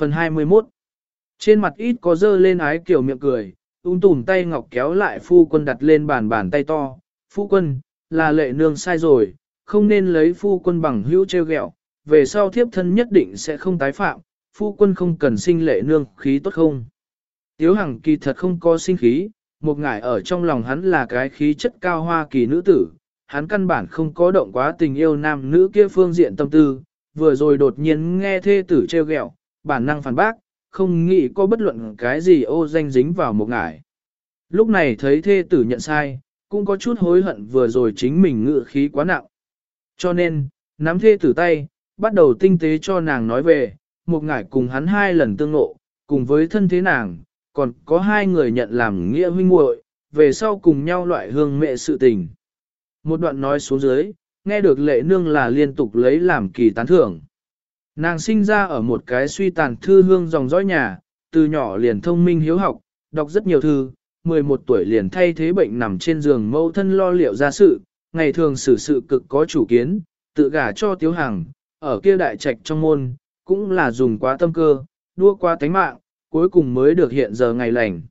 Phần 21 Trên mặt ít có dơ lên ái kiểu miệng cười, ung tùm tay ngọc kéo lại phu quân đặt lên bàn bàn tay to. Phu quân, là lệ nương sai rồi, không nên lấy phu quân bằng hữu treo gẹo, về sau thiếp thân nhất định sẽ không tái phạm, phu quân không cần sinh lệ nương khí tốt không. Tiếu hằng kỳ thật không có sinh khí, một ngải ở trong lòng hắn là cái khí chất cao hoa kỳ nữ tử, hắn căn bản không có động quá tình yêu nam nữ kia phương diện tâm tư, vừa rồi đột nhiên nghe thê tử treo gẹo, bản năng phản bác, không nghĩ có bất luận cái gì ô danh dính vào một ngải. Lúc này thấy thê tử nhận sai, cũng có chút hối hận vừa rồi chính mình ngự khí quá nặng. Cho nên, nắm thê tử tay, bắt đầu tinh tế cho nàng nói về, một ngải cùng hắn hai lần tương ngộ, cùng với thân thế nàng, còn có hai người nhận làm nghĩa huynh muội, về sau cùng nhau loại hương mẹ sự tình. Một đoạn nói xuống dưới, nghe được lệ nương là liên tục lấy làm kỳ tán thưởng. Nàng sinh ra ở một cái suy tàn thư hương dòng dõi nhà, từ nhỏ liền thông minh hiếu học, đọc rất nhiều thư, 11 tuổi liền thay thế bệnh nằm trên giường mâu thân lo liệu ra sự, ngày thường xử sự cực có chủ kiến, tự gả cho tiếu hàng, ở kia đại trạch trong môn, cũng là dùng quá tâm cơ, đua qua tánh mạng, cuối cùng mới được hiện giờ ngày lành.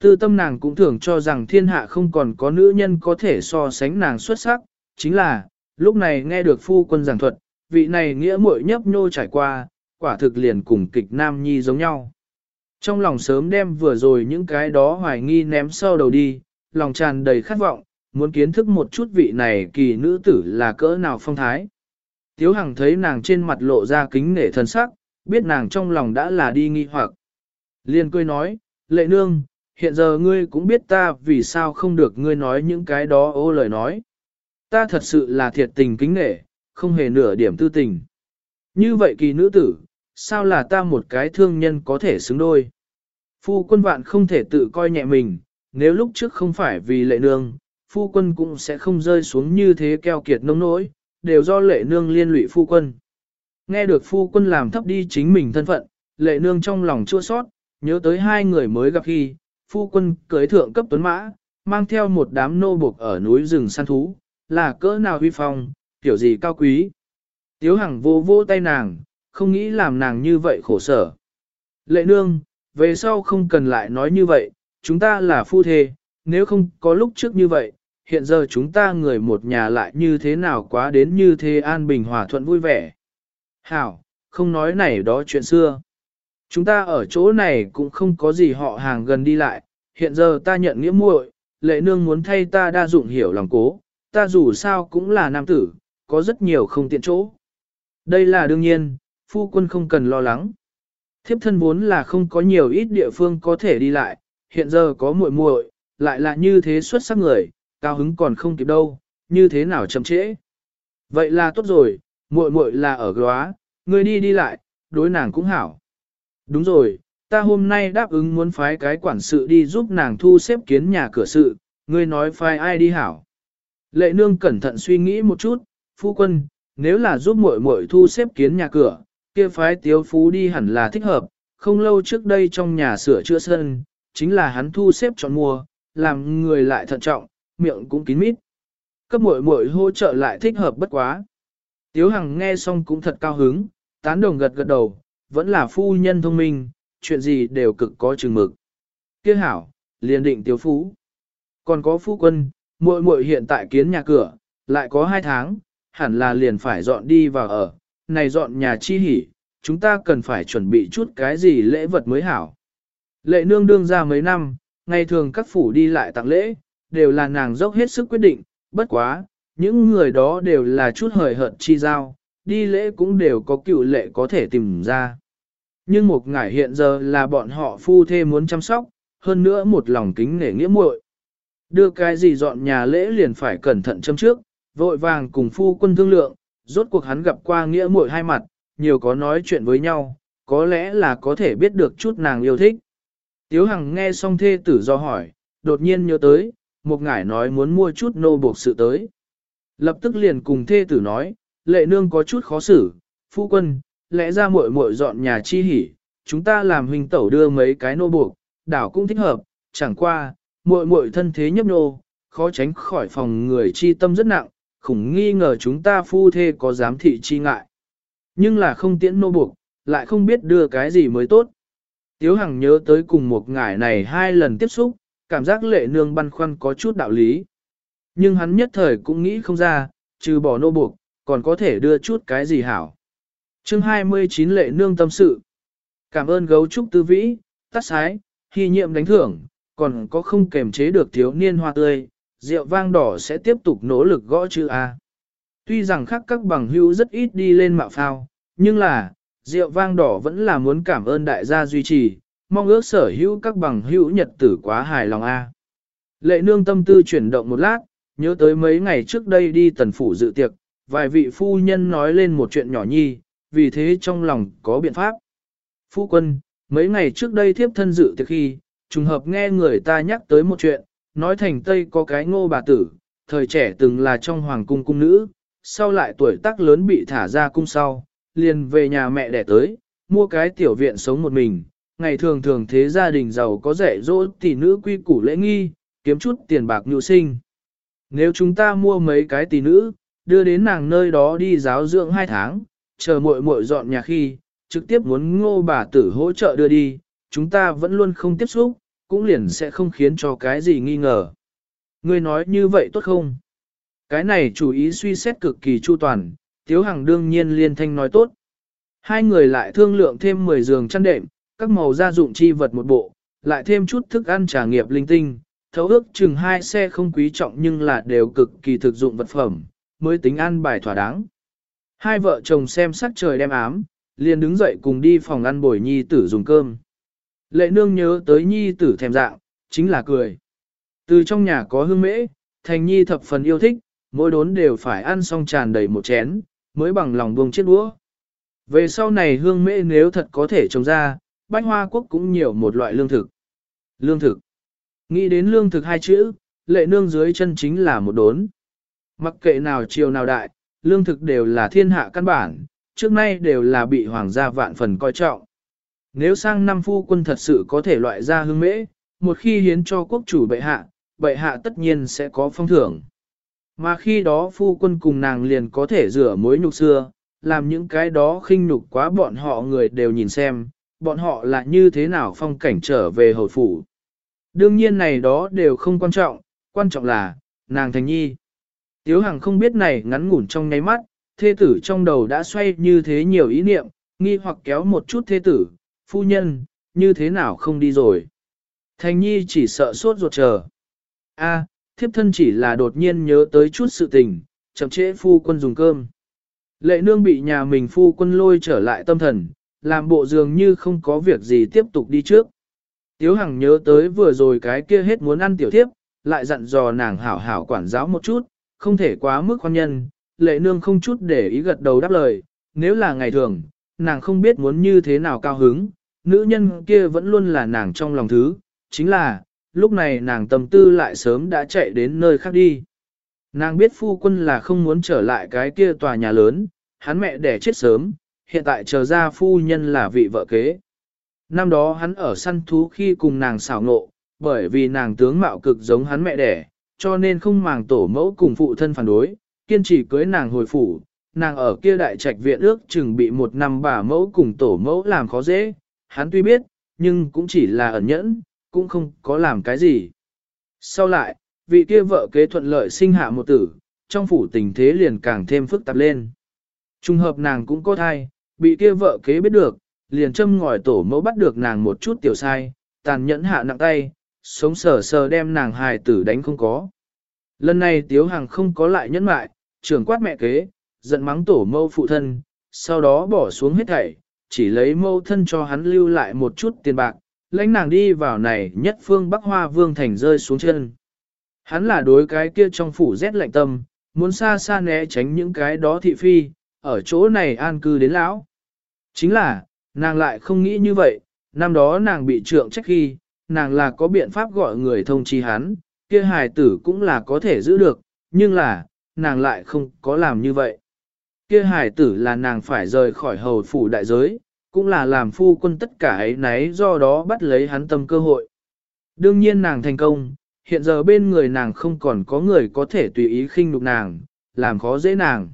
Tư tâm nàng cũng thường cho rằng thiên hạ không còn có nữ nhân có thể so sánh nàng xuất sắc, chính là, lúc này nghe được phu quân giảng thuật, vị này nghĩa muội nhấp nhô trải qua, quả thực liền cùng kịch nam nhi giống nhau. Trong lòng sớm đem vừa rồi những cái đó hoài nghi ném sau đầu đi, lòng tràn đầy khát vọng, muốn kiến thức một chút vị này kỳ nữ tử là cỡ nào phong thái. Tiếu Hằng thấy nàng trên mặt lộ ra kính nể thần sắc, biết nàng trong lòng đã là đi nghi hoặc. liền cười nói, lệ nương, hiện giờ ngươi cũng biết ta vì sao không được ngươi nói những cái đó ô lời nói. Ta thật sự là thiệt tình kính nể, không hề nửa điểm tư tình. Như vậy kỳ nữ tử, sao là ta một cái thương nhân có thể xứng đôi. Phu quân vạn không thể tự coi nhẹ mình, nếu lúc trước không phải vì lệ nương, phu quân cũng sẽ không rơi xuống như thế keo kiệt nông nỗi, đều do lệ nương liên lụy phu quân. Nghe được phu quân làm thấp đi chính mình thân phận, lệ nương trong lòng chua sót, nhớ tới hai người mới gặp khi, phu quân cưới thượng cấp tuấn mã, mang theo một đám nô buộc ở núi rừng săn thú, là cỡ nào huy phong, kiểu gì cao quý. Tiếu hằng vô vô tay nàng, không nghĩ làm nàng như vậy khổ sở. Lệ nương, về sau không cần lại nói như vậy, chúng ta là phu thê, nếu không có lúc trước như vậy, hiện giờ chúng ta người một nhà lại như thế nào quá đến như thế an bình hòa thuận vui vẻ. Hảo, không nói này đó chuyện xưa. Chúng ta ở chỗ này cũng không có gì họ hàng gần đi lại, hiện giờ ta nhận nghĩa muội, lệ nương muốn thay ta đa dụng hiểu lòng cố, ta dù sao cũng là nam tử, có rất nhiều không tiện chỗ. Đây là đương nhiên, phu quân không cần lo lắng. Thiếp thân vốn là không có nhiều ít địa phương có thể đi lại, hiện giờ có muội muội, lại là như thế xuất sắc người, cao hứng còn không kịp đâu, như thế nào chậm trễ. Vậy là tốt rồi, muội muội là ở góa, người đi đi lại, đối nàng cũng hảo. Đúng rồi, ta hôm nay đáp ứng muốn phái cái quản sự đi giúp nàng thu xếp kiến nhà cửa sự, ngươi nói phái ai đi hảo. Lệ nương cẩn thận suy nghĩ một chút, phu quân, nếu là giúp muội muội thu xếp kiến nhà cửa, kia phái tiếu phú đi hẳn là thích hợp, không lâu trước đây trong nhà sửa chữa sân, chính là hắn thu xếp chọn mua, làm người lại thận trọng, miệng cũng kín mít. Cấp muội muội hỗ trợ lại thích hợp bất quá. Tiếu Hằng nghe xong cũng thật cao hứng, tán đồng gật gật đầu, vẫn là phu nhân thông minh, chuyện gì đều cực có chừng mực. Kia hảo, liền định tiếu phú. Còn có phu quân, muội muội hiện tại kiến nhà cửa, lại có hai tháng, hẳn là liền phải dọn đi vào ở, này dọn nhà chi hỉ, chúng ta cần phải chuẩn bị chút cái gì lễ vật mới hảo. Lệ nương đương ra mấy năm, ngày thường các phủ đi lại tặng lễ, đều là nàng dốc hết sức quyết định, bất quá, những người đó đều là chút hời hợt chi giao, đi lễ cũng đều có cựu lệ có thể tìm ra. Nhưng một ngải hiện giờ là bọn họ phu thê muốn chăm sóc, hơn nữa một lòng kính nể nghĩa muội. Đưa cái gì dọn nhà lễ liền phải cẩn thận châm trước, vội vàng cùng phu quân thương lượng, rốt cuộc hắn gặp qua nghĩa muội hai mặt, nhiều có nói chuyện với nhau, có lẽ là có thể biết được chút nàng yêu thích. Tiếu Hằng nghe xong thê tử do hỏi, đột nhiên nhớ tới, một ngải nói muốn mua chút nô buộc sự tới. Lập tức liền cùng thê tử nói, lệ nương có chút khó xử, phu quân, lẽ ra muội muội dọn nhà chi hỉ, chúng ta làm huynh tẩu đưa mấy cái nô buộc, đảo cũng thích hợp, chẳng qua, muội muội thân thế nhấp nô, khó tránh khỏi phòng người chi tâm rất nặng, khủng nghi ngờ chúng ta phu thê có giám thị chi ngại. Nhưng là không tiễn nô buộc, lại không biết đưa cái gì mới tốt. Tiếu Hằng nhớ tới cùng một ngải này hai lần tiếp xúc, cảm giác lệ nương băn khoăn có chút đạo lý. Nhưng hắn nhất thời cũng nghĩ không ra, trừ bỏ nô buộc, còn có thể đưa chút cái gì hảo. chương 29 lệ nương tâm sự. Cảm ơn gấu trúc tư vĩ, tắt sái, hy nhiệm đánh thưởng, còn có không kềm chế được thiếu niên hoa tươi, rượu vang đỏ sẽ tiếp tục nỗ lực gõ chữ A. Tuy rằng khác các bằng hữu rất ít đi lên mạo phao, nhưng là, rượu vang đỏ vẫn là muốn cảm ơn đại gia duy trì, mong ước sở hữu các bằng hữu nhật tử quá hài lòng A. Lệ nương tâm tư chuyển động một lát, nhớ tới mấy ngày trước đây đi tần phủ dự tiệc, vài vị phu nhân nói lên một chuyện nhỏ nhi, vì thế trong lòng có biện pháp. Phu quân, mấy ngày trước đây thiếp thân dự tiệc khi, trùng hợp nghe người ta nhắc tới một chuyện, nói thành Tây có cái ngô bà tử, thời trẻ từng là trong hoàng cung cung nữ, sau lại tuổi tác lớn bị thả ra cung sau, liền về nhà mẹ đẻ tới, mua cái tiểu viện sống một mình, ngày thường thường thế gia đình giàu có rẻ dỗ tỷ nữ quy củ lễ nghi, kiếm chút tiền bạc nhu sinh. Nếu chúng ta mua mấy cái tỷ nữ, đưa đến nàng nơi đó đi giáo dưỡng hai tháng, chờ muội muội dọn nhà khi, trực tiếp muốn ngô bà tử hỗ trợ đưa đi, chúng ta vẫn luôn không tiếp xúc, cũng liền sẽ không khiến cho cái gì nghi ngờ. Ngươi nói như vậy tốt không? Cái này chủ ý suy xét cực kỳ chu toàn, Tiếu Hằng đương nhiên liên thanh nói tốt. Hai người lại thương lượng thêm 10 giường chăn đệm, các màu gia dụng chi vật một bộ, lại thêm chút thức ăn trà nghiệp linh tinh, thấu ước chừng hai xe không quý trọng nhưng là đều cực kỳ thực dụng vật phẩm, mới tính ăn bài thỏa đáng. Hai vợ chồng xem sắc trời đem ám, liền đứng dậy cùng đi phòng ăn bồi nhi tử dùng cơm. Lệ nương nhớ tới nhi tử thèm dạng, chính là cười. Từ trong nhà có hương mễ, thành nhi thập phần yêu thích, mỗi đốn đều phải ăn xong tràn đầy một chén, mới bằng lòng buông chiếc đũa. Về sau này hương mễ nếu thật có thể trồng ra, bách hoa quốc cũng nhiều một loại lương thực. Lương thực. Nghĩ đến lương thực hai chữ, lệ nương dưới chân chính là một đốn. Mặc kệ nào chiều nào đại, lương thực đều là thiên hạ căn bản, trước nay đều là bị hoàng gia vạn phần coi trọng. Nếu sang năm phu quân thật sự có thể loại ra hương mễ, một khi hiến cho quốc chủ bệ hạ, bệ hạ tất nhiên sẽ có phong thưởng. Mà khi đó phu quân cùng nàng liền có thể rửa mối nhục xưa, làm những cái đó khinh nhục quá bọn họ người đều nhìn xem, bọn họ là như thế nào phong cảnh trở về hồi phủ. Đương nhiên này đó đều không quan trọng, quan trọng là, nàng thành nhi. Tiếu Hằng không biết này ngắn ngủn trong nháy mắt, thê tử trong đầu đã xoay như thế nhiều ý niệm, nghi hoặc kéo một chút thê tử, phu nhân, như thế nào không đi rồi. Thành nhi chỉ sợ sốt ruột chờ. A, thiếp thân chỉ là đột nhiên nhớ tới chút sự tình, chậm trễ phu quân dùng cơm. Lệ nương bị nhà mình phu quân lôi trở lại tâm thần, làm bộ dường như không có việc gì tiếp tục đi trước. Tiếu Hằng nhớ tới vừa rồi cái kia hết muốn ăn tiểu thiếp, lại dặn dò nàng hảo hảo quản giáo một chút, không thể quá mức khoan nhân, lệ nương không chút để ý gật đầu đáp lời, nếu là ngày thường, nàng không biết muốn như thế nào cao hứng, nữ nhân kia vẫn luôn là nàng trong lòng thứ, chính là, lúc này nàng tâm tư lại sớm đã chạy đến nơi khác đi. Nàng biết phu quân là không muốn trở lại cái kia tòa nhà lớn, hắn mẹ đẻ chết sớm, hiện tại chờ ra phu nhân là vị vợ kế. Năm đó hắn ở săn thú khi cùng nàng xảo ngộ, bởi vì nàng tướng mạo cực giống hắn mẹ đẻ, cho nên không màng tổ mẫu cùng phụ thân phản đối, kiên trì cưới nàng hồi phủ. Nàng ở kia đại trạch viện ước chừng bị một năm bà mẫu cùng tổ mẫu làm khó dễ, hắn tuy biết, nhưng cũng chỉ là ẩn nhẫn, cũng không có làm cái gì. Sau lại, vị kia vợ kế thuận lợi sinh hạ một tử, trong phủ tình thế liền càng thêm phức tạp lên. Trung hợp nàng cũng có thai, bị kia vợ kế biết được, liền châm ngòi tổ mẫu bắt được nàng một chút tiểu sai, tàn nhẫn hạ nặng tay, sống sờ sờ đem nàng hài tử đánh không có. Lần này Tiếu hàng không có lại nhẫn mại, trưởng quát mẹ kế, giận mắng tổ mâu phụ thân, sau đó bỏ xuống hết thảy, chỉ lấy mâu thân cho hắn lưu lại một chút tiền bạc, lãnh nàng đi vào này nhất phương Bắc Hoa Vương Thành rơi xuống chân. Hắn là đối cái kia trong phủ rét lạnh tâm, muốn xa xa né tránh những cái đó thị phi, ở chỗ này an cư đến lão. Chính là, nàng lại không nghĩ như vậy, năm đó nàng bị trượng trách khi, nàng là có biện pháp gọi người thông chi hắn, kia hài tử cũng là có thể giữ được, nhưng là, nàng lại không có làm như vậy. Kia hài tử là nàng phải rời khỏi hầu phủ đại giới, cũng là làm phu quân tất cả ấy nấy do đó bắt lấy hắn tâm cơ hội. Đương nhiên nàng thành công, hiện giờ bên người nàng không còn có người có thể tùy ý khinh nhục nàng, làm khó dễ nàng.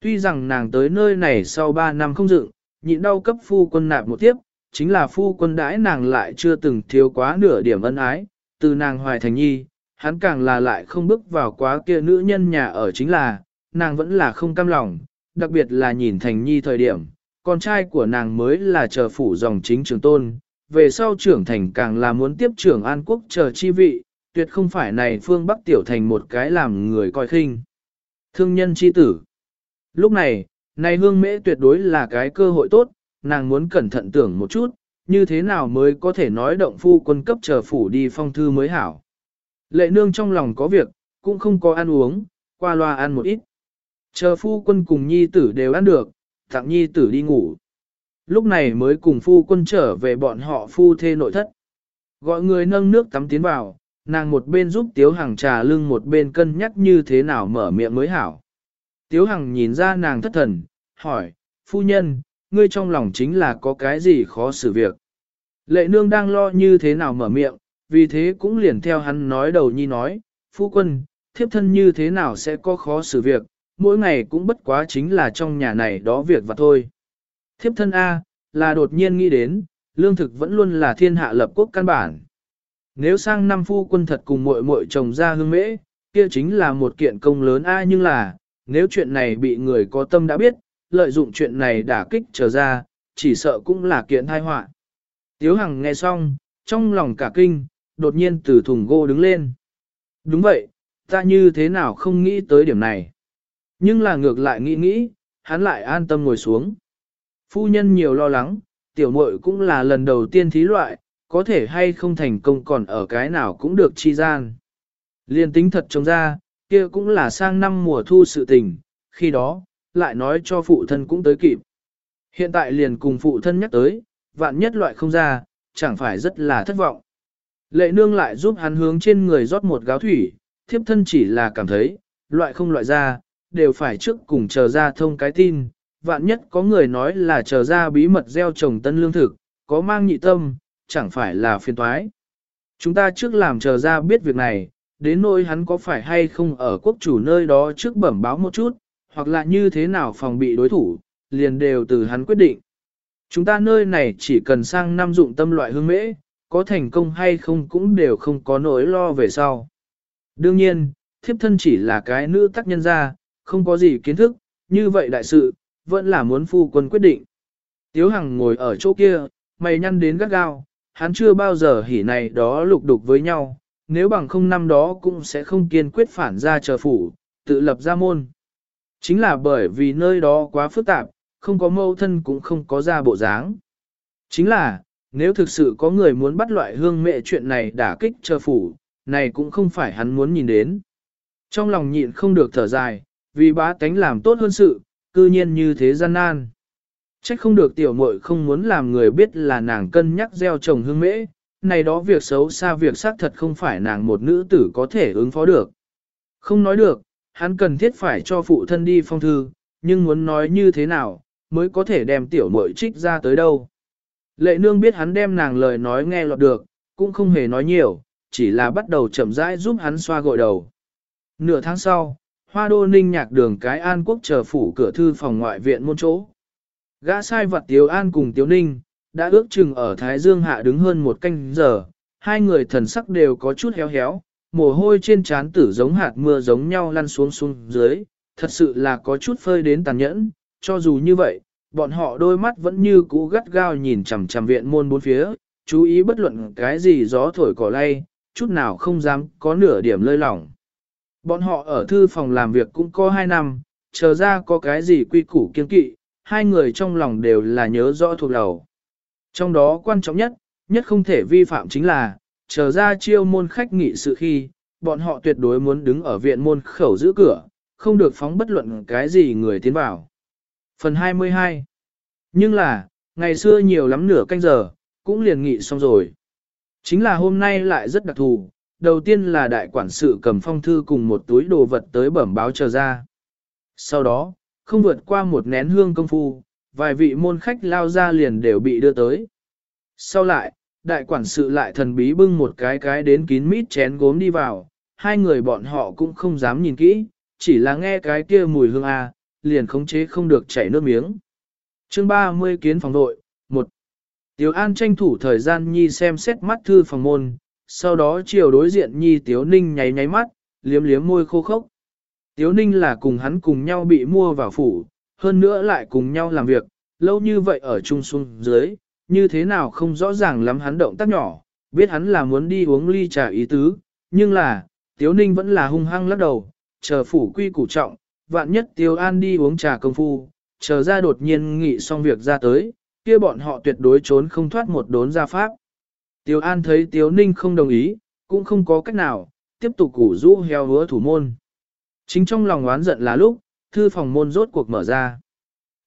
Tuy rằng nàng tới nơi này sau 3 năm không dựng, nhịn đau cấp phu quân nạp một tiếp, chính là phu quân đãi nàng lại chưa từng thiếu quá nửa điểm ân ái, từ nàng hoài thành nhi, hắn càng là lại không bước vào quá kia nữ nhân nhà ở chính là, nàng vẫn là không cam lòng, đặc biệt là nhìn thành nhi thời điểm, con trai của nàng mới là chờ phủ dòng chính trường tôn, về sau trưởng thành càng là muốn tiếp trưởng an quốc chờ chi vị, tuyệt không phải này phương Bắc tiểu thành một cái làm người coi khinh. Thương nhân chi tử. Lúc này, này hương mễ tuyệt đối là cái cơ hội tốt, nàng muốn cẩn thận tưởng một chút, như thế nào mới có thể nói động phu quân cấp chờ phủ đi phong thư mới hảo. Lệ nương trong lòng có việc, cũng không có ăn uống, qua loa ăn một ít. Chờ phu quân cùng nhi tử đều ăn được, tặng nhi tử đi ngủ. Lúc này mới cùng phu quân trở về bọn họ phu thê nội thất. Gọi người nâng nước tắm tiến vào, nàng một bên giúp Tiếu Hằng trà lưng một bên cân nhắc như thế nào mở miệng mới hảo. Tiếu Hằng nhìn ra nàng thất thần, hỏi, phu nhân, ngươi trong lòng chính là có cái gì khó xử việc. Lệ nương đang lo như thế nào mở miệng, vì thế cũng liền theo hắn nói đầu nhi nói, phu quân, thiếp thân như thế nào sẽ có khó xử việc, mỗi ngày cũng bất quá chính là trong nhà này đó việc và thôi. Thiếp thân A, là đột nhiên nghĩ đến, lương thực vẫn luôn là thiên hạ lập quốc căn bản. Nếu sang năm phu quân thật cùng muội muội chồng ra hương mễ, kia chính là một kiện công lớn A nhưng là, nếu chuyện này bị người có tâm đã biết, lợi dụng chuyện này đả kích trở ra, chỉ sợ cũng là kiện tai họa. Tiếu Hằng nghe xong, trong lòng cả kinh, đột nhiên từ thùng gỗ đứng lên. Đúng vậy, ta như thế nào không nghĩ tới điểm này. Nhưng là ngược lại nghĩ nghĩ, hắn lại an tâm ngồi xuống. Phu nhân nhiều lo lắng, tiểu muội cũng là lần đầu tiên thí loại, có thể hay không thành công còn ở cái nào cũng được chi gian. Liên tính thật trông ra, kia cũng là sang năm mùa thu sự tình, khi đó, lại nói cho phụ thân cũng tới kịp. Hiện tại liền cùng phụ thân nhắc tới, vạn nhất loại không ra, chẳng phải rất là thất vọng. Lệ nương lại giúp hắn hướng trên người rót một gáo thủy, thiếp thân chỉ là cảm thấy, loại không loại ra, đều phải trước cùng chờ ra thông cái tin. Vạn nhất có người nói là chờ ra bí mật gieo trồng tân lương thực, có mang nhị tâm, chẳng phải là phiền toái. Chúng ta trước làm chờ ra biết việc này, đến nỗi hắn có phải hay không ở quốc chủ nơi đó trước bẩm báo một chút, hoặc là như thế nào phòng bị đối thủ, liền đều từ hắn quyết định. Chúng ta nơi này chỉ cần sang năm dụng tâm loại hương mễ, có thành công hay không cũng đều không có nỗi lo về sau. Đương nhiên, thiếp thân chỉ là cái nữ tác nhân ra, không có gì kiến thức, như vậy đại sự, vẫn là muốn phu quân quyết định. Tiếu Hằng ngồi ở chỗ kia, mày nhăn đến gắt gao, hắn chưa bao giờ hỉ này đó lục đục với nhau, nếu bằng không năm đó cũng sẽ không kiên quyết phản ra chờ phủ, tự lập ra môn. Chính là bởi vì nơi đó quá phức tạp, không có mâu thân cũng không có ra bộ dáng. Chính là, nếu thực sự có người muốn bắt loại hương mẹ chuyện này đả kích chờ phủ, này cũng không phải hắn muốn nhìn đến. Trong lòng nhịn không được thở dài, vì bá tánh làm tốt hơn sự, cư nhiên như thế gian nan. Trách không được tiểu muội không muốn làm người biết là nàng cân nhắc gieo trồng hương mễ, này đó việc xấu xa việc xác thật không phải nàng một nữ tử có thể ứng phó được. Không nói được, hắn cần thiết phải cho phụ thân đi phong thư, nhưng muốn nói như thế nào, mới có thể đem tiểu muội trích ra tới đâu. Lệ nương biết hắn đem nàng lời nói nghe lọt được, cũng không hề nói nhiều, chỉ là bắt đầu chậm rãi giúp hắn xoa gội đầu. Nửa tháng sau, hoa đô ninh nhạc đường cái an quốc chờ phủ cửa thư phòng ngoại viện môn chỗ. Gã sai vật Tiếu An cùng Tiếu Ninh, đã ước chừng ở Thái Dương hạ đứng hơn một canh giờ, hai người thần sắc đều có chút héo héo, mồ hôi trên trán tử giống hạt mưa giống nhau lăn xuống xuống dưới, thật sự là có chút phơi đến tàn nhẫn, cho dù như vậy, bọn họ đôi mắt vẫn như cũ gắt gao nhìn chằm chằm viện môn bốn phía, chú ý bất luận cái gì gió thổi cỏ lay, chút nào không dám có nửa điểm lơi lỏng. Bọn họ ở thư phòng làm việc cũng có hai năm, chờ ra có cái gì quy củ kiên kỵ, hai người trong lòng đều là nhớ rõ thuộc đầu. Trong đó quan trọng nhất, nhất không thể vi phạm chính là, chờ ra chiêu môn khách nghị sự khi, bọn họ tuyệt đối muốn đứng ở viện môn khẩu giữ cửa, không được phóng bất luận cái gì người tiến vào. Phần 22 Nhưng là, ngày xưa nhiều lắm nửa canh giờ, cũng liền nghị xong rồi. Chính là hôm nay lại rất đặc thù, đầu tiên là đại quản sự cầm phong thư cùng một túi đồ vật tới bẩm báo chờ ra. Sau đó, không vượt qua một nén hương công phu, vài vị môn khách lao ra liền đều bị đưa tới. Sau lại, đại quản sự lại thần bí bưng một cái cái đến kín mít chén gốm đi vào, hai người bọn họ cũng không dám nhìn kỹ, chỉ là nghe cái kia mùi hương a, liền khống chế không được chảy nước miếng. Chương 30 kiến phòng đội, 1. tiểu An tranh thủ thời gian Nhi xem xét mắt thư phòng môn, sau đó chiều đối diện Nhi Tiếu Ninh nháy nháy mắt, liếm liếm môi khô khốc. Tiếu Ninh là cùng hắn cùng nhau bị mua vào phủ, hơn nữa lại cùng nhau làm việc, lâu như vậy ở chung xuống dưới, như thế nào không rõ ràng lắm hắn động tác nhỏ, biết hắn là muốn đi uống ly trà ý tứ, nhưng là, Tiếu Ninh vẫn là hung hăng lắc đầu, chờ phủ quy củ trọng, vạn nhất Tiếu An đi uống trà công phu, chờ ra đột nhiên nghị xong việc ra tới, kia bọn họ tuyệt đối trốn không thoát một đốn ra pháp. Tiêu An thấy Tiếu Ninh không đồng ý, cũng không có cách nào, tiếp tục củ rũ heo hứa thủ môn. Chính trong lòng oán giận là lúc, thư phòng môn rốt cuộc mở ra.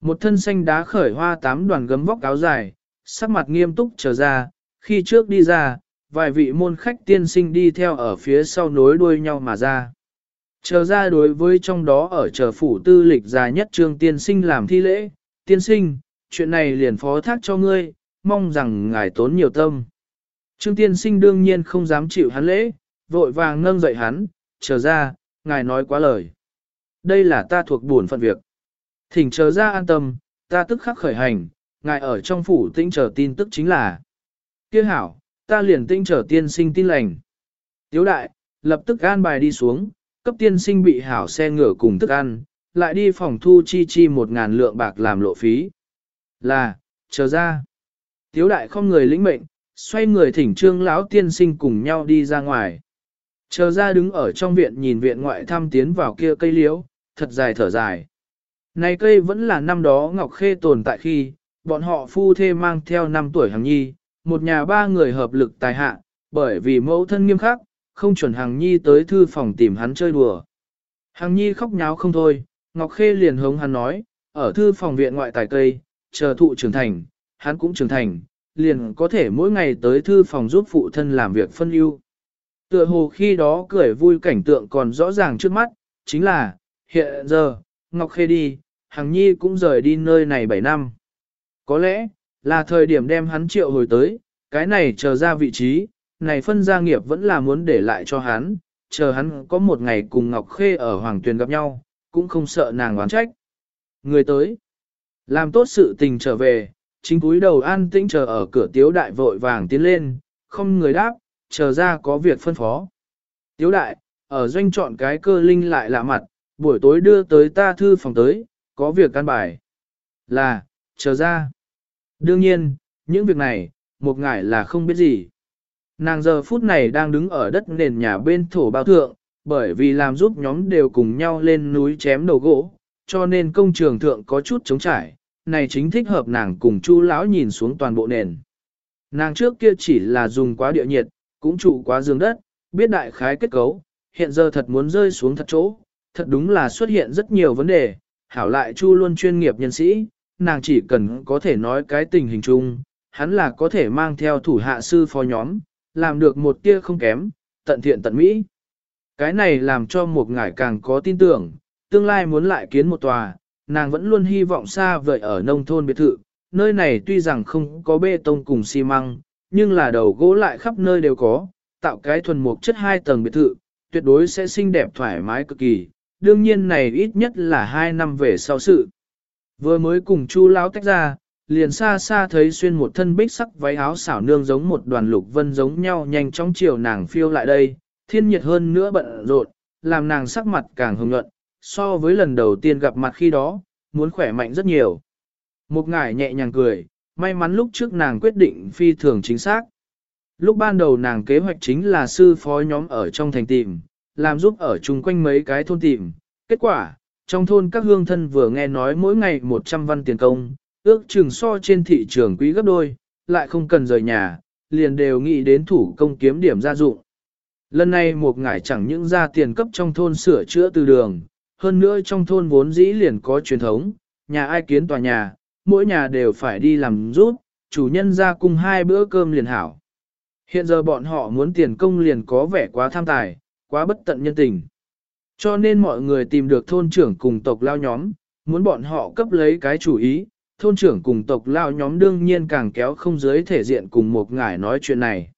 Một thân xanh đá khởi hoa tám đoàn gấm vóc áo dài, sắc mặt nghiêm túc trở ra, khi trước đi ra, vài vị môn khách tiên sinh đi theo ở phía sau nối đuôi nhau mà ra. Chờ ra đối với trong đó ở chờ phủ tư lịch dài nhất trương tiên sinh làm thi lễ, tiên sinh, chuyện này liền phó thác cho ngươi, mong rằng ngài tốn nhiều tâm. Trương tiên sinh đương nhiên không dám chịu hắn lễ, vội vàng nâng dậy hắn, chờ ra, ngài nói quá lời. Đây là ta thuộc buồn phận việc. Thỉnh chờ ra an tâm, ta tức khắc khởi hành, ngài ở trong phủ tĩnh chờ tin tức chính là. kia hảo, ta liền tĩnh chờ tiên sinh tin lành. Tiếu đại, lập tức an bài đi xuống, cấp tiên sinh bị hảo xe ngựa cùng thức ăn, lại đi phòng thu chi chi một ngàn lượng bạc làm lộ phí. Là, chờ ra. Tiếu đại không người lĩnh mệnh, xoay người thỉnh trương lão tiên sinh cùng nhau đi ra ngoài. Chờ ra đứng ở trong viện nhìn viện ngoại thăm tiến vào kia cây liễu, thật dài thở dài. Này cây vẫn là năm đó Ngọc Khê tồn tại khi, bọn họ phu thê mang theo năm tuổi hàng nhi, một nhà ba người hợp lực tài hạ, bởi vì mẫu thân nghiêm khắc, không chuẩn hàng nhi tới thư phòng tìm hắn chơi đùa. Hàng nhi khóc nháo không thôi, Ngọc Khê liền hống hắn nói, ở thư phòng viện ngoại tài cây, chờ thụ trưởng thành, hắn cũng trưởng thành, liền có thể mỗi ngày tới thư phòng giúp phụ thân làm việc phân ưu. Tựa hồ khi đó cười vui cảnh tượng còn rõ ràng trước mắt, chính là, hiện giờ, Ngọc Khê đi, Hằng Nhi cũng rời đi nơi này 7 năm. Có lẽ, là thời điểm đem hắn triệu hồi tới, cái này chờ ra vị trí, này phân gia nghiệp vẫn là muốn để lại cho hắn, chờ hắn có một ngày cùng Ngọc Khê ở Hoàng Tuyền gặp nhau, cũng không sợ nàng oán trách. Người tới, làm tốt sự tình trở về, chính cúi đầu an tĩnh chờ ở cửa tiếu đại vội vàng tiến lên, không người đáp, chờ ra có việc phân phó. Tiếu đại, ở doanh chọn cái cơ linh lại lạ mặt, buổi tối đưa tới ta thư phòng tới, có việc căn bài. Là, chờ ra. Đương nhiên, những việc này, một ngải là không biết gì. Nàng giờ phút này đang đứng ở đất nền nhà bên thổ bao thượng, bởi vì làm giúp nhóm đều cùng nhau lên núi chém đầu gỗ, cho nên công trường thượng có chút trống trải, này chính thích hợp nàng cùng chu lão nhìn xuống toàn bộ nền. Nàng trước kia chỉ là dùng quá địa nhiệt, cũng trụ quá giường đất, biết đại khái kết cấu, hiện giờ thật muốn rơi xuống thật chỗ, thật đúng là xuất hiện rất nhiều vấn đề, hảo lại chu luôn chuyên nghiệp nhân sĩ, nàng chỉ cần có thể nói cái tình hình chung, hắn là có thể mang theo thủ hạ sư phó nhóm, làm được một tia không kém, tận thiện tận mỹ. Cái này làm cho một ngải càng có tin tưởng, tương lai muốn lại kiến một tòa, nàng vẫn luôn hy vọng xa vời ở nông thôn biệt thự, nơi này tuy rằng không có bê tông cùng xi măng, nhưng là đầu gỗ lại khắp nơi đều có, tạo cái thuần mục chất hai tầng biệt thự, tuyệt đối sẽ xinh đẹp thoải mái cực kỳ, đương nhiên này ít nhất là hai năm về sau sự. Vừa mới cùng chu lão tách ra, liền xa xa thấy xuyên một thân bích sắc váy áo xảo nương giống một đoàn lục vân giống nhau nhanh chóng chiều nàng phiêu lại đây, thiên nhiệt hơn nữa bận rộn, làm nàng sắc mặt càng hồng nhuận, so với lần đầu tiên gặp mặt khi đó, muốn khỏe mạnh rất nhiều. Một ngải nhẹ nhàng cười, may mắn lúc trước nàng quyết định phi thường chính xác. Lúc ban đầu nàng kế hoạch chính là sư phó nhóm ở trong thành tìm, làm giúp ở chung quanh mấy cái thôn tìm. Kết quả, trong thôn các hương thân vừa nghe nói mỗi ngày 100 văn tiền công, ước chừng so trên thị trường quý gấp đôi, lại không cần rời nhà, liền đều nghĩ đến thủ công kiếm điểm gia dụng. Lần này một ngải chẳng những ra tiền cấp trong thôn sửa chữa từ đường, hơn nữa trong thôn vốn dĩ liền có truyền thống, nhà ai kiến tòa nhà, mỗi nhà đều phải đi làm rút, chủ nhân ra cùng hai bữa cơm liền hảo. Hiện giờ bọn họ muốn tiền công liền có vẻ quá tham tài, quá bất tận nhân tình. Cho nên mọi người tìm được thôn trưởng cùng tộc lao nhóm, muốn bọn họ cấp lấy cái chủ ý, thôn trưởng cùng tộc lao nhóm đương nhiên càng kéo không dưới thể diện cùng một ngải nói chuyện này.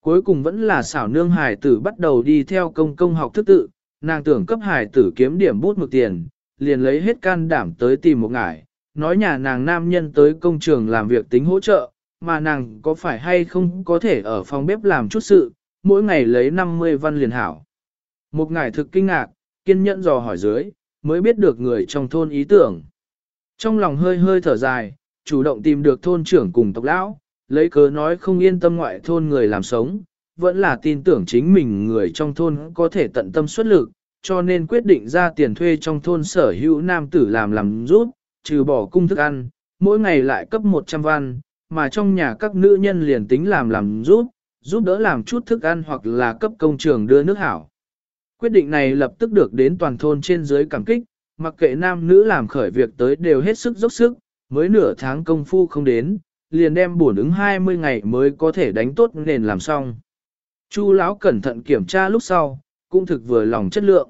Cuối cùng vẫn là xảo nương hải tử bắt đầu đi theo công công học thức tự, nàng tưởng cấp hải tử kiếm điểm bút mực tiền, liền lấy hết can đảm tới tìm một ngải, nói nhà nàng nam nhân tới công trường làm việc tính hỗ trợ, mà nàng có phải hay không có thể ở phòng bếp làm chút sự, mỗi ngày lấy 50 văn liền hảo. Một ngài thực kinh ngạc, kiên nhẫn dò hỏi dưới, mới biết được người trong thôn ý tưởng. Trong lòng hơi hơi thở dài, chủ động tìm được thôn trưởng cùng tộc lão, lấy cớ nói không yên tâm ngoại thôn người làm sống, vẫn là tin tưởng chính mình người trong thôn có thể tận tâm xuất lực, cho nên quyết định ra tiền thuê trong thôn sở hữu nam tử làm làm giúp, trừ bỏ cung thức ăn, mỗi ngày lại cấp 100 văn, mà trong nhà các nữ nhân liền tính làm làm giúp, giúp đỡ làm chút thức ăn hoặc là cấp công trường đưa nước hảo. Quyết định này lập tức được đến toàn thôn trên dưới cảm kích, mặc kệ nam nữ làm khởi việc tới đều hết sức dốc sức, mới nửa tháng công phu không đến, liền đem bổn ứng 20 ngày mới có thể đánh tốt nền làm xong. Chu lão cẩn thận kiểm tra lúc sau, cũng thực vừa lòng chất lượng.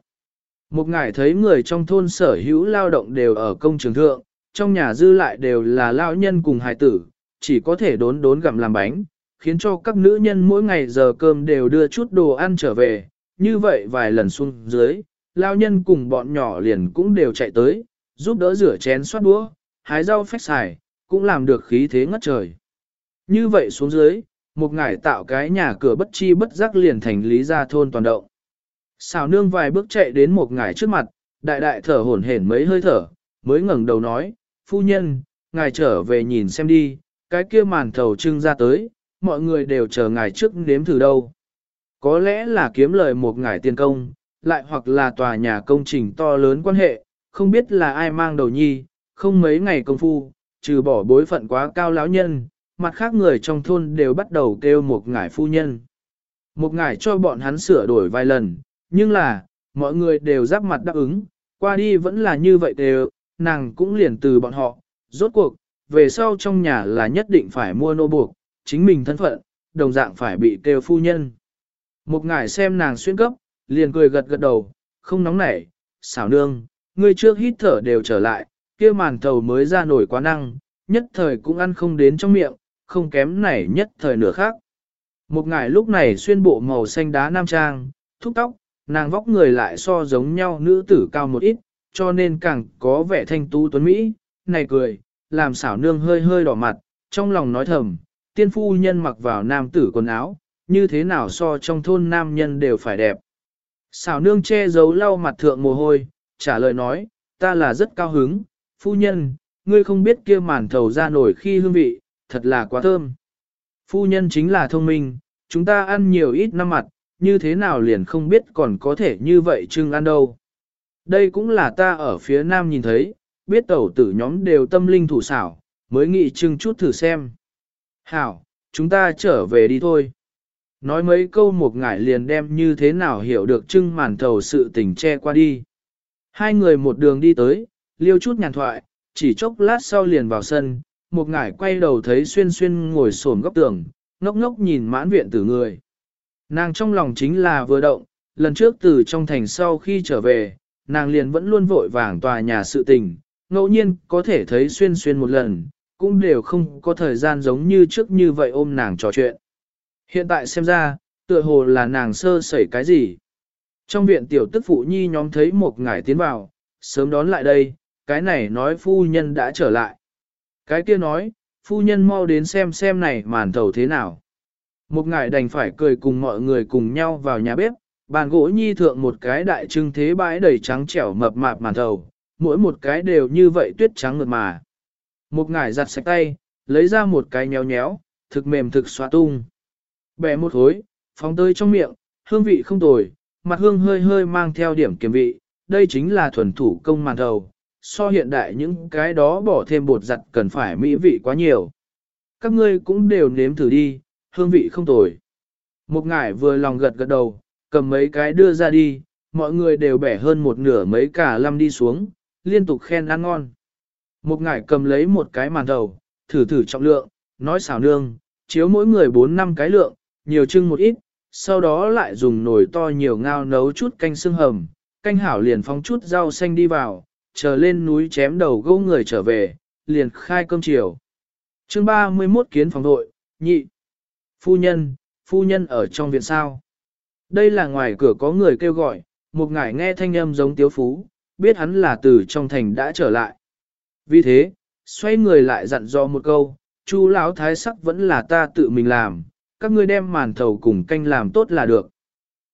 Một ngày thấy người trong thôn sở hữu lao động đều ở công trường thượng, trong nhà dư lại đều là lao nhân cùng hài tử, chỉ có thể đốn đốn gặm làm bánh, khiến cho các nữ nhân mỗi ngày giờ cơm đều đưa chút đồ ăn trở về, như vậy vài lần xuống dưới, lao nhân cùng bọn nhỏ liền cũng đều chạy tới, giúp đỡ rửa chén xoát đũa, hái rau phách xài, cũng làm được khí thế ngất trời. Như vậy xuống dưới, một ngải tạo cái nhà cửa bất chi bất giác liền thành lý gia thôn toàn động. Xào nương vài bước chạy đến một ngải trước mặt, đại đại thở hổn hển mấy hơi thở, mới ngẩng đầu nói, phu nhân, ngài trở về nhìn xem đi, cái kia màn thầu trưng ra tới, mọi người đều chờ ngài trước nếm thử đâu. Có lẽ là kiếm lời một ngải tiền công, lại hoặc là tòa nhà công trình to lớn quan hệ, không biết là ai mang đầu nhi, không mấy ngày công phu, trừ bỏ bối phận quá cao lão nhân, mặt khác người trong thôn đều bắt đầu kêu một ngải phu nhân. Một ngải cho bọn hắn sửa đổi vài lần, nhưng là, mọi người đều giáp mặt đáp ứng, qua đi vẫn là như vậy đều, nàng cũng liền từ bọn họ, rốt cuộc, về sau trong nhà là nhất định phải mua nô buộc, chính mình thân phận, đồng dạng phải bị kêu phu nhân. Một ngải xem nàng xuyên cấp, liền cười gật gật đầu, không nóng nảy, xảo nương, ngươi trước hít thở đều trở lại, kia màn thầu mới ra nổi quá năng, nhất thời cũng ăn không đến trong miệng, không kém này nhất thời nửa khác. Một ngải lúc này xuyên bộ màu xanh đá nam trang, thúc tóc, nàng vóc người lại so giống nhau nữ tử cao một ít, cho nên càng có vẻ thanh tú tuấn Mỹ, này cười, làm xảo nương hơi hơi đỏ mặt, trong lòng nói thầm, tiên phu nhân mặc vào nam tử quần áo, như thế nào so trong thôn nam nhân đều phải đẹp. Xảo nương che giấu lau mặt thượng mồ hôi, trả lời nói, ta là rất cao hứng, phu nhân, ngươi không biết kia màn thầu ra nổi khi hương vị, thật là quá thơm. Phu nhân chính là thông minh, chúng ta ăn nhiều ít năm mặt, như thế nào liền không biết còn có thể như vậy chưng ăn đâu. Đây cũng là ta ở phía nam nhìn thấy, biết tẩu tử nhóm đều tâm linh thủ xảo, mới nghĩ chưng chút thử xem. Hảo, chúng ta trở về đi thôi. Nói mấy câu một ngải liền đem như thế nào hiểu được trưng màn thầu sự tình che qua đi. Hai người một đường đi tới, liêu chút nhàn thoại, chỉ chốc lát sau liền vào sân, một ngải quay đầu thấy xuyên xuyên ngồi xổm góc tường, ngốc ngốc nhìn mãn viện tử người. Nàng trong lòng chính là vừa động, lần trước từ trong thành sau khi trở về, nàng liền vẫn luôn vội vàng tòa nhà sự tình, ngẫu nhiên có thể thấy xuyên xuyên một lần, cũng đều không có thời gian giống như trước như vậy ôm nàng trò chuyện. Hiện tại xem ra, tựa hồ là nàng sơ sẩy cái gì. Trong viện tiểu tức phụ nhi nhóm thấy một ngải tiến vào, sớm đón lại đây, cái này nói phu nhân đã trở lại. Cái kia nói, phu nhân mau đến xem xem này màn thầu thế nào. Một ngài đành phải cười cùng mọi người cùng nhau vào nhà bếp, bàn gỗ nhi thượng một cái đại trưng thế bãi đầy trắng trẻo mập mạp màn thầu, mỗi một cái đều như vậy tuyết trắng ngược mà. Một ngải giặt sạch tay, lấy ra một cái nhéo nhéo, thực mềm thực xoa tung. Bẻ một hối, phóng tơi trong miệng, hương vị không tồi, mặt hương hơi hơi mang theo điểm kiểm vị, đây chính là thuần thủ công màn thầu, so hiện đại những cái đó bỏ thêm bột giặt cần phải mỹ vị quá nhiều. Các ngươi cũng đều nếm thử đi, hương vị không tồi. Một ngải vừa lòng gật gật đầu, cầm mấy cái đưa ra đi, mọi người đều bẻ hơn một nửa mấy cả lăm đi xuống, liên tục khen ăn ngon. Một ngải cầm lấy một cái màn đầu thử thử trọng lượng, nói xào nương, chiếu mỗi người 4 năm cái lượng, nhiều trưng một ít, sau đó lại dùng nồi to nhiều ngao nấu chút canh xương hầm, canh hảo liền phóng chút rau xanh đi vào, chờ lên núi chém đầu gỗ người trở về, liền khai cơm chiều. chương 31 kiến phòng đội, nhị. Phu nhân, phu nhân ở trong viện sao. Đây là ngoài cửa có người kêu gọi, một ngải nghe thanh âm giống tiếu phú, biết hắn là từ trong thành đã trở lại. Vì thế, xoay người lại dặn dò một câu, chu lão thái sắc vẫn là ta tự mình làm, các ngươi đem màn thầu cùng canh làm tốt là được.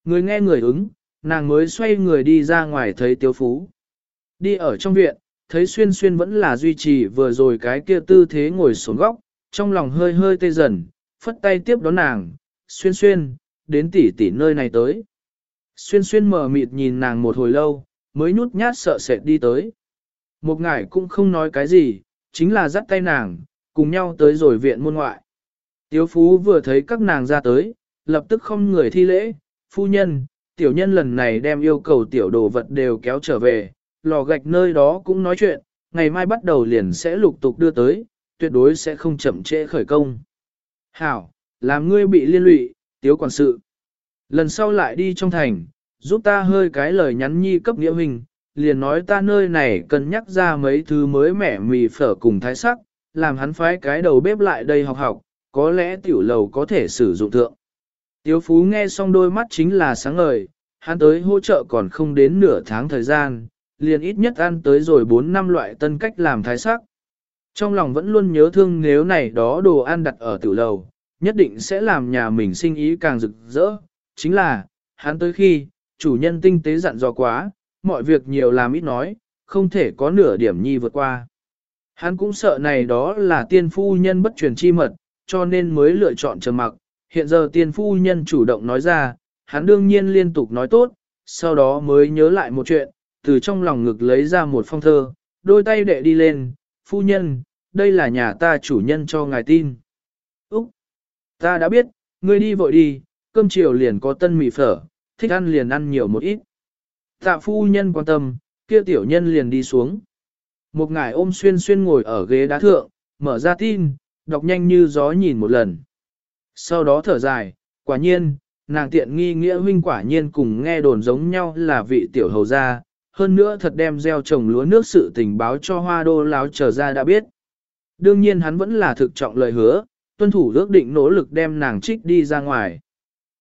Người nghe người ứng, nàng mới xoay người đi ra ngoài thấy tiếu phú. Đi ở trong viện, thấy xuyên xuyên vẫn là duy trì vừa rồi cái kia tư thế ngồi xuống góc, trong lòng hơi hơi tê dần, phất tay tiếp đón nàng, xuyên xuyên, đến tỉ tỉ nơi này tới. Xuyên xuyên mở mịt nhìn nàng một hồi lâu, mới nhút nhát sợ sệt đi tới. Một ngải cũng không nói cái gì, chính là dắt tay nàng, cùng nhau tới rồi viện môn ngoại. Tiếu phú vừa thấy các nàng ra tới, lập tức không người thi lễ, phu nhân, tiểu nhân lần này đem yêu cầu tiểu đồ vật đều kéo trở về, lò gạch nơi đó cũng nói chuyện, ngày mai bắt đầu liền sẽ lục tục đưa tới, tuyệt đối sẽ không chậm trễ khởi công. Hảo, làm ngươi bị liên lụy, tiếu quản sự. Lần sau lại đi trong thành, giúp ta hơi cái lời nhắn nhi cấp nghĩa hình, liền nói ta nơi này cần nhắc ra mấy thứ mới mẻ mì phở cùng thái sắc, làm hắn phái cái đầu bếp lại đây học học, có lẽ tiểu lầu có thể sử dụng thượng. Tiếu Phú nghe xong đôi mắt chính là sáng ngời, hắn tới hỗ trợ còn không đến nửa tháng thời gian, liền ít nhất ăn tới rồi 4 năm loại tân cách làm thái sắc. Trong lòng vẫn luôn nhớ thương nếu này đó đồ ăn đặt ở tiểu lầu, nhất định sẽ làm nhà mình sinh ý càng rực rỡ. Chính là, hắn tới khi, chủ nhân tinh tế dặn dò quá, mọi việc nhiều làm ít nói, không thể có nửa điểm nhi vượt qua. Hắn cũng sợ này đó là tiên phu nhân bất truyền chi mật, cho nên mới lựa chọn trầm mặc. Hiện giờ tiên phu nhân chủ động nói ra, hắn đương nhiên liên tục nói tốt, sau đó mới nhớ lại một chuyện, từ trong lòng ngực lấy ra một phong thơ, đôi tay đệ đi lên, phu nhân, đây là nhà ta chủ nhân cho ngài tin. Úc, ta đã biết, ngươi đi vội đi, cơm chiều liền có tân mì phở, thích ăn liền ăn nhiều một ít. Tạ phu nhân quan tâm, kia tiểu nhân liền đi xuống. Một ngài ôm xuyên xuyên ngồi ở ghế đá thượng, mở ra tin, đọc nhanh như gió nhìn một lần. Sau đó thở dài, quả nhiên, nàng tiện nghi nghĩa huynh quả nhiên cùng nghe đồn giống nhau là vị tiểu hầu gia, hơn nữa thật đem gieo trồng lúa nước sự tình báo cho hoa đô láo trở ra đã biết. Đương nhiên hắn vẫn là thực trọng lời hứa, tuân thủ ước định nỗ lực đem nàng trích đi ra ngoài.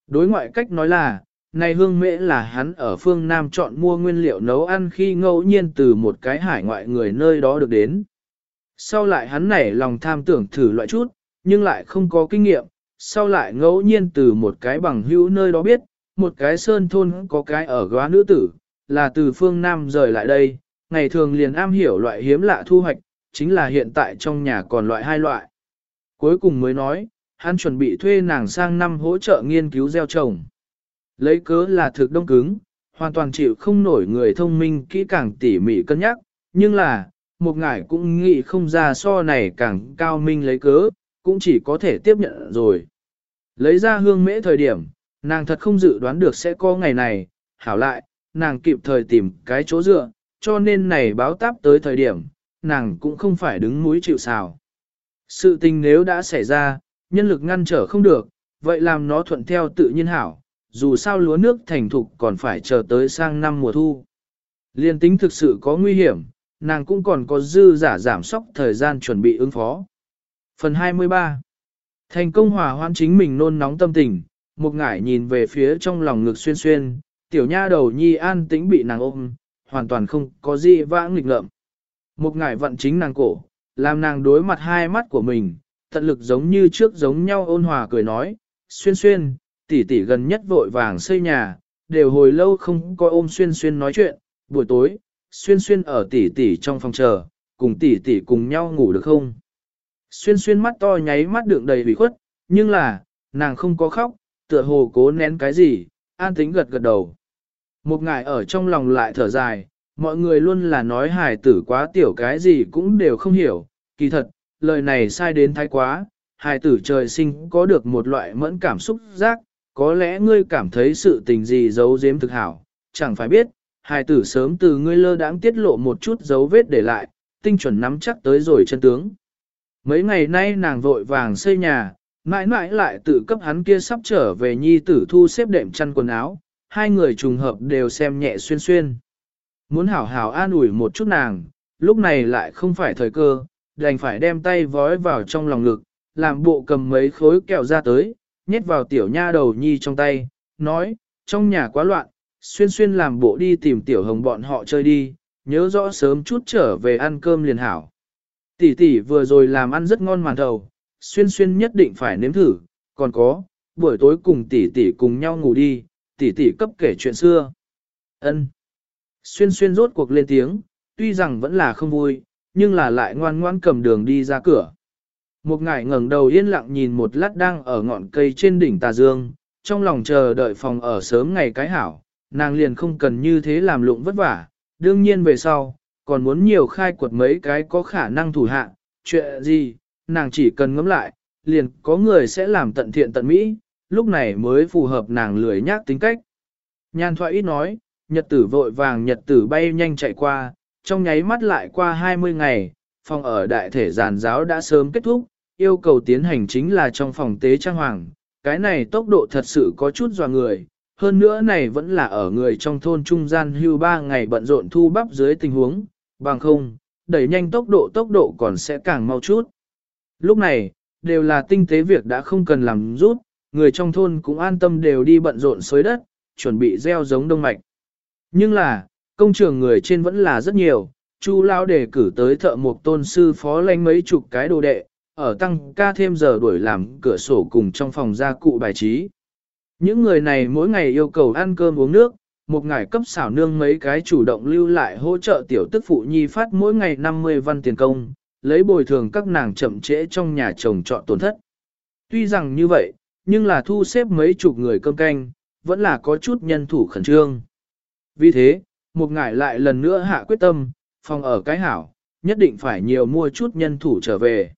Đối ngoại cách nói là, này hương mễ là hắn ở phương Nam chọn mua nguyên liệu nấu ăn khi ngẫu nhiên từ một cái hải ngoại người nơi đó được đến. Sau lại hắn nảy lòng tham tưởng thử loại chút, nhưng lại không có kinh nghiệm, sau lại ngẫu nhiên từ một cái bằng hữu nơi đó biết, một cái sơn thôn có cái ở góa nữ tử, là từ phương Nam rời lại đây, ngày thường liền am hiểu loại hiếm lạ thu hoạch, chính là hiện tại trong nhà còn loại hai loại. Cuối cùng mới nói, hắn chuẩn bị thuê nàng sang năm hỗ trợ nghiên cứu gieo trồng. Lấy cớ là thực đông cứng, hoàn toàn chịu không nổi người thông minh kỹ càng tỉ mỉ cân nhắc, nhưng là, một ngải cũng nghĩ không ra so này càng cao minh lấy cớ, cũng chỉ có thể tiếp nhận rồi. Lấy ra hương mễ thời điểm, nàng thật không dự đoán được sẽ có ngày này, hảo lại, nàng kịp thời tìm cái chỗ dựa, cho nên này báo táp tới thời điểm, nàng cũng không phải đứng mũi chịu sào. Sự tình nếu đã xảy ra, nhân lực ngăn trở không được, vậy làm nó thuận theo tự nhiên hảo, dù sao lúa nước thành thục còn phải chờ tới sang năm mùa thu. Liên tính thực sự có nguy hiểm, nàng cũng còn có dư giả giảm sóc thời gian chuẩn bị ứng phó. Phần 23 Thành công hòa hoãn chính mình nôn nóng tâm tình, một ngải nhìn về phía trong lòng ngực xuyên xuyên, tiểu nha đầu nhi an tĩnh bị nàng ôm, hoàn toàn không có gì vãng nghịch ngợm. Một ngải vận chính nàng cổ, làm nàng đối mặt hai mắt của mình, tận lực giống như trước giống nhau ôn hòa cười nói, xuyên xuyên, tỷ tỷ gần nhất vội vàng xây nhà, đều hồi lâu không có ôm xuyên xuyên nói chuyện, buổi tối, xuyên xuyên ở tỷ tỷ trong phòng chờ, cùng tỷ tỷ cùng nhau ngủ được không? Xuyên xuyên mắt to nháy mắt đựng đầy ủy khuất, nhưng là, nàng không có khóc, tựa hồ cố nén cái gì, an tính gật gật đầu. Một ngài ở trong lòng lại thở dài, mọi người luôn là nói hài tử quá tiểu cái gì cũng đều không hiểu, kỳ thật, lời này sai đến thái quá, hài tử trời sinh có được một loại mẫn cảm xúc giác, có lẽ ngươi cảm thấy sự tình gì giấu giếm thực hảo, chẳng phải biết, hài tử sớm từ ngươi lơ đãng tiết lộ một chút dấu vết để lại, tinh chuẩn nắm chắc tới rồi chân tướng. Mấy ngày nay nàng vội vàng xây nhà, mãi mãi lại tự cấp hắn kia sắp trở về nhi tử thu xếp đệm chăn quần áo, hai người trùng hợp đều xem nhẹ xuyên xuyên. Muốn hảo hảo an ủi một chút nàng, lúc này lại không phải thời cơ, đành phải đem tay vói vào trong lòng ngực, làm bộ cầm mấy khối kẹo ra tới, nhét vào tiểu nha đầu nhi trong tay, nói, trong nhà quá loạn, xuyên xuyên làm bộ đi tìm tiểu hồng bọn họ chơi đi, nhớ rõ sớm chút trở về ăn cơm liền hảo. Tỷ tỷ vừa rồi làm ăn rất ngon màn thầu, xuyên xuyên nhất định phải nếm thử, còn có, buổi tối cùng tỷ tỷ cùng nhau ngủ đi, tỷ tỷ cấp kể chuyện xưa. Ân. Xuyên xuyên rốt cuộc lên tiếng, tuy rằng vẫn là không vui, nhưng là lại ngoan ngoan cầm đường đi ra cửa. Một ngải ngẩng đầu yên lặng nhìn một lát đang ở ngọn cây trên đỉnh tà dương, trong lòng chờ đợi phòng ở sớm ngày cái hảo, nàng liền không cần như thế làm lụng vất vả, đương nhiên về sau, còn muốn nhiều khai quật mấy cái có khả năng thủ hạ, chuyện gì, nàng chỉ cần ngẫm lại, liền có người sẽ làm tận thiện tận mỹ, lúc này mới phù hợp nàng lười nhác tính cách. Nhan thoại ít nói, nhật tử vội vàng nhật tử bay nhanh chạy qua, trong nháy mắt lại qua 20 ngày, phòng ở đại thể giàn giáo đã sớm kết thúc, yêu cầu tiến hành chính là trong phòng tế trang hoàng. Cái này tốc độ thật sự có chút dò người, hơn nữa này vẫn là ở người trong thôn trung gian hưu ba ngày bận rộn thu bắp dưới tình huống, bằng không, đẩy nhanh tốc độ tốc độ còn sẽ càng mau chút. Lúc này, đều là tinh tế việc đã không cần làm rút, người trong thôn cũng an tâm đều đi bận rộn xới đất, chuẩn bị gieo giống đông mạch. Nhưng là, công trường người trên vẫn là rất nhiều, Chu Lao đề cử tới thợ một tôn sư phó lanh mấy chục cái đồ đệ, ở tăng ca thêm giờ đuổi làm cửa sổ cùng trong phòng gia cụ bài trí. Những người này mỗi ngày yêu cầu ăn cơm uống nước, một ngày cấp xảo nương mấy cái chủ động lưu lại hỗ trợ tiểu tức phụ nhi phát mỗi ngày 50 văn tiền công, lấy bồi thường các nàng chậm trễ trong nhà chồng chọn tổn thất. Tuy rằng như vậy, nhưng là thu xếp mấy chục người cơm canh, vẫn là có chút nhân thủ khẩn trương. Vì thế, một ngải lại lần nữa hạ quyết tâm, phòng ở cái hảo, nhất định phải nhiều mua chút nhân thủ trở về.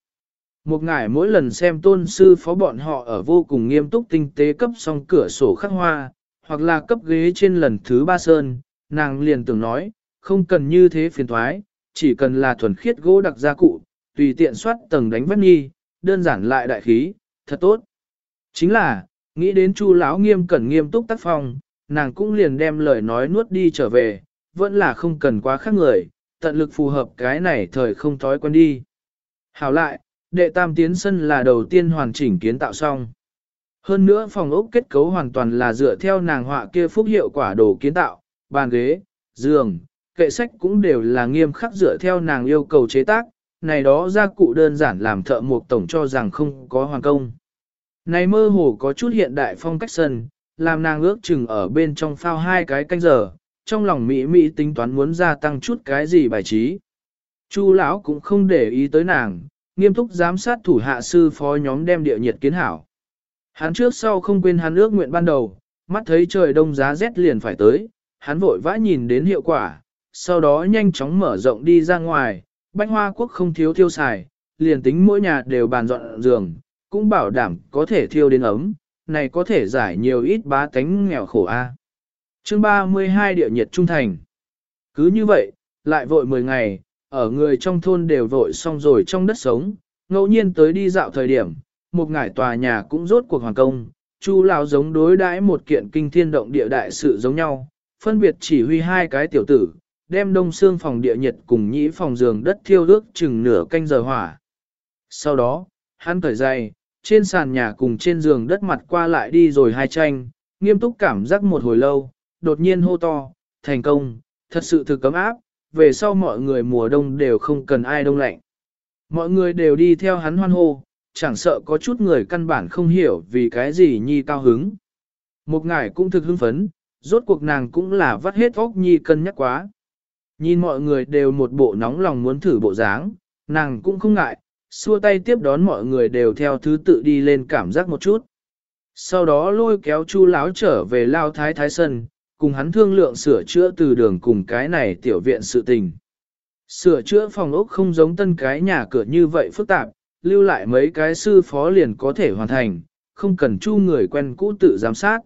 Một ngải mỗi lần xem tôn sư phó bọn họ ở vô cùng nghiêm túc tinh tế cấp xong cửa sổ khắc hoa, hoặc là cấp ghế trên lần thứ ba sơn, nàng liền tưởng nói, không cần như thế phiền thoái, chỉ cần là thuần khiết gỗ đặc gia cụ, tùy tiện soát tầng đánh vét nghi, đơn giản lại đại khí, thật tốt. Chính là, nghĩ đến chu lão nghiêm cẩn nghiêm túc tác phong, nàng cũng liền đem lời nói nuốt đi trở về, vẫn là không cần quá khác người, tận lực phù hợp cái này thời không thói quen đi. Hảo lại, đệ tam tiến sân là đầu tiên hoàn chỉnh kiến tạo xong. Hơn nữa phòng ốc kết cấu hoàn toàn là dựa theo nàng họa kia phúc hiệu quả đồ kiến tạo, bàn ghế, giường, kệ sách cũng đều là nghiêm khắc dựa theo nàng yêu cầu chế tác, này đó gia cụ đơn giản làm thợ mộc tổng cho rằng không có hoàn công. Này mơ hồ có chút hiện đại phong cách sân, làm nàng ước chừng ở bên trong phao hai cái canh giờ, trong lòng Mỹ Mỹ tính toán muốn gia tăng chút cái gì bài trí. Chu lão cũng không để ý tới nàng, nghiêm túc giám sát thủ hạ sư phó nhóm đem địa nhiệt kiến hảo. Hắn trước sau không quên hắn ước nguyện ban đầu, mắt thấy trời đông giá rét liền phải tới, hắn vội vã nhìn đến hiệu quả, sau đó nhanh chóng mở rộng đi ra ngoài, bánh hoa quốc không thiếu thiêu xài, liền tính mỗi nhà đều bàn dọn giường, cũng bảo đảm có thể thiêu đến ấm, này có thể giải nhiều ít bá tánh nghèo khổ a. À. Chương 32 địa nhiệt trung thành. Cứ như vậy, lại vội 10 ngày, ở người trong thôn đều vội xong rồi trong đất sống, ngẫu nhiên tới đi dạo thời điểm, một ngải tòa nhà cũng rốt cuộc hoàn công, Chu lão giống đối đãi một kiện kinh thiên động địa đại sự giống nhau, phân biệt chỉ huy hai cái tiểu tử, đem đông xương phòng địa nhiệt cùng nhĩ phòng giường đất thiêu ước chừng nửa canh giờ hỏa. Sau đó, hắn cởi dày, trên sàn nhà cùng trên giường đất mặt qua lại đi rồi hai tranh, nghiêm túc cảm giác một hồi lâu, đột nhiên hô to, thành công, thật sự thực cấm áp, về sau mọi người mùa đông đều không cần ai đông lạnh. Mọi người đều đi theo hắn hoan hô, chẳng sợ có chút người căn bản không hiểu vì cái gì nhi cao hứng. Một ngải cũng thực hưng phấn, rốt cuộc nàng cũng là vắt hết óc nhi cân nhắc quá. Nhìn mọi người đều một bộ nóng lòng muốn thử bộ dáng, nàng cũng không ngại, xua tay tiếp đón mọi người đều theo thứ tự đi lên cảm giác một chút. Sau đó lôi kéo chu láo trở về lao thái thái sân, cùng hắn thương lượng sửa chữa từ đường cùng cái này tiểu viện sự tình. Sửa chữa phòng ốc không giống tân cái nhà cửa như vậy phức tạp, lưu lại mấy cái sư phó liền có thể hoàn thành, không cần chu người quen cũ tự giám sát.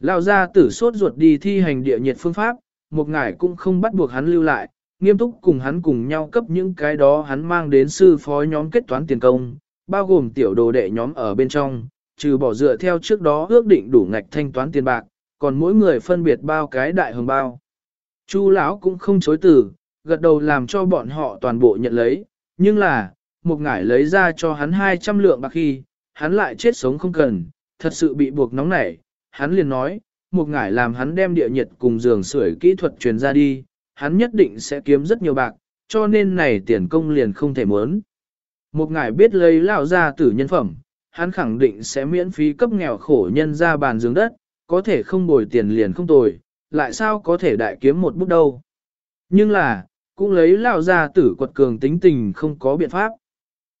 Lao ra tử sốt ruột đi thi hành địa nhiệt phương pháp, một ngải cũng không bắt buộc hắn lưu lại, nghiêm túc cùng hắn cùng nhau cấp những cái đó hắn mang đến sư phó nhóm kết toán tiền công, bao gồm tiểu đồ đệ nhóm ở bên trong, trừ bỏ dựa theo trước đó ước định đủ ngạch thanh toán tiền bạc, còn mỗi người phân biệt bao cái đại hồng bao. Chu lão cũng không chối từ, gật đầu làm cho bọn họ toàn bộ nhận lấy, nhưng là, một ngải lấy ra cho hắn 200 lượng bạc khi, hắn lại chết sống không cần, thật sự bị buộc nóng nảy, hắn liền nói, một ngải làm hắn đem địa nhiệt cùng giường sưởi kỹ thuật truyền ra đi, hắn nhất định sẽ kiếm rất nhiều bạc, cho nên này tiền công liền không thể muốn. Một ngài biết lấy lão gia tử nhân phẩm, hắn khẳng định sẽ miễn phí cấp nghèo khổ nhân ra bàn giường đất, có thể không bồi tiền liền không tồi, lại sao có thể đại kiếm một bút đâu. Nhưng là, cũng lấy lão gia tử quật cường tính tình không có biện pháp.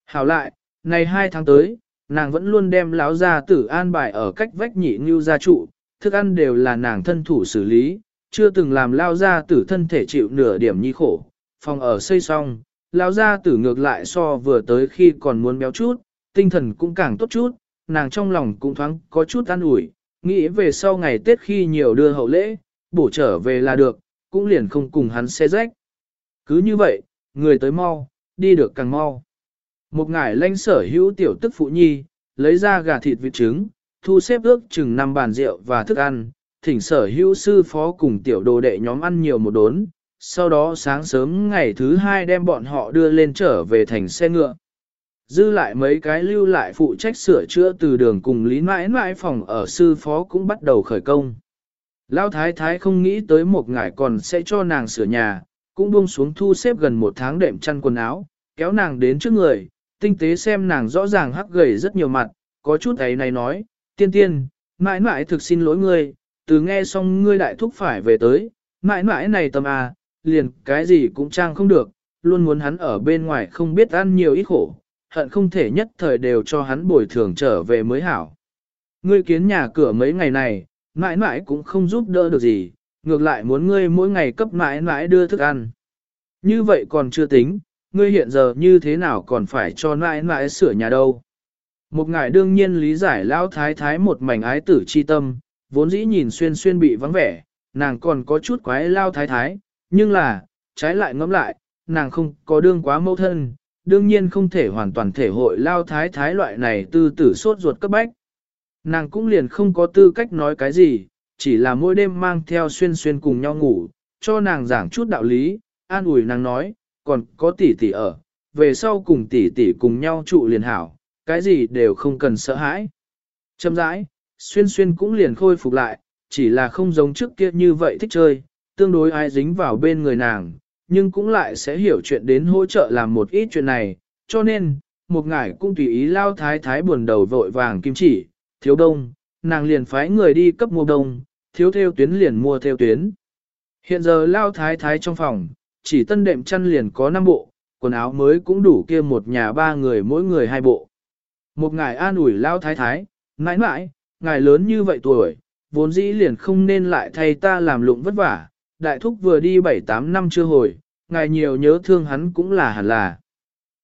Hảo lại, này hai tháng tới, nàng vẫn luôn đem lão gia tử an bài ở cách vách nhị như gia trụ, thức ăn đều là nàng thân thủ xử lý, chưa từng làm lao gia tử thân thể chịu nửa điểm nhi khổ. Phòng ở xây xong, lao gia tử ngược lại so vừa tới khi còn muốn béo chút, tinh thần cũng càng tốt chút, nàng trong lòng cũng thoáng có chút an ủi, nghĩ về sau ngày Tết khi nhiều đưa hậu lễ, bổ trở về là được, cũng liền không cùng hắn xe rách. Cứ như vậy, người tới mau, đi được càng mau. Một ngải lanh sở hữu tiểu tức phụ nhi, lấy ra gà thịt vịt trứng, thu xếp ước chừng năm bàn rượu và thức ăn, thỉnh sở hữu sư phó cùng tiểu đồ đệ nhóm ăn nhiều một đốn, sau đó sáng sớm ngày thứ hai đem bọn họ đưa lên trở về thành xe ngựa. Dư lại mấy cái lưu lại phụ trách sửa chữa từ đường cùng lý mãi mãi phòng ở sư phó cũng bắt đầu khởi công. lao thái thái không nghĩ tới một ngày còn sẽ cho nàng sửa nhà, cũng buông xuống thu xếp gần một tháng đệm chăn quần áo, kéo nàng đến trước người, tinh tế xem nàng rõ ràng hắc gầy rất nhiều mặt, có chút ấy này nói, tiên tiên, mãi mãi thực xin lỗi ngươi, từ nghe xong ngươi đại thúc phải về tới, mãi mãi này tâm à, liền cái gì cũng trang không được, luôn muốn hắn ở bên ngoài không biết ăn nhiều ít khổ, hận không thể nhất thời đều cho hắn bồi thường trở về mới hảo. Ngươi kiến nhà cửa mấy ngày này, mãi mãi cũng không giúp đỡ được gì, ngược lại muốn ngươi mỗi ngày cấp mãi mãi đưa thức ăn. Như vậy còn chưa tính, ngươi hiện giờ như thế nào còn phải cho mãi mãi sửa nhà đâu. Một ngài đương nhiên lý giải lão thái thái một mảnh ái tử chi tâm, vốn dĩ nhìn xuyên xuyên bị vắng vẻ, nàng còn có chút quái lao thái thái, nhưng là, trái lại ngẫm lại, nàng không có đương quá mâu thân, đương nhiên không thể hoàn toàn thể hội lao thái thái loại này tư tử sốt ruột cấp bách. Nàng cũng liền không có tư cách nói cái gì, chỉ là mỗi đêm mang theo xuyên xuyên cùng nhau ngủ, cho nàng giảng chút đạo lý, an ủi nàng nói, còn có tỷ tỷ ở, về sau cùng tỷ tỷ cùng nhau trụ liền hảo, cái gì đều không cần sợ hãi. Châm rãi, xuyên xuyên cũng liền khôi phục lại, chỉ là không giống trước kia như vậy thích chơi, tương đối ai dính vào bên người nàng, nhưng cũng lại sẽ hiểu chuyện đến hỗ trợ làm một ít chuyện này, cho nên, một ngải cũng tùy ý lao thái thái buồn đầu vội vàng kim chỉ, thiếu đông, nàng liền phái người đi cấp mua đông, thiếu theo tuyến liền mua theo tuyến. Hiện giờ lao thái thái trong phòng, chỉ tân đệm chăn liền có 5 bộ, quần áo mới cũng đủ kia một nhà ba người mỗi người hai bộ. Một ngài an ủi lao thái thái, mãi mãi, ngài lớn như vậy tuổi, vốn dĩ liền không nên lại thay ta làm lụng vất vả, đại thúc vừa đi 7-8 năm chưa hồi, ngài nhiều nhớ thương hắn cũng là hẳn là.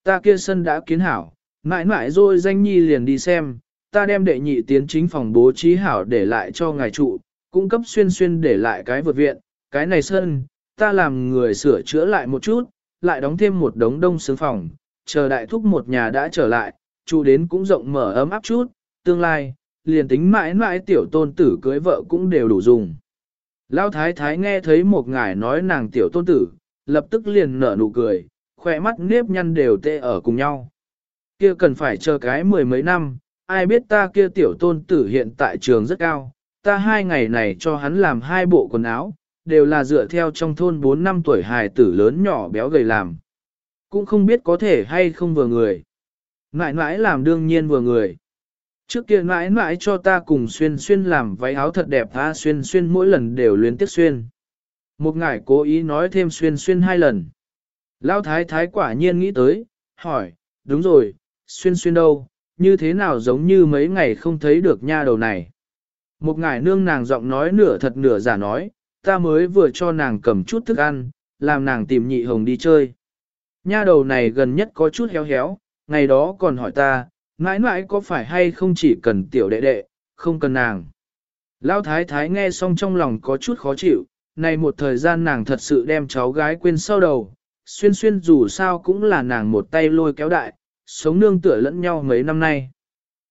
Ta kia sân đã kiến hảo, mãi mãi rồi danh nhi liền đi xem, ta đem đệ nhị tiến chính phòng bố trí hảo để lại cho ngài trụ, cung cấp xuyên xuyên để lại cái vượt viện, cái này sân, ta làm người sửa chữa lại một chút, lại đóng thêm một đống đông xứng phòng, chờ đại thúc một nhà đã trở lại, trụ đến cũng rộng mở ấm áp chút, tương lai, liền tính mãi mãi tiểu tôn tử cưới vợ cũng đều đủ dùng. Lão thái thái nghe thấy một ngài nói nàng tiểu tôn tử, lập tức liền nở nụ cười, khỏe mắt nếp nhăn đều tê ở cùng nhau. Kia cần phải chờ cái mười mấy năm, ai biết ta kia tiểu tôn tử hiện tại trường rất cao, ta hai ngày này cho hắn làm hai bộ quần áo, đều là dựa theo trong thôn 4 năm tuổi hài tử lớn nhỏ béo gầy làm. Cũng không biết có thể hay không vừa người. Ngại ngãi làm đương nhiên vừa người. Trước kia mãi mãi cho ta cùng xuyên xuyên làm váy áo thật đẹp tha xuyên xuyên mỗi lần đều luyến tiếc xuyên. Một ngài cố ý nói thêm xuyên xuyên hai lần. Lão thái thái quả nhiên nghĩ tới, hỏi, đúng rồi, xuyên xuyên đâu, như thế nào giống như mấy ngày không thấy được nha đầu này. Một ngài nương nàng giọng nói nửa thật nửa giả nói, ta mới vừa cho nàng cầm chút thức ăn, làm nàng tìm nhị hồng đi chơi. Nha đầu này gần nhất có chút héo héo, ngày đó còn hỏi ta, mãi mãi có phải hay không chỉ cần tiểu đệ đệ, không cần nàng. Lão thái thái nghe xong trong lòng có chút khó chịu, này một thời gian nàng thật sự đem cháu gái quên sau đầu, xuyên xuyên dù sao cũng là nàng một tay lôi kéo đại, sống nương tựa lẫn nhau mấy năm nay.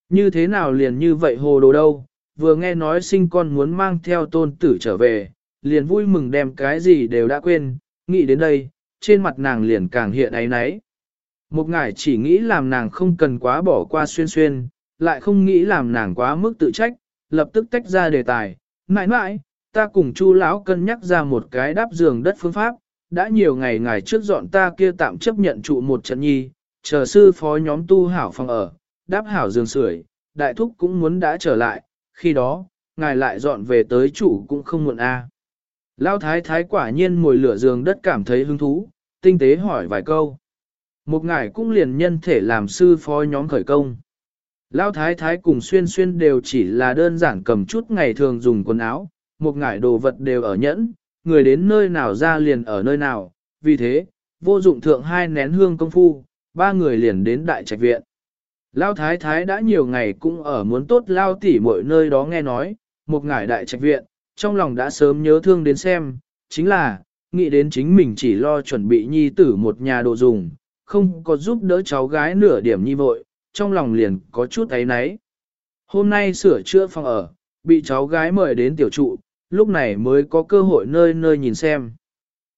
Như thế nào liền như vậy hồ đồ đâu, vừa nghe nói sinh con muốn mang theo tôn tử trở về, liền vui mừng đem cái gì đều đã quên, nghĩ đến đây, trên mặt nàng liền càng hiện ấy nấy. Một ngải chỉ nghĩ làm nàng không cần quá bỏ qua xuyên xuyên, lại không nghĩ làm nàng quá mức tự trách, lập tức tách ra đề tài, mãi mãi, ta cùng chu lão cân nhắc ra một cái đáp giường đất phương pháp, đã nhiều ngày ngày trước dọn ta kia tạm chấp nhận trụ một trận nhi, chờ sư phó nhóm tu hảo phòng ở, đáp hảo giường sưởi, đại thúc cũng muốn đã trở lại, khi đó, ngài lại dọn về tới chủ cũng không muộn a. À. Lao thái thái quả nhiên ngồi lửa giường đất cảm thấy hứng thú, tinh tế hỏi vài câu. Một ngài cũng liền nhân thể làm sư phó nhóm khởi công. Lão thái thái cùng xuyên xuyên đều chỉ là đơn giản cầm chút ngày thường dùng quần áo, một ngải đồ vật đều ở nhẫn, người đến nơi nào ra liền ở nơi nào, vì thế, vô dụng thượng hai nén hương công phu, ba người liền đến đại trạch viện. Lão thái thái đã nhiều ngày cũng ở muốn tốt lao tỉ mọi nơi đó nghe nói, một ngải đại trạch viện, trong lòng đã sớm nhớ thương đến xem, chính là, nghĩ đến chính mình chỉ lo chuẩn bị nhi tử một nhà đồ dùng, không có giúp đỡ cháu gái nửa điểm nhi vội, trong lòng liền có chút ấy náy. Hôm nay sửa chữa phòng ở, bị cháu gái mời đến tiểu trụ, lúc này mới có cơ hội nơi nơi nhìn xem.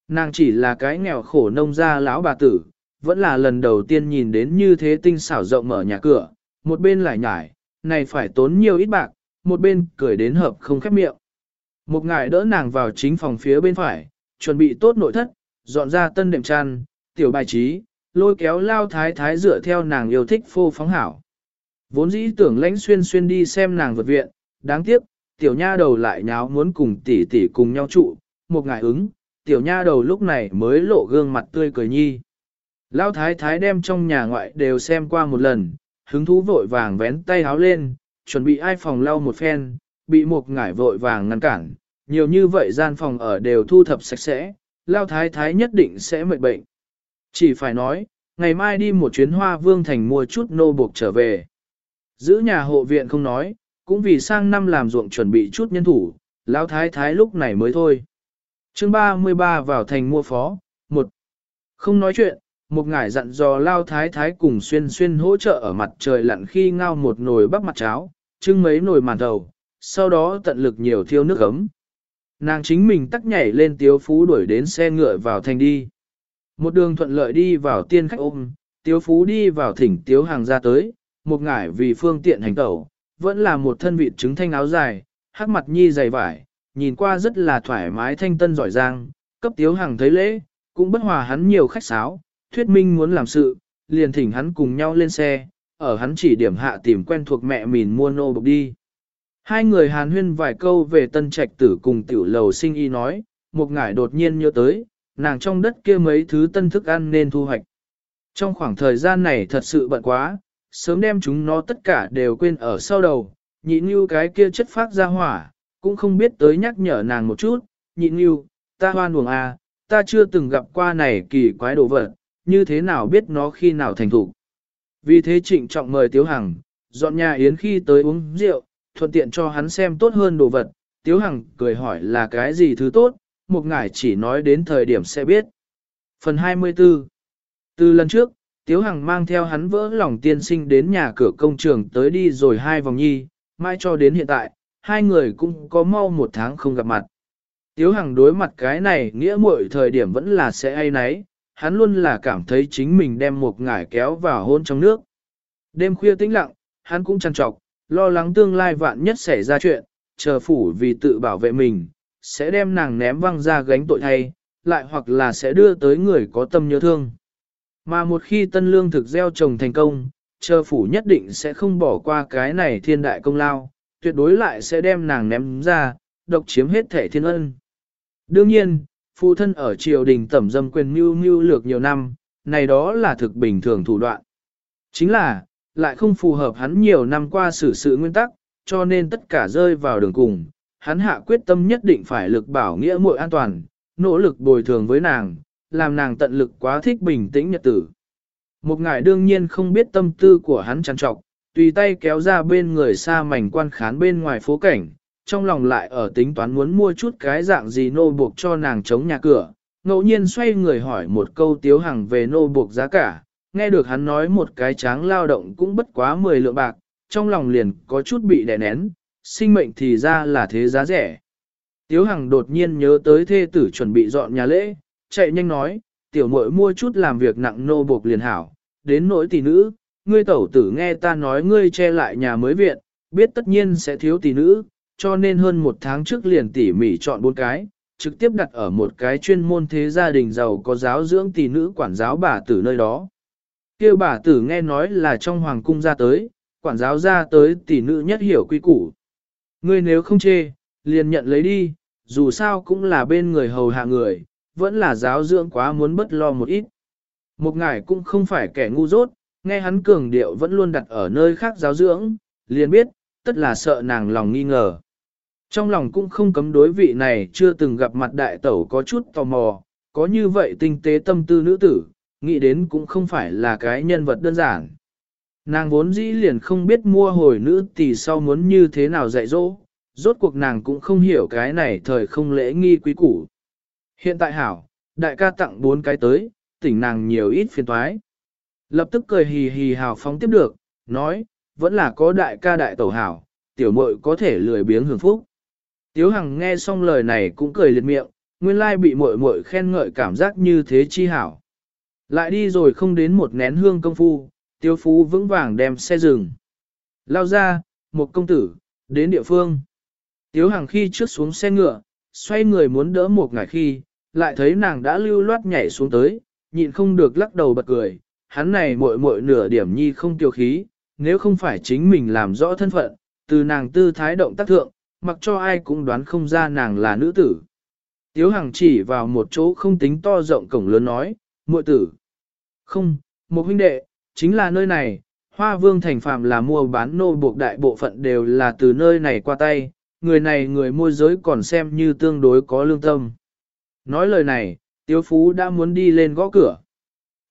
Nàng chỉ là cái nghèo khổ nông gia lão bà tử, vẫn là lần đầu tiên nhìn đến như thế tinh xảo rộng mở nhà cửa, một bên lại nhải, này phải tốn nhiều ít bạc, một bên cười đến hợp không khép miệng. Một ngài đỡ nàng vào chính phòng phía bên phải, chuẩn bị tốt nội thất, dọn ra tân đệm chăn, tiểu bài trí, lôi kéo lao thái thái dựa theo nàng yêu thích phô phóng hảo. Vốn dĩ tưởng lãnh xuyên xuyên đi xem nàng vật viện, đáng tiếc, tiểu nha đầu lại nháo muốn cùng tỷ tỷ cùng nhau trụ, một ngài ứng, tiểu nha đầu lúc này mới lộ gương mặt tươi cười nhi. Lao thái thái đem trong nhà ngoại đều xem qua một lần, hứng thú vội vàng vén tay háo lên, chuẩn bị ai phòng lau một phen, bị một ngải vội vàng ngăn cản, nhiều như vậy gian phòng ở đều thu thập sạch sẽ, Lao thái thái nhất định sẽ mệt bệnh. Chỉ phải nói, ngày mai đi một chuyến hoa vương thành mua chút nô buộc trở về. Giữ nhà hộ viện không nói, cũng vì sang năm làm ruộng chuẩn bị chút nhân thủ, lão thái thái lúc này mới thôi. chương 33 vào thành mua phó, một Không nói chuyện, một ngải dặn dò lao thái thái cùng xuyên xuyên hỗ trợ ở mặt trời lặn khi ngao một nồi bắp mặt cháo, trưng mấy nồi màn đầu, sau đó tận lực nhiều thiêu nước ấm. Nàng chính mình tắc nhảy lên tiếu phú đuổi đến xe ngựa vào thành đi. Một đường thuận lợi đi vào tiên khách ôm, tiếu phú đi vào thỉnh tiếu hàng ra tới, một ngải vì phương tiện hành tẩu, vẫn là một thân vị trứng thanh áo dài, hắc mặt nhi dày vải, nhìn qua rất là thoải mái thanh tân giỏi giang, cấp tiếu hàng thấy lễ, cũng bất hòa hắn nhiều khách sáo, thuyết minh muốn làm sự, liền thỉnh hắn cùng nhau lên xe, ở hắn chỉ điểm hạ tìm quen thuộc mẹ mình mua nô bộc đi. Hai người hàn huyên vài câu về tân trạch tử cùng tiểu lầu sinh y nói, một ngải đột nhiên nhớ tới, nàng trong đất kia mấy thứ tân thức ăn nên thu hoạch. Trong khoảng thời gian này thật sự bận quá, sớm đem chúng nó tất cả đều quên ở sau đầu, nhị như cái kia chất phát ra hỏa, cũng không biết tới nhắc nhở nàng một chút, nhị như, ta hoan buồng à, ta chưa từng gặp qua này kỳ quái đồ vật, như thế nào biết nó khi nào thành thủ. Vì thế trịnh trọng mời Tiếu Hằng, dọn nhà Yến khi tới uống rượu, thuận tiện cho hắn xem tốt hơn đồ vật, Tiếu Hằng cười hỏi là cái gì thứ tốt, một ngải chỉ nói đến thời điểm sẽ biết. Phần 24 Từ lần trước, Tiếu Hằng mang theo hắn vỡ lòng tiên sinh đến nhà cửa công trường tới đi rồi hai vòng nhi, mai cho đến hiện tại, hai người cũng có mau một tháng không gặp mặt. Tiếu Hằng đối mặt cái này nghĩa muội thời điểm vẫn là sẽ ai nấy, hắn luôn là cảm thấy chính mình đem một ngải kéo vào hôn trong nước. Đêm khuya tĩnh lặng, hắn cũng chăn trọc, lo lắng tương lai vạn nhất xảy ra chuyện, chờ phủ vì tự bảo vệ mình, sẽ đem nàng ném văng ra gánh tội thay, lại hoặc là sẽ đưa tới người có tâm nhớ thương. Mà một khi tân lương thực gieo trồng thành công, chờ phủ nhất định sẽ không bỏ qua cái này thiên đại công lao, tuyệt đối lại sẽ đem nàng ném ra, độc chiếm hết thể thiên ân. Đương nhiên, phụ thân ở triều đình tẩm dâm quyền mưu mưu lược nhiều năm, này đó là thực bình thường thủ đoạn. Chính là, lại không phù hợp hắn nhiều năm qua xử sự nguyên tắc, cho nên tất cả rơi vào đường cùng, hắn hạ quyết tâm nhất định phải lực bảo nghĩa muội an toàn, nỗ lực bồi thường với nàng, làm nàng tận lực quá thích bình tĩnh nhật tử. Một ngài đương nhiên không biết tâm tư của hắn trằn trọc, tùy tay kéo ra bên người xa mảnh quan khán bên ngoài phố cảnh, trong lòng lại ở tính toán muốn mua chút cái dạng gì nô buộc cho nàng chống nhà cửa, ngẫu nhiên xoay người hỏi một câu tiếu hàng về nô buộc giá cả, nghe được hắn nói một cái tráng lao động cũng bất quá 10 lượng bạc, trong lòng liền có chút bị đè nén, sinh mệnh thì ra là thế giá rẻ. Tiếu Hằng đột nhiên nhớ tới thê tử chuẩn bị dọn nhà lễ, chạy nhanh nói, tiểu muội mua chút làm việc nặng nô buộc liền hảo, đến nỗi tỷ nữ, ngươi tẩu tử nghe ta nói ngươi che lại nhà mới viện, biết tất nhiên sẽ thiếu tỷ nữ, cho nên hơn một tháng trước liền tỉ mỉ chọn bốn cái, trực tiếp đặt ở một cái chuyên môn thế gia đình giàu có giáo dưỡng tỷ nữ quản giáo bà tử nơi đó. Kêu bà tử nghe nói là trong hoàng cung ra tới, quản giáo ra tới tỷ nữ nhất hiểu quy củ. Ngươi nếu không chê, liền nhận lấy đi, dù sao cũng là bên người hầu hạ người, vẫn là giáo dưỡng quá muốn bất lo một ít. Một ngài cũng không phải kẻ ngu dốt, nghe hắn cường điệu vẫn luôn đặt ở nơi khác giáo dưỡng, liền biết, tất là sợ nàng lòng nghi ngờ. Trong lòng cũng không cấm đối vị này chưa từng gặp mặt đại tẩu có chút tò mò, có như vậy tinh tế tâm tư nữ tử, nghĩ đến cũng không phải là cái nhân vật đơn giản. Nàng vốn dĩ liền không biết mua hồi nữ tỷ sau muốn như thế nào dạy dỗ, rốt cuộc nàng cũng không hiểu cái này thời không lễ nghi quý củ. Hiện tại hảo, đại ca tặng bốn cái tới, tỉnh nàng nhiều ít phiền toái. Lập tức cười hì hì hào phóng tiếp được, nói, vẫn là có đại ca đại tẩu hảo, tiểu muội có thể lười biếng hưởng phúc. Tiếu Hằng nghe xong lời này cũng cười liệt miệng, nguyên lai bị muội muội khen ngợi cảm giác như thế chi hảo. Lại đi rồi không đến một nén hương công phu, tiêu phú vững vàng đem xe dừng. Lao ra, một công tử, đến địa phương. Tiếu Hằng khi trước xuống xe ngựa, xoay người muốn đỡ một ngải khi, lại thấy nàng đã lưu loát nhảy xuống tới, nhịn không được lắc đầu bật cười, hắn này muội muội nửa điểm nhi không tiêu khí, nếu không phải chính mình làm rõ thân phận, từ nàng tư thái động tác thượng, mặc cho ai cũng đoán không ra nàng là nữ tử. Tiếu Hằng chỉ vào một chỗ không tính to rộng cổng lớn nói, muội tử. Không, một huynh đệ, chính là nơi này, Hoa Vương Thành Phạm là mua bán nô buộc đại bộ phận đều là từ nơi này qua tay, người này người môi giới còn xem như tương đối có lương tâm. Nói lời này, Tiếu Phú đã muốn đi lên gõ cửa.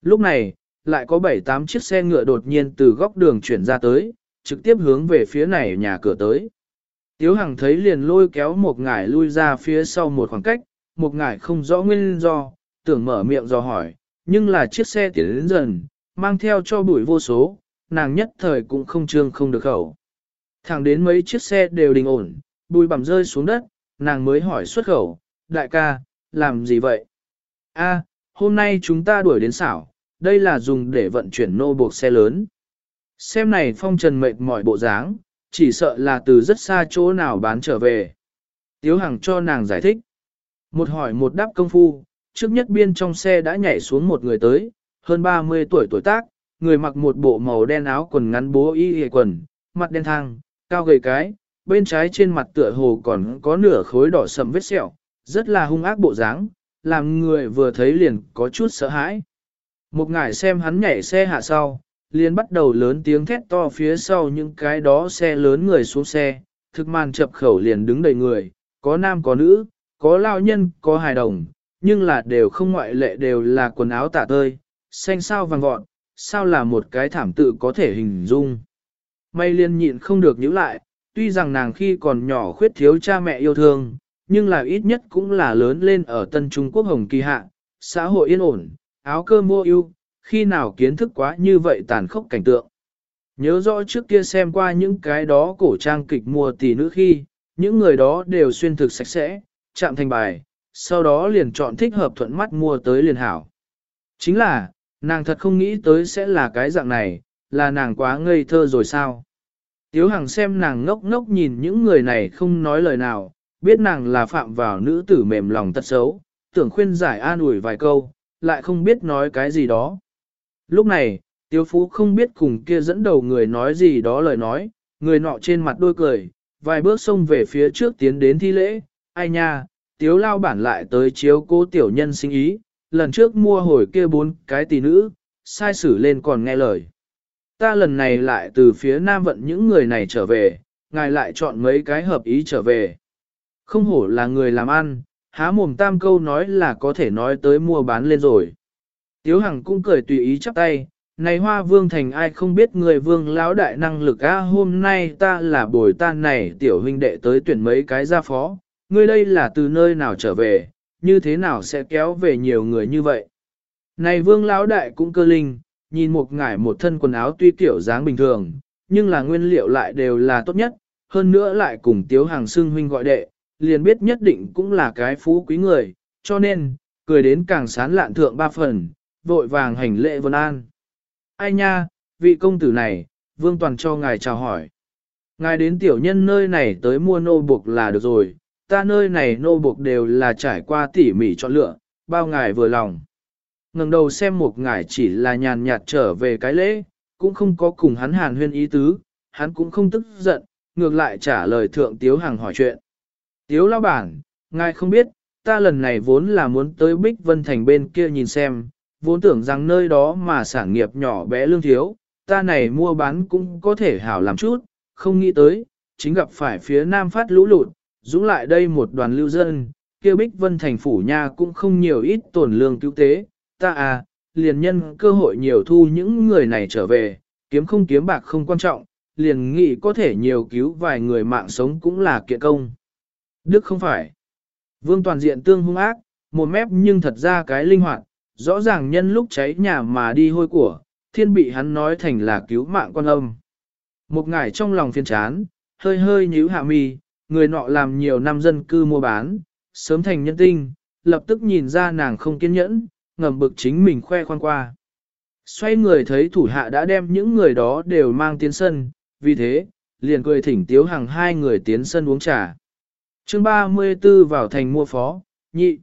Lúc này, lại có 7-8 chiếc xe ngựa đột nhiên từ góc đường chuyển ra tới, trực tiếp hướng về phía này nhà cửa tới. Tiếu Hằng thấy liền lôi kéo một ngải lui ra phía sau một khoảng cách, một ngải không rõ nguyên do, tưởng mở miệng do hỏi, nhưng là chiếc xe tiến đến dần, mang theo cho bụi vô số, nàng nhất thời cũng không trương không được khẩu. Thẳng đến mấy chiếc xe đều đình ổn, bụi bằm rơi xuống đất, nàng mới hỏi xuất khẩu, đại ca, làm gì vậy? A, hôm nay chúng ta đuổi đến xảo, đây là dùng để vận chuyển nô buộc xe lớn. Xem này phong trần mệt mỏi bộ dáng, chỉ sợ là từ rất xa chỗ nào bán trở về. Tiếu Hằng cho nàng giải thích. Một hỏi một đáp công phu, trước nhất biên trong xe đã nhảy xuống một người tới, hơn 30 tuổi tuổi tác, người mặc một bộ màu đen áo quần ngắn bố y y quần, mặt đen thang, cao gầy cái, bên trái trên mặt tựa hồ còn có nửa khối đỏ sầm vết sẹo, rất là hung ác bộ dáng, làm người vừa thấy liền có chút sợ hãi. Một ngải xem hắn nhảy xe hạ sau, liền bắt đầu lớn tiếng thét to phía sau những cái đó xe lớn người xuống xe, thực màn chập khẩu liền đứng đầy người, có nam có nữ, có lao nhân, có hài đồng, nhưng là đều không ngoại lệ đều là quần áo tả tơi, xanh sao vàng vọt, sao là một cái thảm tự có thể hình dung. May liên nhịn không được nhíu lại, tuy rằng nàng khi còn nhỏ khuyết thiếu cha mẹ yêu thương, nhưng là ít nhất cũng là lớn lên ở Tân Trung Quốc Hồng Kỳ Hạ, xã hội yên ổn, áo cơ mua yêu, khi nào kiến thức quá như vậy tàn khốc cảnh tượng. Nhớ rõ trước kia xem qua những cái đó cổ trang kịch mùa tỷ nữ khi, những người đó đều xuyên thực sạch sẽ, chạm thành bài, sau đó liền chọn thích hợp thuận mắt mua tới liền hảo. Chính là, nàng thật không nghĩ tới sẽ là cái dạng này, là nàng quá ngây thơ rồi sao. Tiếu Hằng xem nàng ngốc ngốc nhìn những người này không nói lời nào, biết nàng là phạm vào nữ tử mềm lòng tật xấu, tưởng khuyên giải an ủi vài câu, lại không biết nói cái gì đó. Lúc này, Tiếu Phú không biết cùng kia dẫn đầu người nói gì đó lời nói, người nọ trên mặt đôi cười, vài bước xông về phía trước tiến đến thi lễ, ai nha, Tiếu lao bản lại tới chiếu cố tiểu nhân sinh ý, lần trước mua hồi kia bốn cái tỷ nữ, sai xử lên còn nghe lời. Ta lần này lại từ phía nam vận những người này trở về, ngài lại chọn mấy cái hợp ý trở về. Không hổ là người làm ăn, há mồm tam câu nói là có thể nói tới mua bán lên rồi. Tiếu Hằng cũng cười tùy ý chắp tay, này hoa vương thành ai không biết người vương lão đại năng lực a hôm nay ta là bồi tan này tiểu huynh đệ tới tuyển mấy cái gia phó, ngươi đây là từ nơi nào trở về, như thế nào sẽ kéo về nhiều người như vậy. Này vương lão đại cũng cơ linh, nhìn một ngải một thân quần áo tuy kiểu dáng bình thường, nhưng là nguyên liệu lại đều là tốt nhất, hơn nữa lại cùng tiếu hàng xưng huynh gọi đệ, liền biết nhất định cũng là cái phú quý người, cho nên, cười đến càng sán lạn thượng ba phần, vội vàng hành lễ vân an. Ai nha, vị công tử này, vương toàn cho ngài chào hỏi. Ngài đến tiểu nhân nơi này tới mua nô buộc là được rồi, ta nơi này nô buộc đều là trải qua tỉ mỉ chọn lựa, bao ngài vừa lòng. ngẩng đầu xem một ngài chỉ là nhàn nhạt trở về cái lễ, cũng không có cùng hắn hàn huyên ý tứ, hắn cũng không tức giận, ngược lại trả lời thượng tiếu hàng hỏi chuyện. Tiếu lao bản, ngài không biết, ta lần này vốn là muốn tới Bích Vân Thành bên kia nhìn xem, vốn tưởng rằng nơi đó mà sản nghiệp nhỏ bé lương thiếu, ta này mua bán cũng có thể hảo làm chút, không nghĩ tới, chính gặp phải phía nam phát lũ lụt, dũng lại đây một đoàn lưu dân, kêu Bích Vân Thành phủ nha cũng không nhiều ít tổn lương cứu tế, ta à, liền nhân cơ hội nhiều thu những người này trở về, kiếm không kiếm bạc không quan trọng, liền nghĩ có thể nhiều cứu vài người mạng sống cũng là kiện công. Đức không phải. Vương toàn diện tương hung ác, một mép nhưng thật ra cái linh hoạt, rõ ràng nhân lúc cháy nhà mà đi hôi của, thiên bị hắn nói thành là cứu mạng con âm. Một ngải trong lòng phiền chán, hơi hơi nhíu hạ mi, người nọ làm nhiều năm dân cư mua bán, sớm thành nhân tinh, lập tức nhìn ra nàng không kiên nhẫn, ngầm bực chính mình khoe khoan qua. Xoay người thấy thủ hạ đã đem những người đó đều mang tiến sân, vì thế, liền cười thỉnh tiếu hàng hai người tiến sân uống trà. chương 34 vào thành mua phó, nhị.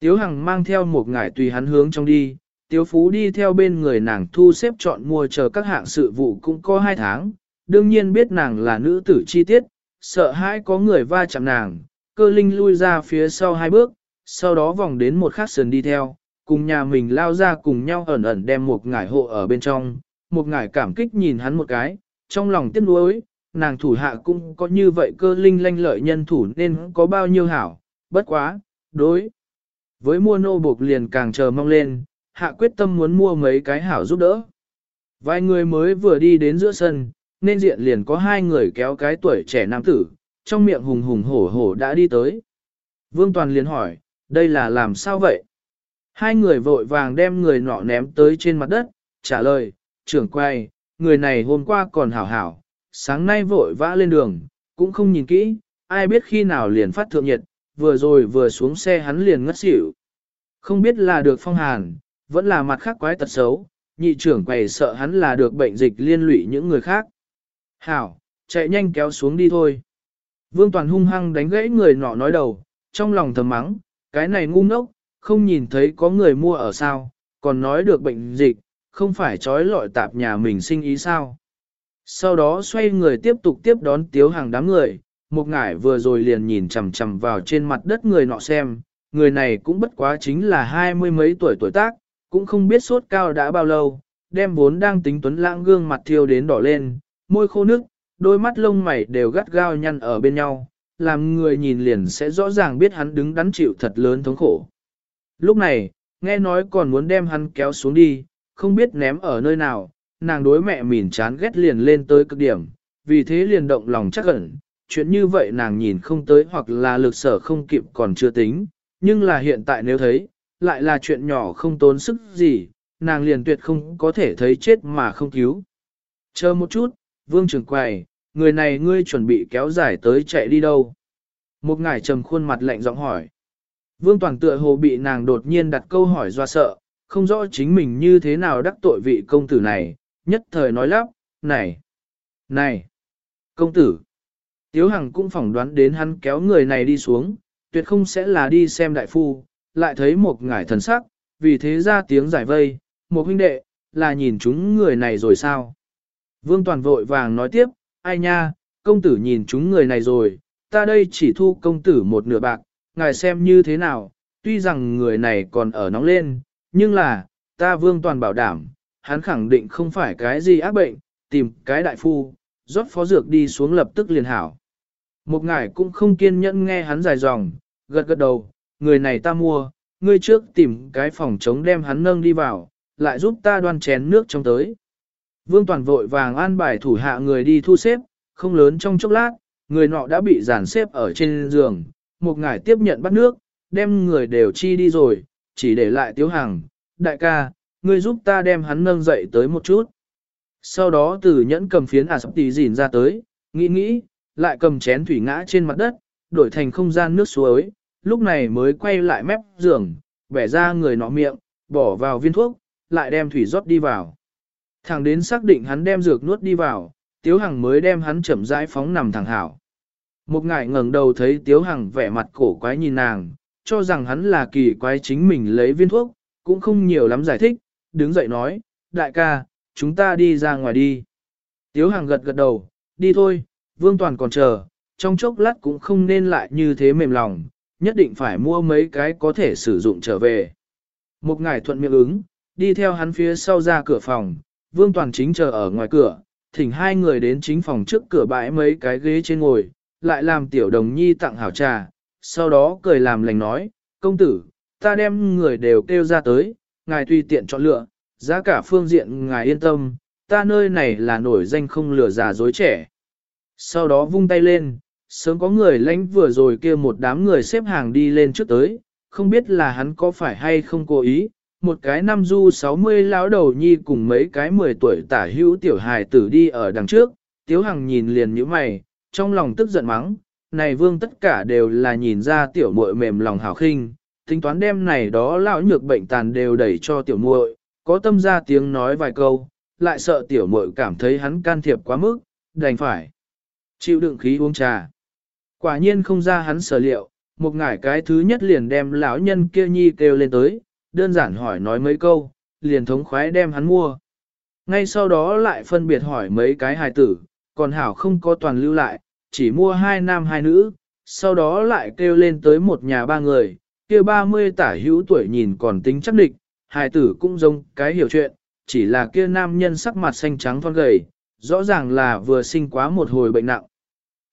Tiếu Hằng mang theo một ngải tùy hắn hướng trong đi, Tiếu Phú đi theo bên người nàng thu xếp chọn mua chờ các hạng sự vụ cũng có hai tháng, đương nhiên biết nàng là nữ tử chi tiết, sợ hãi có người va chạm nàng, cơ linh lui ra phía sau hai bước, sau đó vòng đến một khắc sườn đi theo, cùng nhà mình lao ra cùng nhau ẩn ẩn đem một ngải hộ ở bên trong, một ngải cảm kích nhìn hắn một cái, trong lòng tiếc nuối, nàng thủ hạ cũng có như vậy cơ linh lanh lợi nhân thủ nên có bao nhiêu hảo, bất quá, đối. Với mua nô buộc liền càng chờ mong lên, hạ quyết tâm muốn mua mấy cái hảo giúp đỡ. Vài người mới vừa đi đến giữa sân, nên diện liền có hai người kéo cái tuổi trẻ nam tử, trong miệng hùng hùng hổ hổ đã đi tới. Vương Toàn liền hỏi, đây là làm sao vậy? Hai người vội vàng đem người nọ ném tới trên mặt đất, trả lời, trưởng quay, người này hôm qua còn hảo hảo, sáng nay vội vã lên đường, cũng không nhìn kỹ, ai biết khi nào liền phát thượng nhiệt, vừa rồi vừa xuống xe hắn liền ngất xỉu. Không biết là được phong hàn, vẫn là mặt khác quái tật xấu, nhị trưởng quầy sợ hắn là được bệnh dịch liên lụy những người khác. Hảo, chạy nhanh kéo xuống đi thôi. Vương Toàn hung hăng đánh gãy người nọ nói đầu, trong lòng thầm mắng, cái này ngu ngốc, không nhìn thấy có người mua ở sao, còn nói được bệnh dịch, không phải trói lọi tạp nhà mình sinh ý sao. Sau đó xoay người tiếp tục tiếp đón tiếu hàng đám người, một ngải vừa rồi liền nhìn chằm chằm vào trên mặt đất người nọ xem, người này cũng bất quá chính là hai mươi mấy tuổi tuổi tác, cũng không biết sốt cao đã bao lâu, đem vốn đang tính tuấn lãng gương mặt thiêu đến đỏ lên, môi khô nước, đôi mắt lông mày đều gắt gao nhăn ở bên nhau, làm người nhìn liền sẽ rõ ràng biết hắn đứng đắn chịu thật lớn thống khổ. Lúc này, nghe nói còn muốn đem hắn kéo xuống đi, không biết ném ở nơi nào, nàng đối mẹ mỉn chán ghét liền lên tới cực điểm, vì thế liền động lòng chắc ẩn, chuyện như vậy nàng nhìn không tới hoặc là lực sở không kịp còn chưa tính, nhưng là hiện tại nếu thấy, lại là chuyện nhỏ không tốn sức gì, nàng liền tuyệt không có thể thấy chết mà không cứu. Chờ một chút, vương trưởng quầy, người này ngươi chuẩn bị kéo dài tới chạy đi đâu? Một ngải trầm khuôn mặt lạnh giọng hỏi. Vương toàn tựa hồ bị nàng đột nhiên đặt câu hỏi do sợ, không rõ chính mình như thế nào đắc tội vị công tử này, nhất thời nói lắp, này, này, công tử. Tiếu Hằng cũng phỏng đoán đến hắn kéo người này đi xuống, tuyệt không sẽ là đi xem đại phu, lại thấy một ngải thần sắc, vì thế ra tiếng giải vây, một huynh đệ, là nhìn chúng người này rồi sao? Vương Toàn vội vàng nói tiếp, ai nha, công tử nhìn chúng người này rồi, ta đây chỉ thu công tử một nửa bạc, ngài xem như thế nào, tuy rằng người này còn ở nóng lên, nhưng là, ta Vương Toàn bảo đảm, hắn khẳng định không phải cái gì ác bệnh, tìm cái đại phu, rót phó dược đi xuống lập tức liền hảo. Một ngài cũng không kiên nhẫn nghe hắn dài dòng, gật gật đầu, người này ta mua, ngươi trước tìm cái phòng chống đem hắn nâng đi vào, lại giúp ta đoan chén nước trong tới. Vương Toàn vội vàng an bài thủ hạ người đi thu xếp, không lớn trong chốc lát, người nọ đã bị dàn xếp ở trên giường, một ngải tiếp nhận bắt nước, đem người đều chi đi rồi, chỉ để lại tiếu hàng, đại ca, ngươi giúp ta đem hắn nâng dậy tới một chút. Sau đó từ nhẫn cầm phiến à sắp tí dìn ra tới, nghĩ nghĩ, lại cầm chén thủy ngã trên mặt đất, đổi thành không gian nước suối, lúc này mới quay lại mép giường, bẻ ra người nọ miệng, bỏ vào viên thuốc, lại đem thủy rót đi vào. Thẳng đến xác định hắn đem dược nuốt đi vào, Tiếu Hằng mới đem hắn chậm rãi phóng nằm thẳng hảo. Một ngải ngẩng đầu thấy Tiếu Hằng vẻ mặt cổ quái nhìn nàng, cho rằng hắn là kỳ quái chính mình lấy viên thuốc, cũng không nhiều lắm giải thích, đứng dậy nói, đại ca, chúng ta đi ra ngoài đi. Tiếu Hằng gật gật đầu, đi thôi, Vương Toàn còn chờ, trong chốc lát cũng không nên lại như thế mềm lòng, nhất định phải mua mấy cái có thể sử dụng trở về. Một ngải thuận miệng ứng, đi theo hắn phía sau ra cửa phòng, Vương Toàn chính chờ ở ngoài cửa, thỉnh hai người đến chính phòng trước cửa bãi mấy cái ghế trên ngồi, lại làm tiểu đồng nhi tặng hảo trà, sau đó cười làm lành nói, công tử, ta đem người đều kêu ra tới, ngài tùy tiện chọn lựa, giá cả phương diện ngài yên tâm, ta nơi này là nổi danh không lừa già dối trẻ. Sau đó vung tay lên, sớm có người lãnh vừa rồi kia một đám người xếp hàng đi lên trước tới, không biết là hắn có phải hay không cố ý, một cái năm du 60 lão đầu nhi cùng mấy cái 10 tuổi tả hữu tiểu hài tử đi ở đằng trước, tiếu hằng nhìn liền như mày, trong lòng tức giận mắng, này vương tất cả đều là nhìn ra tiểu muội mềm lòng hào khinh, tính toán đem này đó lão nhược bệnh tàn đều đẩy cho tiểu muội, có tâm ra tiếng nói vài câu, lại sợ tiểu muội cảm thấy hắn can thiệp quá mức, đành phải chịu đựng khí uống trà. Quả nhiên không ra hắn sở liệu, một ngải cái thứ nhất liền đem lão nhân kia nhi kêu lên tới, đơn giản hỏi nói mấy câu, liền thống khoái đem hắn mua. Ngay sau đó lại phân biệt hỏi mấy cái hài tử, còn hảo không có toàn lưu lại, chỉ mua hai nam hai nữ, sau đó lại kêu lên tới một nhà ba người, kia ba mươi tả hữu tuổi nhìn còn tính chắc địch, hài tử cũng giống cái hiểu chuyện, chỉ là kia nam nhân sắc mặt xanh trắng thon gầy, rõ ràng là vừa sinh quá một hồi bệnh nặng.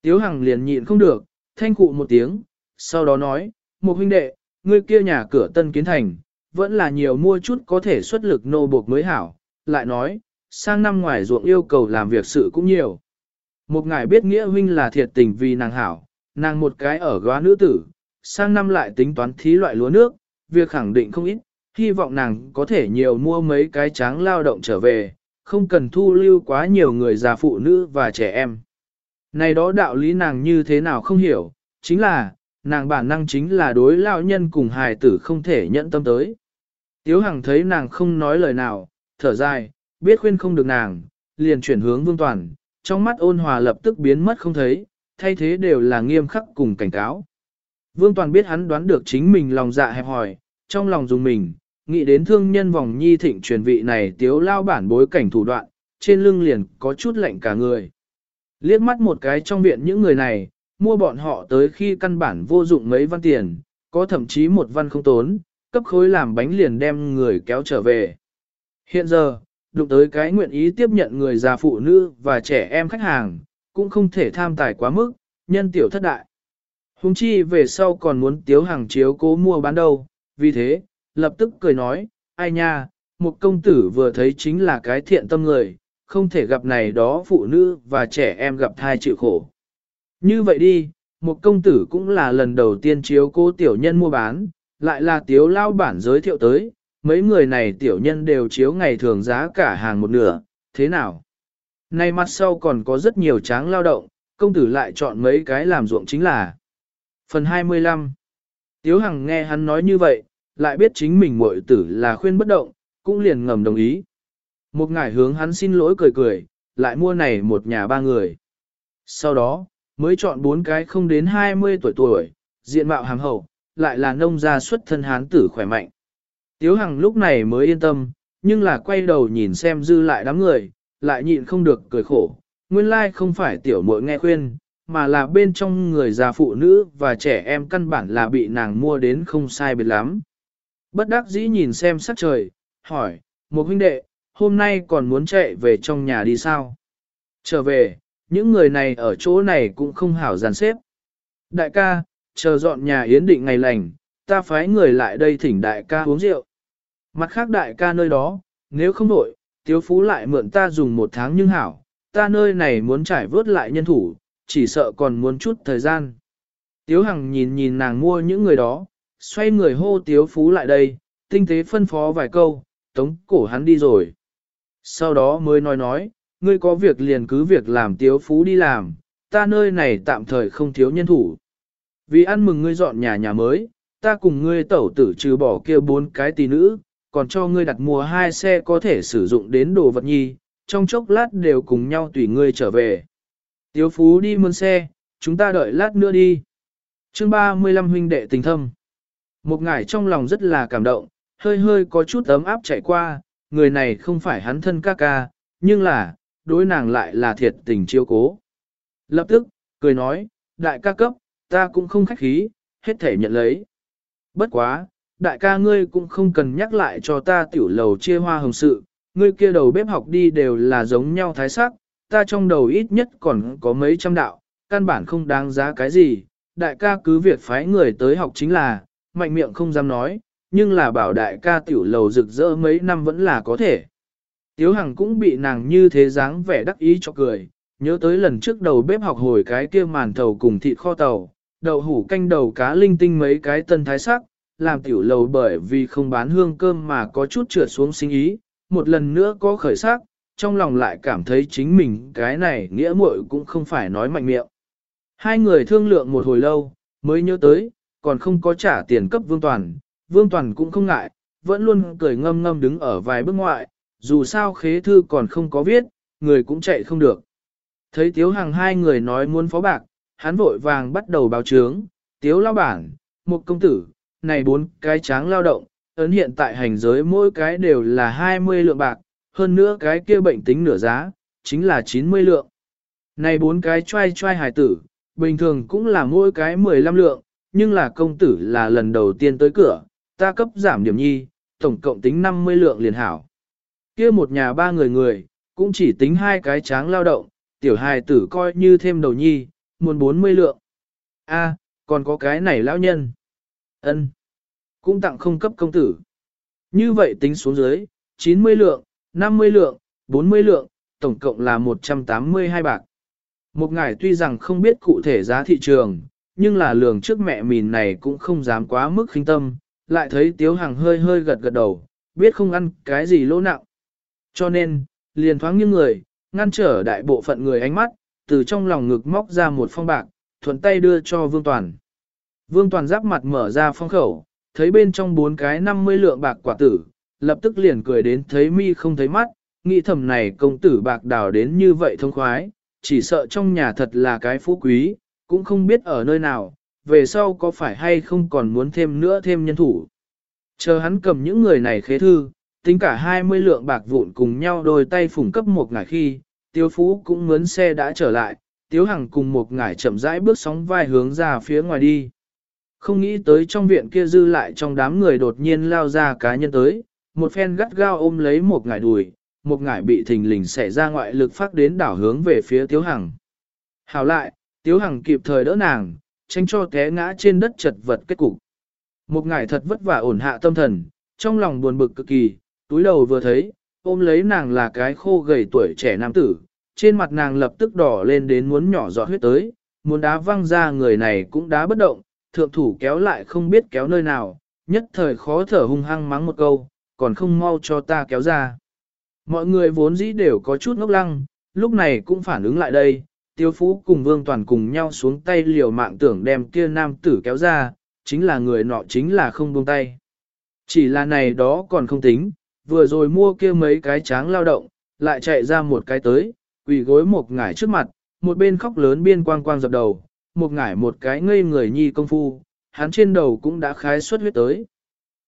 Tiếu Hằng liền nhịn không được, thanh cụ một tiếng, sau đó nói, một huynh đệ, ngươi kia nhà cửa tân kiến thành, vẫn là nhiều mua chút có thể xuất lực nô buộc mới hảo, lại nói, sang năm ngoài ruộng yêu cầu làm việc sự cũng nhiều. Một ngài biết nghĩa huynh là thiệt tình vì nàng hảo, nàng một cái ở góa nữ tử, sang năm lại tính toán thí loại lúa nước, việc khẳng định không ít, hy vọng nàng có thể nhiều mua mấy cái tráng lao động trở về, không cần thu lưu quá nhiều người già phụ nữ và trẻ em. Này đó đạo lý nàng như thế nào không hiểu, chính là, nàng bản năng chính là đối lao nhân cùng hài tử không thể nhận tâm tới. Tiếu Hằng thấy nàng không nói lời nào, thở dài, biết khuyên không được nàng, liền chuyển hướng Vương Toàn, trong mắt ôn hòa lập tức biến mất không thấy, thay thế đều là nghiêm khắc cùng cảnh cáo. Vương Toàn biết hắn đoán được chính mình lòng dạ hẹp hòi, trong lòng dùng mình, nghĩ đến thương nhân vòng nhi thịnh truyền vị này tiếu lao bản bối cảnh thủ đoạn, trên lưng liền có chút lạnh cả người. Liếc mắt một cái trong viện những người này, mua bọn họ tới khi căn bản vô dụng mấy văn tiền, có thậm chí một văn không tốn, cấp khối làm bánh liền đem người kéo trở về. Hiện giờ, đụng tới cái nguyện ý tiếp nhận người già phụ nữ và trẻ em khách hàng, cũng không thể tham tài quá mức, nhân tiểu thất đại. Hùng chi về sau còn muốn tiếu hàng chiếu cố mua bán đâu, vì thế, lập tức cười nói, ai nha, một công tử vừa thấy chính là cái thiện tâm người, không thể gặp này đó phụ nữ và trẻ em gặp thai chịu khổ. Như vậy đi, một công tử cũng là lần đầu tiên chiếu cô tiểu nhân mua bán, lại là tiếu lao bản giới thiệu tới, mấy người này tiểu nhân đều chiếu ngày thường giá cả hàng một nửa, thế nào? Nay mặt sau còn có rất nhiều tráng lao động, công tử lại chọn mấy cái làm ruộng chính là. Phần 25 Tiếu Hằng nghe hắn nói như vậy, lại biết chính mình muội tử là khuyên bất động, cũng liền ngầm đồng ý. Một ngải hướng hắn xin lỗi cười cười, lại mua này một nhà ba người. Sau đó, mới chọn bốn cái không đến 20 tuổi tuổi, diện mạo hàm hậu, lại là nông gia xuất thân hán tử khỏe mạnh. Tiếu Hằng lúc này mới yên tâm, nhưng là quay đầu nhìn xem dư lại đám người, lại nhịn không được cười khổ. Nguyên lai không phải tiểu muội nghe khuyên, mà là bên trong người già phụ nữ và trẻ em căn bản là bị nàng mua đến không sai biệt lắm. Bất đắc dĩ nhìn xem sắc trời, hỏi, một huynh đệ, hôm nay còn muốn chạy về trong nhà đi sao? Trở về, những người này ở chỗ này cũng không hảo giàn xếp. Đại ca, chờ dọn nhà yến định ngày lành, ta phái người lại đây thỉnh đại ca uống rượu. Mặt khác đại ca nơi đó, nếu không đổi, tiếu phú lại mượn ta dùng một tháng nhưng hảo, ta nơi này muốn trải vớt lại nhân thủ, chỉ sợ còn muốn chút thời gian. Tiếu Hằng nhìn nhìn nàng mua những người đó, xoay người hô Tiếu Phú lại đây, tinh tế phân phó vài câu, tống cổ hắn đi rồi. Sau đó mới nói nói, ngươi có việc liền cứ việc làm Tiếu Phú đi làm, ta nơi này tạm thời không thiếu nhân thủ. Vì ăn mừng ngươi dọn nhà nhà mới, ta cùng ngươi tẩu tử trừ bỏ kia bốn cái tỷ nữ, còn cho ngươi đặt mua hai xe có thể sử dụng đến đồ vật nhi, trong chốc lát đều cùng nhau tùy ngươi trở về. Tiếu Phú đi mượn xe, chúng ta đợi lát nữa đi. chương 35 huynh đệ tình thâm. Một ngải trong lòng rất là cảm động, hơi hơi có chút ấm áp chạy qua, người này không phải hắn thân ca ca, nhưng là, đối nàng lại là thiệt tình chiêu cố. Lập tức, cười nói, đại ca cấp, ta cũng không khách khí, hết thể nhận lấy. Bất quá, đại ca ngươi cũng không cần nhắc lại cho ta tiểu lầu chia hoa hồng sự, ngươi kia đầu bếp học đi đều là giống nhau thái sắc, ta trong đầu ít nhất còn có mấy trăm đạo, căn bản không đáng giá cái gì, đại ca cứ việc phái người tới học chính là, mạnh miệng không dám nói, nhưng là bảo đại ca tiểu lầu rực rỡ mấy năm vẫn là có thể. Tiếu Hằng cũng bị nàng như thế dáng vẻ đắc ý cho cười, nhớ tới lần trước đầu bếp học hồi cái kia màn thầu cùng thịt kho tàu, đậu hủ canh đầu cá linh tinh mấy cái tân thái sắc, làm tiểu lầu bởi vì không bán hương cơm mà có chút trượt xuống sinh ý, một lần nữa có khởi sắc, trong lòng lại cảm thấy chính mình cái này nghĩa muội cũng không phải nói mạnh miệng. Hai người thương lượng một hồi lâu, mới nhớ tới, còn không có trả tiền cấp Vương Toàn, Vương Toàn cũng không ngại, vẫn luôn cười ngâm ngâm đứng ở vài bước ngoại, dù sao khế thư còn không có viết, người cũng chạy không được. Thấy Tiếu Hằng hai người nói muốn phó bạc, hắn vội vàng bắt đầu báo chướng, Tiếu lao bản, một công tử, này bốn cái tráng lao động, ấn hiện tại hành giới mỗi cái đều là 20 lượng bạc, hơn nữa cái kia bệnh tính nửa giá, chính là 90 lượng. Này bốn cái trai trai hài tử, bình thường cũng là mỗi cái 15 lượng, nhưng là công tử là lần đầu tiên tới cửa, ta cấp giảm điểm nhi, tổng cộng tính 50 lượng liền hảo. Kia một nhà ba người người, cũng chỉ tính hai cái tráng lao động, tiểu hài tử coi như thêm đầu nhi, muốn 40 lượng. A, còn có cái này lão nhân. ân Cũng tặng không cấp công tử. Như vậy tính xuống dưới, 90 lượng, 50 lượng, 40 lượng, tổng cộng là 182 bạc. Một ngài tuy rằng không biết cụ thể giá thị trường, nhưng là lường trước mẹ mìn này cũng không dám quá mức khinh tâm, lại thấy tiếu hàng hơi hơi gật gật đầu, biết không ăn cái gì lỗ nặng. Cho nên, liền thoáng như người, ngăn trở đại bộ phận người ánh mắt, từ trong lòng ngực móc ra một phong bạc, thuận tay đưa cho Vương Toàn. Vương Toàn giáp mặt mở ra phong khẩu, thấy bên trong bốn cái 50 lượng bạc quả tử, lập tức liền cười đến thấy mi không thấy mắt, nghĩ thầm này công tử bạc đào đến như vậy thông khoái, chỉ sợ trong nhà thật là cái phú quý, cũng không biết ở nơi nào, về sau có phải hay không còn muốn thêm nữa thêm nhân thủ. Chờ hắn cầm những người này khế thư, tính cả 20 lượng bạc vụn cùng nhau đôi tay phủng cấp một ngải khi, Tiếu phú cũng mướn xe đã trở lại, tiếu hằng cùng một ngải chậm rãi bước sóng vai hướng ra phía ngoài đi. Không nghĩ tới trong viện kia dư lại trong đám người đột nhiên lao ra cá nhân tới, một phen gắt gao ôm lấy một ngải đùi, một ngải bị thình lình xẻ ra ngoại lực phát đến đảo hướng về phía tiếu hằng. hào lại, tiếu hằng kịp thời đỡ nàng, tránh cho té ngã trên đất chật vật kết cục. Một ngải thật vất vả ổn hạ tâm thần, trong lòng buồn bực cực kỳ, túi đầu vừa thấy, ôm lấy nàng là cái khô gầy tuổi trẻ nam tử, trên mặt nàng lập tức đỏ lên đến muốn nhỏ giọt huyết tới, muốn đá văng ra người này cũng đá bất động, thượng thủ kéo lại không biết kéo nơi nào, nhất thời khó thở hung hăng mắng một câu, còn không mau cho ta kéo ra. Mọi người vốn dĩ đều có chút ngốc lăng, lúc này cũng phản ứng lại đây, tiêu phú cùng vương toàn cùng nhau xuống tay liều mạng tưởng đem kia nam tử kéo ra, chính là người nọ chính là không buông tay. Chỉ là này đó còn không tính, vừa rồi mua kia mấy cái tráng lao động, lại chạy ra một cái tới, quỳ gối một ngải trước mặt, một bên khóc lớn biên quang quang dập đầu, một ngải một cái ngây người nhi công phu, hắn trên đầu cũng đã khái xuất huyết tới.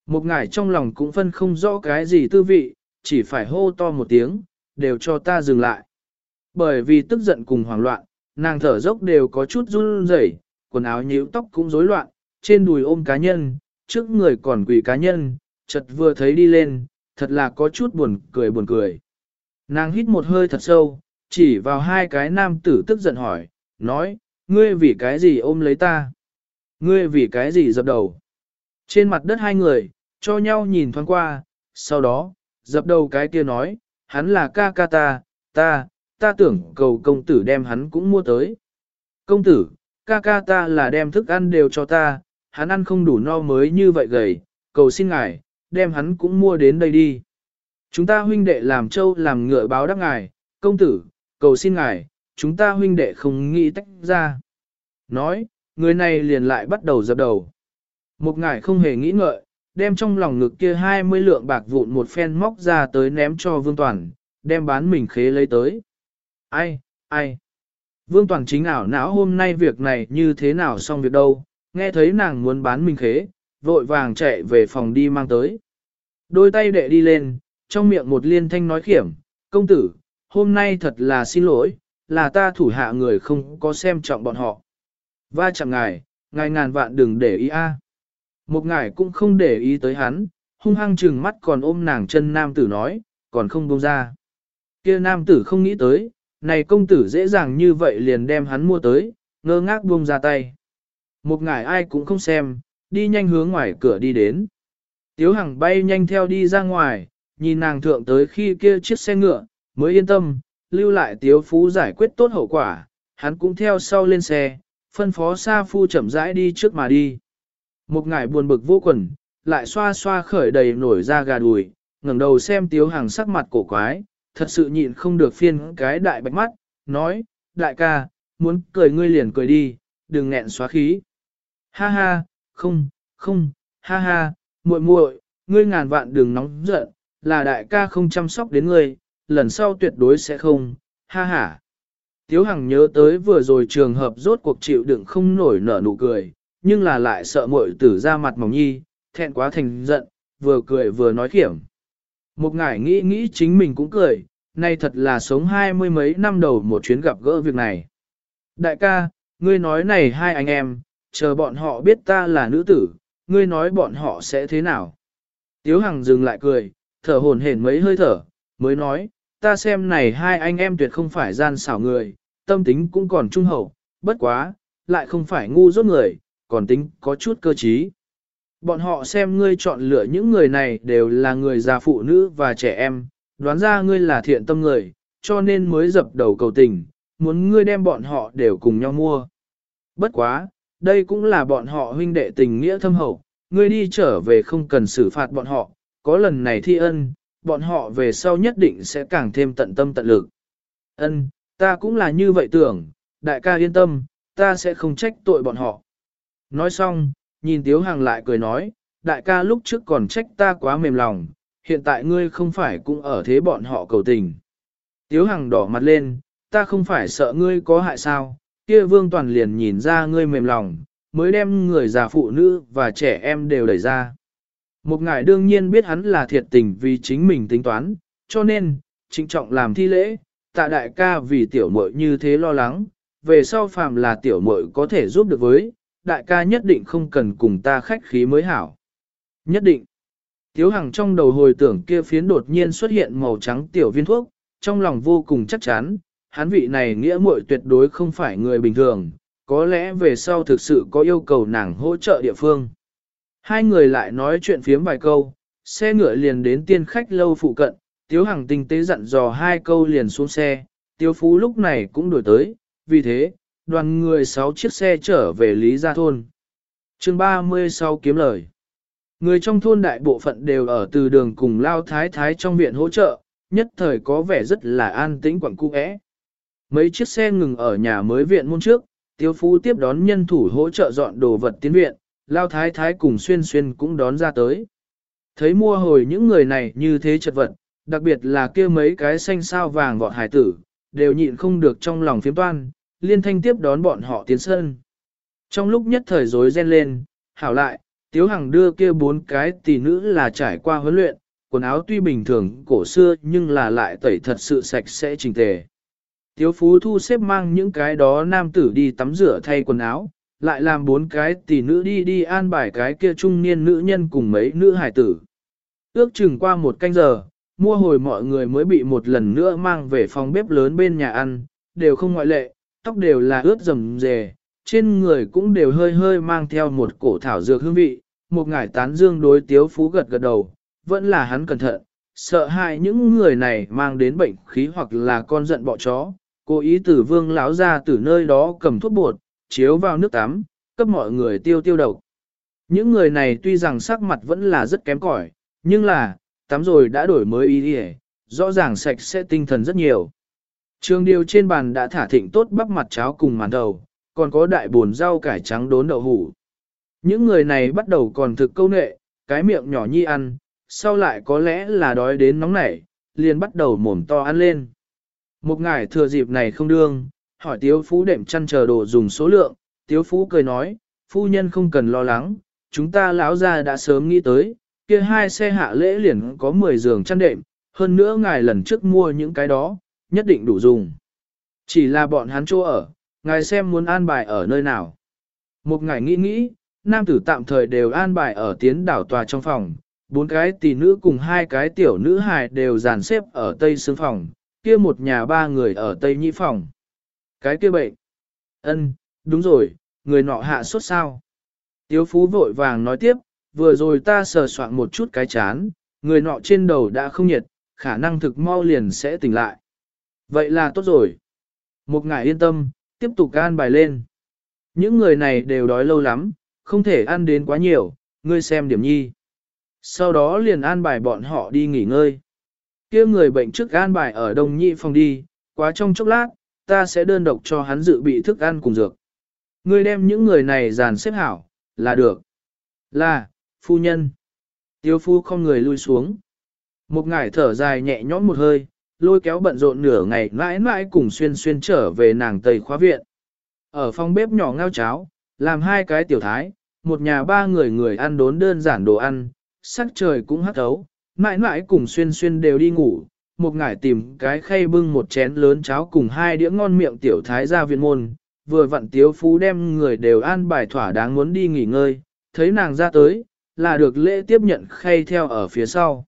Một ngải trong lòng cũng phân không rõ cái gì tư vị, chỉ phải hô to một tiếng, đều cho ta dừng lại. Bởi vì tức giận cùng hoảng loạn, nàng thở dốc đều có chút run rẩy, quần áo nhíu tóc cũng rối loạn, trên đùi ôm cá nhân, trước người còn quỳ cá nhân, chợt vừa thấy đi lên, thật là có chút buồn cười buồn cười. Nàng hít một hơi thật sâu, chỉ vào hai cái nam tử tức giận hỏi, nói, ngươi vì cái gì ôm lấy ta? Ngươi vì cái gì dập đầu? Trên mặt đất hai người, cho nhau nhìn thoáng qua, sau đó, dập đầu cái kia nói, hắn là ca ca ta, ta, ta tưởng cầu công tử đem hắn cũng mua tới. Công tử, ca ca ta là đem thức ăn đều cho ta, hắn ăn không đủ no mới như vậy gầy, cầu xin ngài, đem hắn cũng mua đến đây đi. Chúng ta huynh đệ làm châu làm ngựa báo đáp ngài, công tử, cầu xin ngài, chúng ta huynh đệ không nghĩ tách ra. Nói, người này liền lại bắt đầu dập đầu. Một ngài không hề nghĩ ngợi, đem trong lòng ngực kia 20 lượng bạc vụn một phen móc ra tới ném cho Vương Toàn, đem bán mình khế lấy tới. Ai, ai? Vương Toàn chính ảo não hôm nay việc này như thế nào xong việc đâu, nghe thấy nàng muốn bán mình khế, vội vàng chạy về phòng đi mang tới. Đôi tay đệ đi lên, trong miệng một liên thanh nói khiểm, công tử, hôm nay thật là xin lỗi, là ta thủ hạ người không có xem trọng bọn họ. Va chẳng ngài, ngài ngàn vạn đừng để ý a. Một ngài cũng không để ý tới hắn, hung hăng trừng mắt còn ôm nàng chân nam tử nói, còn không buông ra. Kia nam tử không nghĩ tới, này công tử dễ dàng như vậy liền đem hắn mua tới, ngơ ngác buông ra tay. Một ngài ai cũng không xem, đi nhanh hướng ngoài cửa đi đến. Tiếu Hằng bay nhanh theo đi ra ngoài, nhìn nàng thượng tới khi kia chiếc xe ngựa, mới yên tâm, lưu lại Tiếu Phú giải quyết tốt hậu quả, hắn cũng theo sau lên xe, phân phó Sa Phu chậm rãi đi trước mà đi. Một ngải buồn bực vô quần, lại xoa xoa khởi đầy nổi ra gà đùi, ngẩng đầu xem Tiếu Hằng sắc mặt cổ quái, thật sự nhịn không được phiên cái đại bạch mắt, nói, đại ca, muốn cười ngươi liền cười đi, đừng nghẹn xóa khí. Ha ha, không, không, ha ha, muội muội, ngươi ngàn vạn đừng nóng giận, là đại ca không chăm sóc đến ngươi, lần sau tuyệt đối sẽ không, ha ha. Tiếu Hằng nhớ tới vừa rồi trường hợp rốt cuộc chịu đựng không nổi nở nụ cười, nhưng là lại sợ muội tử ra mặt mỏng nhi, thẹn quá thành giận, vừa cười vừa nói khiểm. Một ngải nghĩ nghĩ chính mình cũng cười, nay thật là sống hai mươi mấy năm đầu một chuyến gặp gỡ việc này. Đại ca, ngươi nói này hai anh em, chờ bọn họ biết ta là nữ tử, ngươi nói bọn họ sẽ thế nào? Tiếu Hằng dừng lại cười, thở hổn hển mấy hơi thở, mới nói, ta xem này hai anh em tuyệt không phải gian xảo người, tâm tính cũng còn trung hậu, bất quá, lại không phải ngu dốt người, còn tính có chút cơ trí. Bọn họ xem ngươi chọn lựa những người này đều là người già phụ nữ và trẻ em, đoán ra ngươi là thiện tâm người, cho nên mới dập đầu cầu tình, muốn ngươi đem bọn họ đều cùng nhau mua. Bất quá, đây cũng là bọn họ huynh đệ tình nghĩa thâm hậu, ngươi đi trở về không cần xử phạt bọn họ, có lần này thi ân, bọn họ về sau nhất định sẽ càng thêm tận tâm tận lực. Ân, ta cũng là như vậy tưởng, đại ca yên tâm, ta sẽ không trách tội bọn họ. Nói xong, nhìn Tiếu Hàng lại cười nói, đại ca lúc trước còn trách ta quá mềm lòng, hiện tại ngươi không phải cũng ở thế bọn họ cầu tình. Tiếu Hằng đỏ mặt lên, ta không phải sợ ngươi có hại sao, kia vương toàn liền nhìn ra ngươi mềm lòng, mới đem người già phụ nữ và trẻ em đều đẩy ra. Một ngài đương nhiên biết hắn là thiệt tình vì chính mình tính toán, cho nên, trịnh trọng làm thi lễ, tạ đại ca vì tiểu muội như thế lo lắng, về sau phàm là tiểu muội có thể giúp được với, đại ca nhất định không cần cùng ta khách khí mới hảo. Nhất định. Tiếu Hằng trong đầu hồi tưởng kia phiến đột nhiên xuất hiện màu trắng tiểu viên thuốc, trong lòng vô cùng chắc chắn, hắn vị này nghĩa muội tuyệt đối không phải người bình thường, có lẽ về sau thực sự có yêu cầu nàng hỗ trợ địa phương. Hai người lại nói chuyện phiếm vài câu, xe ngựa liền đến tiên khách lâu phụ cận, Tiếu Hằng tinh tế dặn dò hai câu liền xuống xe, Tiếu Phú lúc này cũng đổi tới, vì thế, đoàn người sáu chiếc xe trở về Lý Gia Thôn. chương 30 sau kiếm lời. Người trong thôn đại bộ phận đều ở từ đường cùng lao thái thái trong viện hỗ trợ, nhất thời có vẻ rất là an tĩnh quẩn cung ẽ. Mấy chiếc xe ngừng ở nhà mới viện môn trước, tiêu phú tiếp đón nhân thủ hỗ trợ dọn đồ vật tiến viện, lao thái thái cùng xuyên xuyên cũng đón ra tới. Thấy mua hồi những người này như thế chật vật, đặc biệt là kia mấy cái xanh sao vàng vọt hải tử, đều nhịn không được trong lòng phiếm toan, liên thanh tiếp đón bọn họ tiến sân. Trong lúc nhất thời rối ren lên, hảo lại, Tiếu Hằng đưa kia bốn cái tỷ nữ là trải qua huấn luyện, quần áo tuy bình thường cổ xưa nhưng là lại tẩy thật sự sạch sẽ chỉnh tề. Tiếu Phú thu xếp mang những cái đó nam tử đi tắm rửa thay quần áo, lại làm bốn cái tỷ nữ đi đi an bài cái kia trung niên nữ nhân cùng mấy nữ hải tử. Ước chừng qua một canh giờ, mua hồi mọi người mới bị một lần nữa mang về phòng bếp lớn bên nhà ăn, đều không ngoại lệ, tóc đều là ướt rầm rề, trên người cũng đều hơi hơi mang theo một cổ thảo dược hương vị, một ngải tán dương đối tiếu phú gật gật đầu, vẫn là hắn cẩn thận, sợ hại những người này mang đến bệnh khí hoặc là con giận bọ chó, cố ý tử vương lão ra từ nơi đó cầm thuốc bột, chiếu vào nước tắm, cấp mọi người tiêu tiêu độc. Những người này tuy rằng sắc mặt vẫn là rất kém cỏi, nhưng là, tắm rồi đã đổi mới ý đi rõ ràng sạch sẽ tinh thần rất nhiều. Trường điều trên bàn đã thả thịnh tốt bắp mặt cháo cùng màn đầu, còn có đại buồn rau cải trắng đốn đậu hủ. Những người này bắt đầu còn thực câu nệ, cái miệng nhỏ nhi ăn, sau lại có lẽ là đói đến nóng nảy, liền bắt đầu mồm to ăn lên. Một ngải thừa dịp này không đương, hỏi tiếu phú đệm chăn chờ đồ dùng số lượng, tiếu phú cười nói, phu nhân không cần lo lắng, chúng ta lão ra đã sớm nghĩ tới, kia hai xe hạ lễ liền có 10 giường chăn đệm, hơn nữa ngài lần trước mua những cái đó, nhất định đủ dùng. Chỉ là bọn hắn chỗ ở, ngài xem muốn an bài ở nơi nào. Một ngài nghĩ nghĩ, nam tử tạm thời đều an bài ở tiến đảo tòa trong phòng, bốn cái tỷ nữ cùng hai cái tiểu nữ hài đều dàn xếp ở tây xương phòng, kia một nhà ba người ở tây Nhĩ phòng. Cái kia bệnh. ân, đúng rồi, người nọ hạ sốt sao. Tiếu phú vội vàng nói tiếp, vừa rồi ta sờ soạn một chút cái chán, người nọ trên đầu đã không nhiệt, khả năng thực mau liền sẽ tỉnh lại. Vậy là tốt rồi. Một ngài yên tâm, tiếp tục gan bài lên. Những người này đều đói lâu lắm, không thể ăn đến quá nhiều, ngươi xem điểm nhi. Sau đó liền an bài bọn họ đi nghỉ ngơi kia người bệnh trước an bài ở đông nhị phòng đi, quá trong chốc lát, ta sẽ đơn độc cho hắn dự bị thức ăn cùng dược. Ngươi đem những người này dàn xếp hảo, là được. Là, phu nhân. Tiêu phu không người lui xuống. Một ngải thở dài nhẹ nhõm một hơi, lôi kéo bận rộn nửa ngày mãi mãi cùng xuyên xuyên trở về nàng tây khóa viện. Ở phòng bếp nhỏ ngao cháo, làm hai cái tiểu thái, một nhà ba người người ăn đốn đơn giản đồ ăn, sắc trời cũng hắt thấu, mãi mãi cùng xuyên xuyên đều đi ngủ, một ngải tìm cái khay bưng một chén lớn cháo cùng hai đĩa ngon miệng tiểu thái ra viện môn, vừa vặn tiếu phú đem người đều an bài thỏa đáng muốn đi nghỉ ngơi, thấy nàng ra tới, là được lễ tiếp nhận khay theo ở phía sau.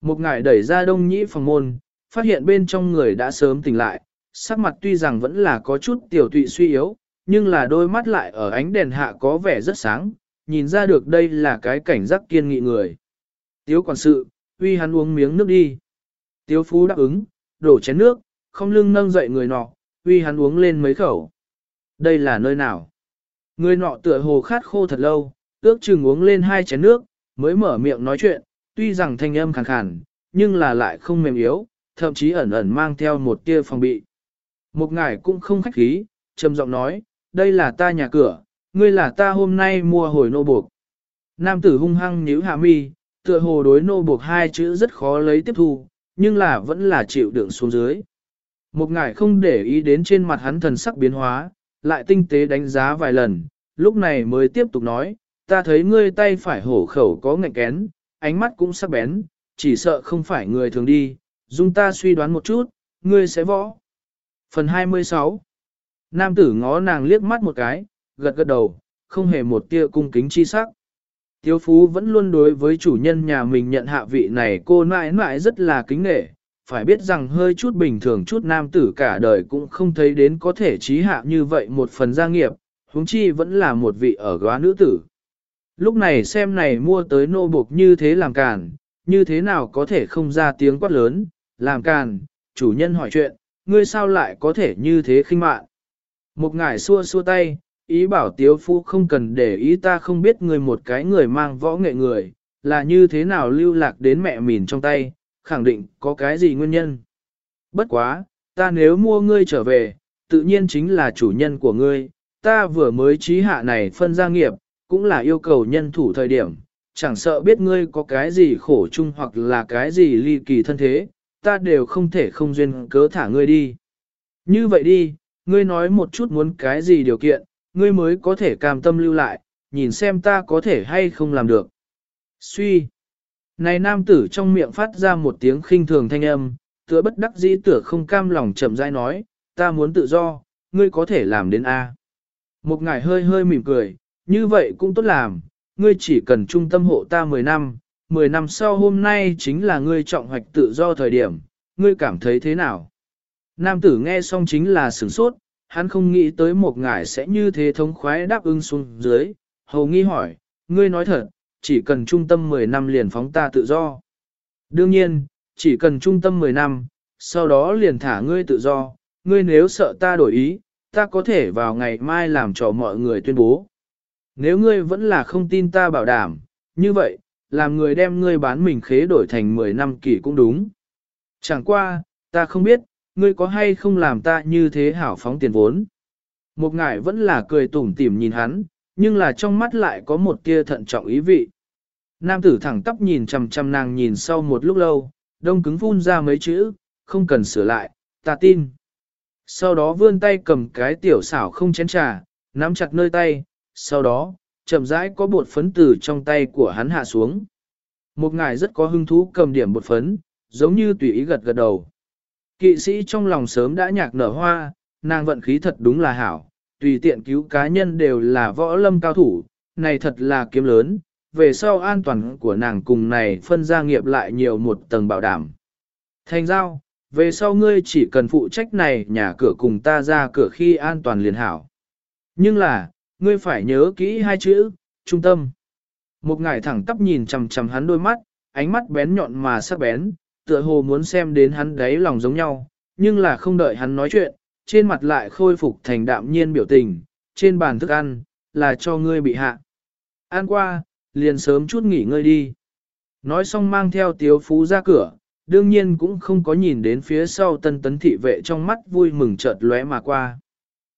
Một ngải đẩy ra đông nhĩ phòng môn, phát hiện bên trong người đã sớm tỉnh lại, sắc mặt tuy rằng vẫn là có chút tiểu tụy suy yếu, nhưng là đôi mắt lại ở ánh đèn hạ có vẻ rất sáng, nhìn ra được đây là cái cảnh giác kiên nghị người. Tiếu quản sự, uy hắn uống miếng nước đi. Tiếu phú đáp ứng, đổ chén nước, không lưng nâng dậy người nọ, uy hắn uống lên mấy khẩu. Đây là nơi nào? Người nọ tựa hồ khát khô thật lâu, ước chừng uống lên hai chén nước, mới mở miệng nói chuyện, tuy rằng thanh âm khàn khàn, nhưng là lại không mềm yếu, thậm chí ẩn ẩn mang theo một tia phòng bị. Một ngài cũng không khách khí, trầm giọng nói, đây là ta nhà cửa, ngươi là ta hôm nay mua hồi nô buộc. Nam tử hung hăng nhíu hạ mi, tựa hồ đối nô buộc hai chữ rất khó lấy tiếp thu, nhưng là vẫn là chịu đựng xuống dưới. Một ngài không để ý đến trên mặt hắn thần sắc biến hóa, lại tinh tế đánh giá vài lần, lúc này mới tiếp tục nói, ta thấy ngươi tay phải hổ khẩu có ngạnh kén, ánh mắt cũng sắc bén, chỉ sợ không phải người thường đi, dung ta suy đoán một chút, ngươi sẽ võ. Phần 26 Nam tử ngó nàng liếc mắt một cái, gật gật đầu, không hề một tia cung kính chi sắc. Tiếu phú vẫn luôn đối với chủ nhân nhà mình nhận hạ vị này cô nãi nãi rất là kính nghệ, phải biết rằng hơi chút bình thường chút nam tử cả đời cũng không thấy đến có thể trí hạ như vậy một phần gia nghiệp, huống chi vẫn là một vị ở góa nữ tử. Lúc này xem này mua tới nô buộc như thế làm càn, như thế nào có thể không ra tiếng quát lớn, làm càn, chủ nhân hỏi chuyện, ngươi sao lại có thể như thế khinh mạn. Một ngải xua xua tay, ý bảo tiếu phu không cần để ý ta không biết người một cái người mang võ nghệ người, là như thế nào lưu lạc đến mẹ mìn trong tay, khẳng định có cái gì nguyên nhân. Bất quá, ta nếu mua ngươi trở về, tự nhiên chính là chủ nhân của ngươi, ta vừa mới trí hạ này phân gia nghiệp, cũng là yêu cầu nhân thủ thời điểm, chẳng sợ biết ngươi có cái gì khổ chung hoặc là cái gì ly kỳ thân thế, ta đều không thể không duyên cớ thả ngươi đi. Như vậy đi, ngươi nói một chút muốn cái gì điều kiện, ngươi mới có thể cam tâm lưu lại, nhìn xem ta có thể hay không làm được. Suy. Này nam tử trong miệng phát ra một tiếng khinh thường thanh âm, tựa bất đắc dĩ tựa không cam lòng chậm rãi nói, ta muốn tự do, ngươi có thể làm đến A. Một ngài hơi hơi mỉm cười, như vậy cũng tốt làm, ngươi chỉ cần trung tâm hộ ta 10 năm, 10 năm sau hôm nay chính là ngươi trọng hoạch tự do thời điểm, ngươi cảm thấy thế nào? Nam tử nghe xong chính là sửng sốt, hắn không nghĩ tới một ngải sẽ như thế thống khoái đáp ứng xuống dưới, hầu nghi hỏi, ngươi nói thật, chỉ cần trung tâm 10 năm liền phóng ta tự do. Đương nhiên, chỉ cần trung tâm 10 năm, sau đó liền thả ngươi tự do, ngươi nếu sợ ta đổi ý, ta có thể vào ngày mai làm cho mọi người tuyên bố. Nếu ngươi vẫn là không tin ta bảo đảm, như vậy, làm người đem ngươi bán mình khế đổi thành 10 năm kỷ cũng đúng. Chẳng qua, ta không biết, ngươi có hay không làm ta như thế hảo phóng tiền vốn. Một ngải vẫn là cười tủm tỉm nhìn hắn, nhưng là trong mắt lại có một tia thận trọng ý vị. Nam tử thẳng tắp nhìn chằm chằm nàng nhìn sau một lúc lâu, đông cứng phun ra mấy chữ, không cần sửa lại, ta tin. Sau đó vươn tay cầm cái tiểu xảo không chén trà, nắm chặt nơi tay, sau đó, chậm rãi có bột phấn từ trong tay của hắn hạ xuống. Một ngài rất có hứng thú cầm điểm bột phấn, giống như tùy ý gật gật đầu. Kỵ sĩ trong lòng sớm đã nhạc nở hoa, nàng vận khí thật đúng là hảo, tùy tiện cứu cá nhân đều là võ lâm cao thủ, này thật là kiếm lớn, về sau an toàn của nàng cùng này phân gia nghiệp lại nhiều một tầng bảo đảm. Thành giao, về sau ngươi chỉ cần phụ trách này nhà cửa cùng ta ra cửa khi an toàn liền hảo. Nhưng là, ngươi phải nhớ kỹ hai chữ, trung tâm. Một ngải thẳng tắp nhìn chằm chằm hắn đôi mắt, ánh mắt bén nhọn mà sắc bén, tựa hồ muốn xem đến hắn đáy lòng giống nhau, nhưng là không đợi hắn nói chuyện, trên mặt lại khôi phục thành đạm nhiên biểu tình, trên bàn thức ăn, là cho ngươi bị hạ. Ăn qua, liền sớm chút nghỉ ngơi đi. Nói xong mang theo tiếu phú ra cửa, đương nhiên cũng không có nhìn đến phía sau tân tấn thị vệ trong mắt vui mừng chợt lóe mà qua.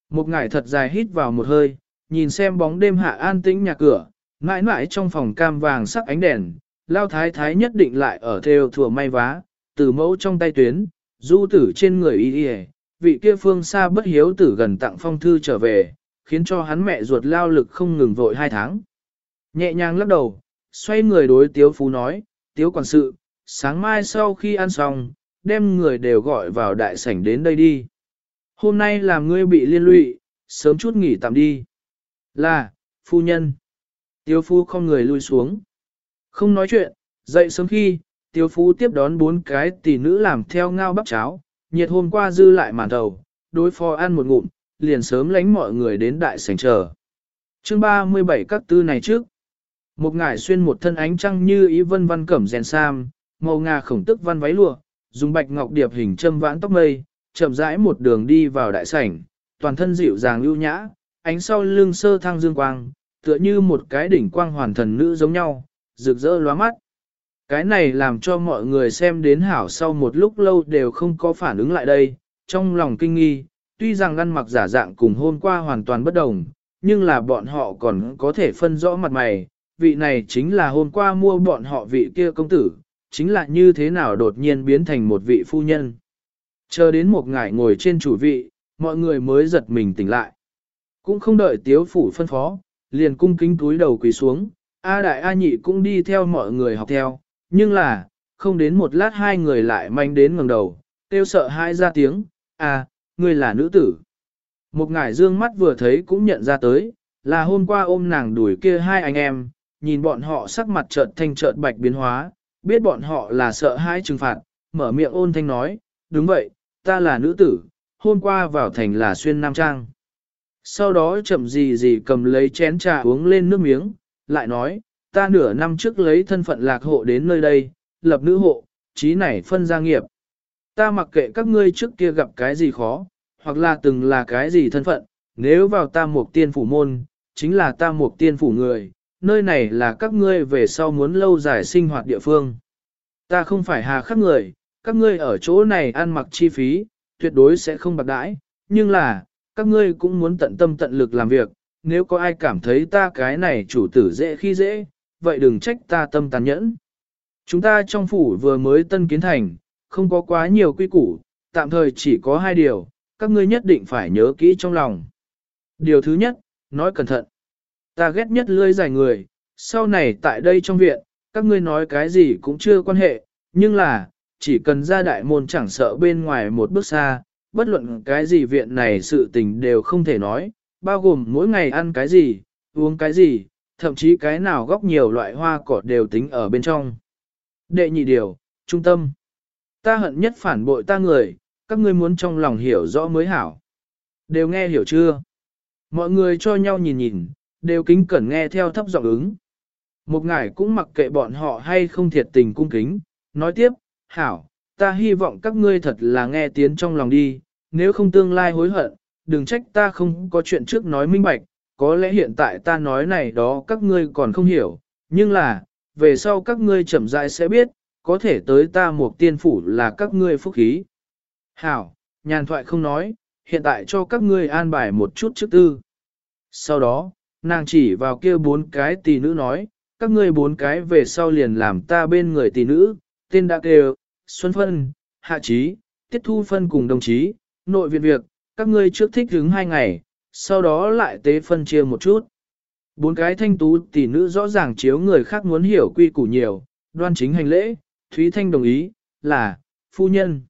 Một ngải thật dài hít vào một hơi, nhìn xem bóng đêm hạ an tĩnh nhà cửa, mãi mãi trong phòng cam vàng sắc ánh đèn, lao thái thái nhất định lại ở theo thừa may vá, từ mẫu trong tay tuyến, du tử trên người y y vị kia phương xa bất hiếu tử gần tặng phong thư trở về, khiến cho hắn mẹ ruột lao lực không ngừng vội hai tháng. Nhẹ nhàng lắc đầu, xoay người đối tiếu phú nói, tiếu quản sự, sáng mai sau khi ăn xong, đem người đều gọi vào đại sảnh đến đây đi. Hôm nay làm ngươi bị liên lụy, sớm chút nghỉ tạm đi. Là, phu nhân. Tiếu phu không người lui xuống. Không nói chuyện, dậy sớm khi, tiếu phú tiếp đón bốn cái tỷ nữ làm theo ngao bắp cháo, nhiệt hôm qua dư lại màn đầu, đối phó ăn một ngụm, liền sớm lánh mọi người đến đại sảnh chờ. Chương 37 các tư này trước. Một ngải xuyên một thân ánh trăng như ý vân văn cẩm rèn sam, màu ngà khổng tức văn váy lụa, dùng bạch ngọc điệp hình châm vãn tóc mây, chậm rãi một đường đi vào đại sảnh, toàn thân dịu dàng lưu nhã, ánh sau lưng sơ thăng dương quang, tựa như một cái đỉnh quang hoàn thần nữ giống nhau, rực rỡ lóa mắt. Cái này làm cho mọi người xem đến hảo sau một lúc lâu đều không có phản ứng lại đây, trong lòng kinh nghi, tuy rằng ăn mặc giả dạng cùng hôm qua hoàn toàn bất đồng, nhưng là bọn họ còn có thể phân rõ mặt mày, vị này chính là hôm qua mua bọn họ vị kia công tử, chính là như thế nào đột nhiên biến thành một vị phu nhân. Chờ đến một ngày ngồi trên chủ vị, mọi người mới giật mình tỉnh lại. Cũng không đợi tiếu phủ phân phó, liền cung kính túi đầu quỳ xuống, A đại A nhị cũng đi theo mọi người học theo, nhưng là, không đến một lát hai người lại manh đến ngẩng đầu, tiêu sợ hai ra tiếng, A, ngươi là nữ tử. Một ngải dương mắt vừa thấy cũng nhận ra tới, là hôm qua ôm nàng đuổi kia hai anh em, nhìn bọn họ sắc mặt chợt thanh chợt bạch biến hóa, biết bọn họ là sợ hãi trừng phạt, mở miệng ôn thanh nói, đúng vậy, ta là nữ tử, hôm qua vào thành là xuyên nam trang. Sau đó chậm gì gì cầm lấy chén trà uống lên nước miếng, lại nói, ta nửa năm trước lấy thân phận lạc hộ đến nơi đây, lập nữ hộ, trí này phân gia nghiệp. Ta mặc kệ các ngươi trước kia gặp cái gì khó, hoặc là từng là cái gì thân phận, nếu vào ta một tiên phủ môn, chính là ta một tiên phủ người, nơi này là các ngươi về sau muốn lâu dài sinh hoạt địa phương. Ta không phải hà khắc người, các ngươi ở chỗ này ăn mặc chi phí, tuyệt đối sẽ không bạc đãi, nhưng là, các ngươi cũng muốn tận tâm tận lực làm việc, nếu có ai cảm thấy ta cái này chủ tử dễ khi dễ, vậy đừng trách ta tâm tàn nhẫn. Chúng ta trong phủ vừa mới tân kiến thành, không có quá nhiều quy củ, tạm thời chỉ có hai điều, các ngươi nhất định phải nhớ kỹ trong lòng. Điều thứ nhất, nói cẩn thận. Ta ghét nhất lươi dài người, sau này tại đây trong viện, các ngươi nói cái gì cũng chưa quan hệ, nhưng là, chỉ cần ra đại môn chẳng sợ bên ngoài một bước xa, bất luận cái gì viện này sự tình đều không thể nói, bao gồm mỗi ngày ăn cái gì, uống cái gì, thậm chí cái nào góc nhiều loại hoa cỏ đều tính ở bên trong. Đệ nhị điều, trung tâm. Ta hận nhất phản bội ta người, các ngươi muốn trong lòng hiểu rõ mới hảo. Đều nghe hiểu chưa? Mọi người cho nhau nhìn nhìn, đều kính cẩn nghe theo thấp giọng ứng. Một ngải cũng mặc kệ bọn họ hay không thiệt tình cung kính, nói tiếp, hảo, ta hy vọng các ngươi thật là nghe tiếng trong lòng đi, nếu không tương lai hối hận, đừng trách ta không có chuyện trước nói minh bạch, có lẽ hiện tại ta nói này đó các ngươi còn không hiểu, nhưng là, về sau các ngươi chậm rãi sẽ biết, có thể tới ta một tiên phủ là các ngươi phúc khí. Hảo, nhàn thoại không nói, hiện tại cho các ngươi an bài một chút trước tư. Sau đó, nàng chỉ vào kia bốn cái tỷ nữ nói, các ngươi bốn cái về sau liền làm ta bên người tỷ nữ, tên đã kêu, Xuân Phân, Hạ Trí, Tiết Thu Phân cùng đồng chí, nội viện việc, các ngươi trước thích hứng hai ngày, sau đó lại tế phân chia một chút. Bốn cái thanh tú tỷ nữ rõ ràng chiếu người khác muốn hiểu quy củ nhiều, đoan chính hành lễ, Thúy Thanh đồng ý, là, phu nhân.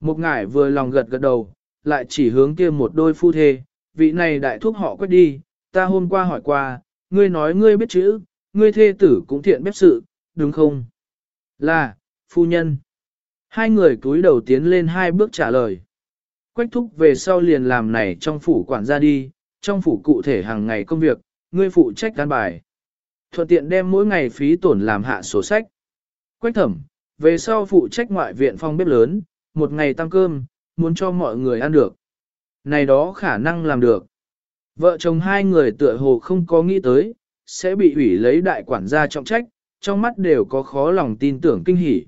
Một ngải vừa lòng gật gật đầu, lại chỉ hướng kia một đôi phu thê, vị này đại thuốc họ quét đi, ta hôm qua hỏi qua, ngươi nói ngươi biết chữ, ngươi thê tử cũng thiện bếp sự, đúng không? Là, phu nhân. Hai người cúi đầu tiến lên hai bước trả lời. Quách thúc về sau liền làm này trong phủ quản gia đi, trong phủ cụ thể hàng ngày công việc, ngươi phụ trách đan bài. Thuận tiện đem mỗi ngày phí tổn làm hạ sổ sách. Quách thẩm, về sau phụ trách ngoại viện phong bếp lớn, một ngày tăng cơm, muốn cho mọi người ăn được. Này đó khả năng làm được. Vợ chồng hai người tựa hồ không có nghĩ tới, sẽ bị ủy lấy đại quản gia trọng trách, trong mắt đều có khó lòng tin tưởng kinh hỉ.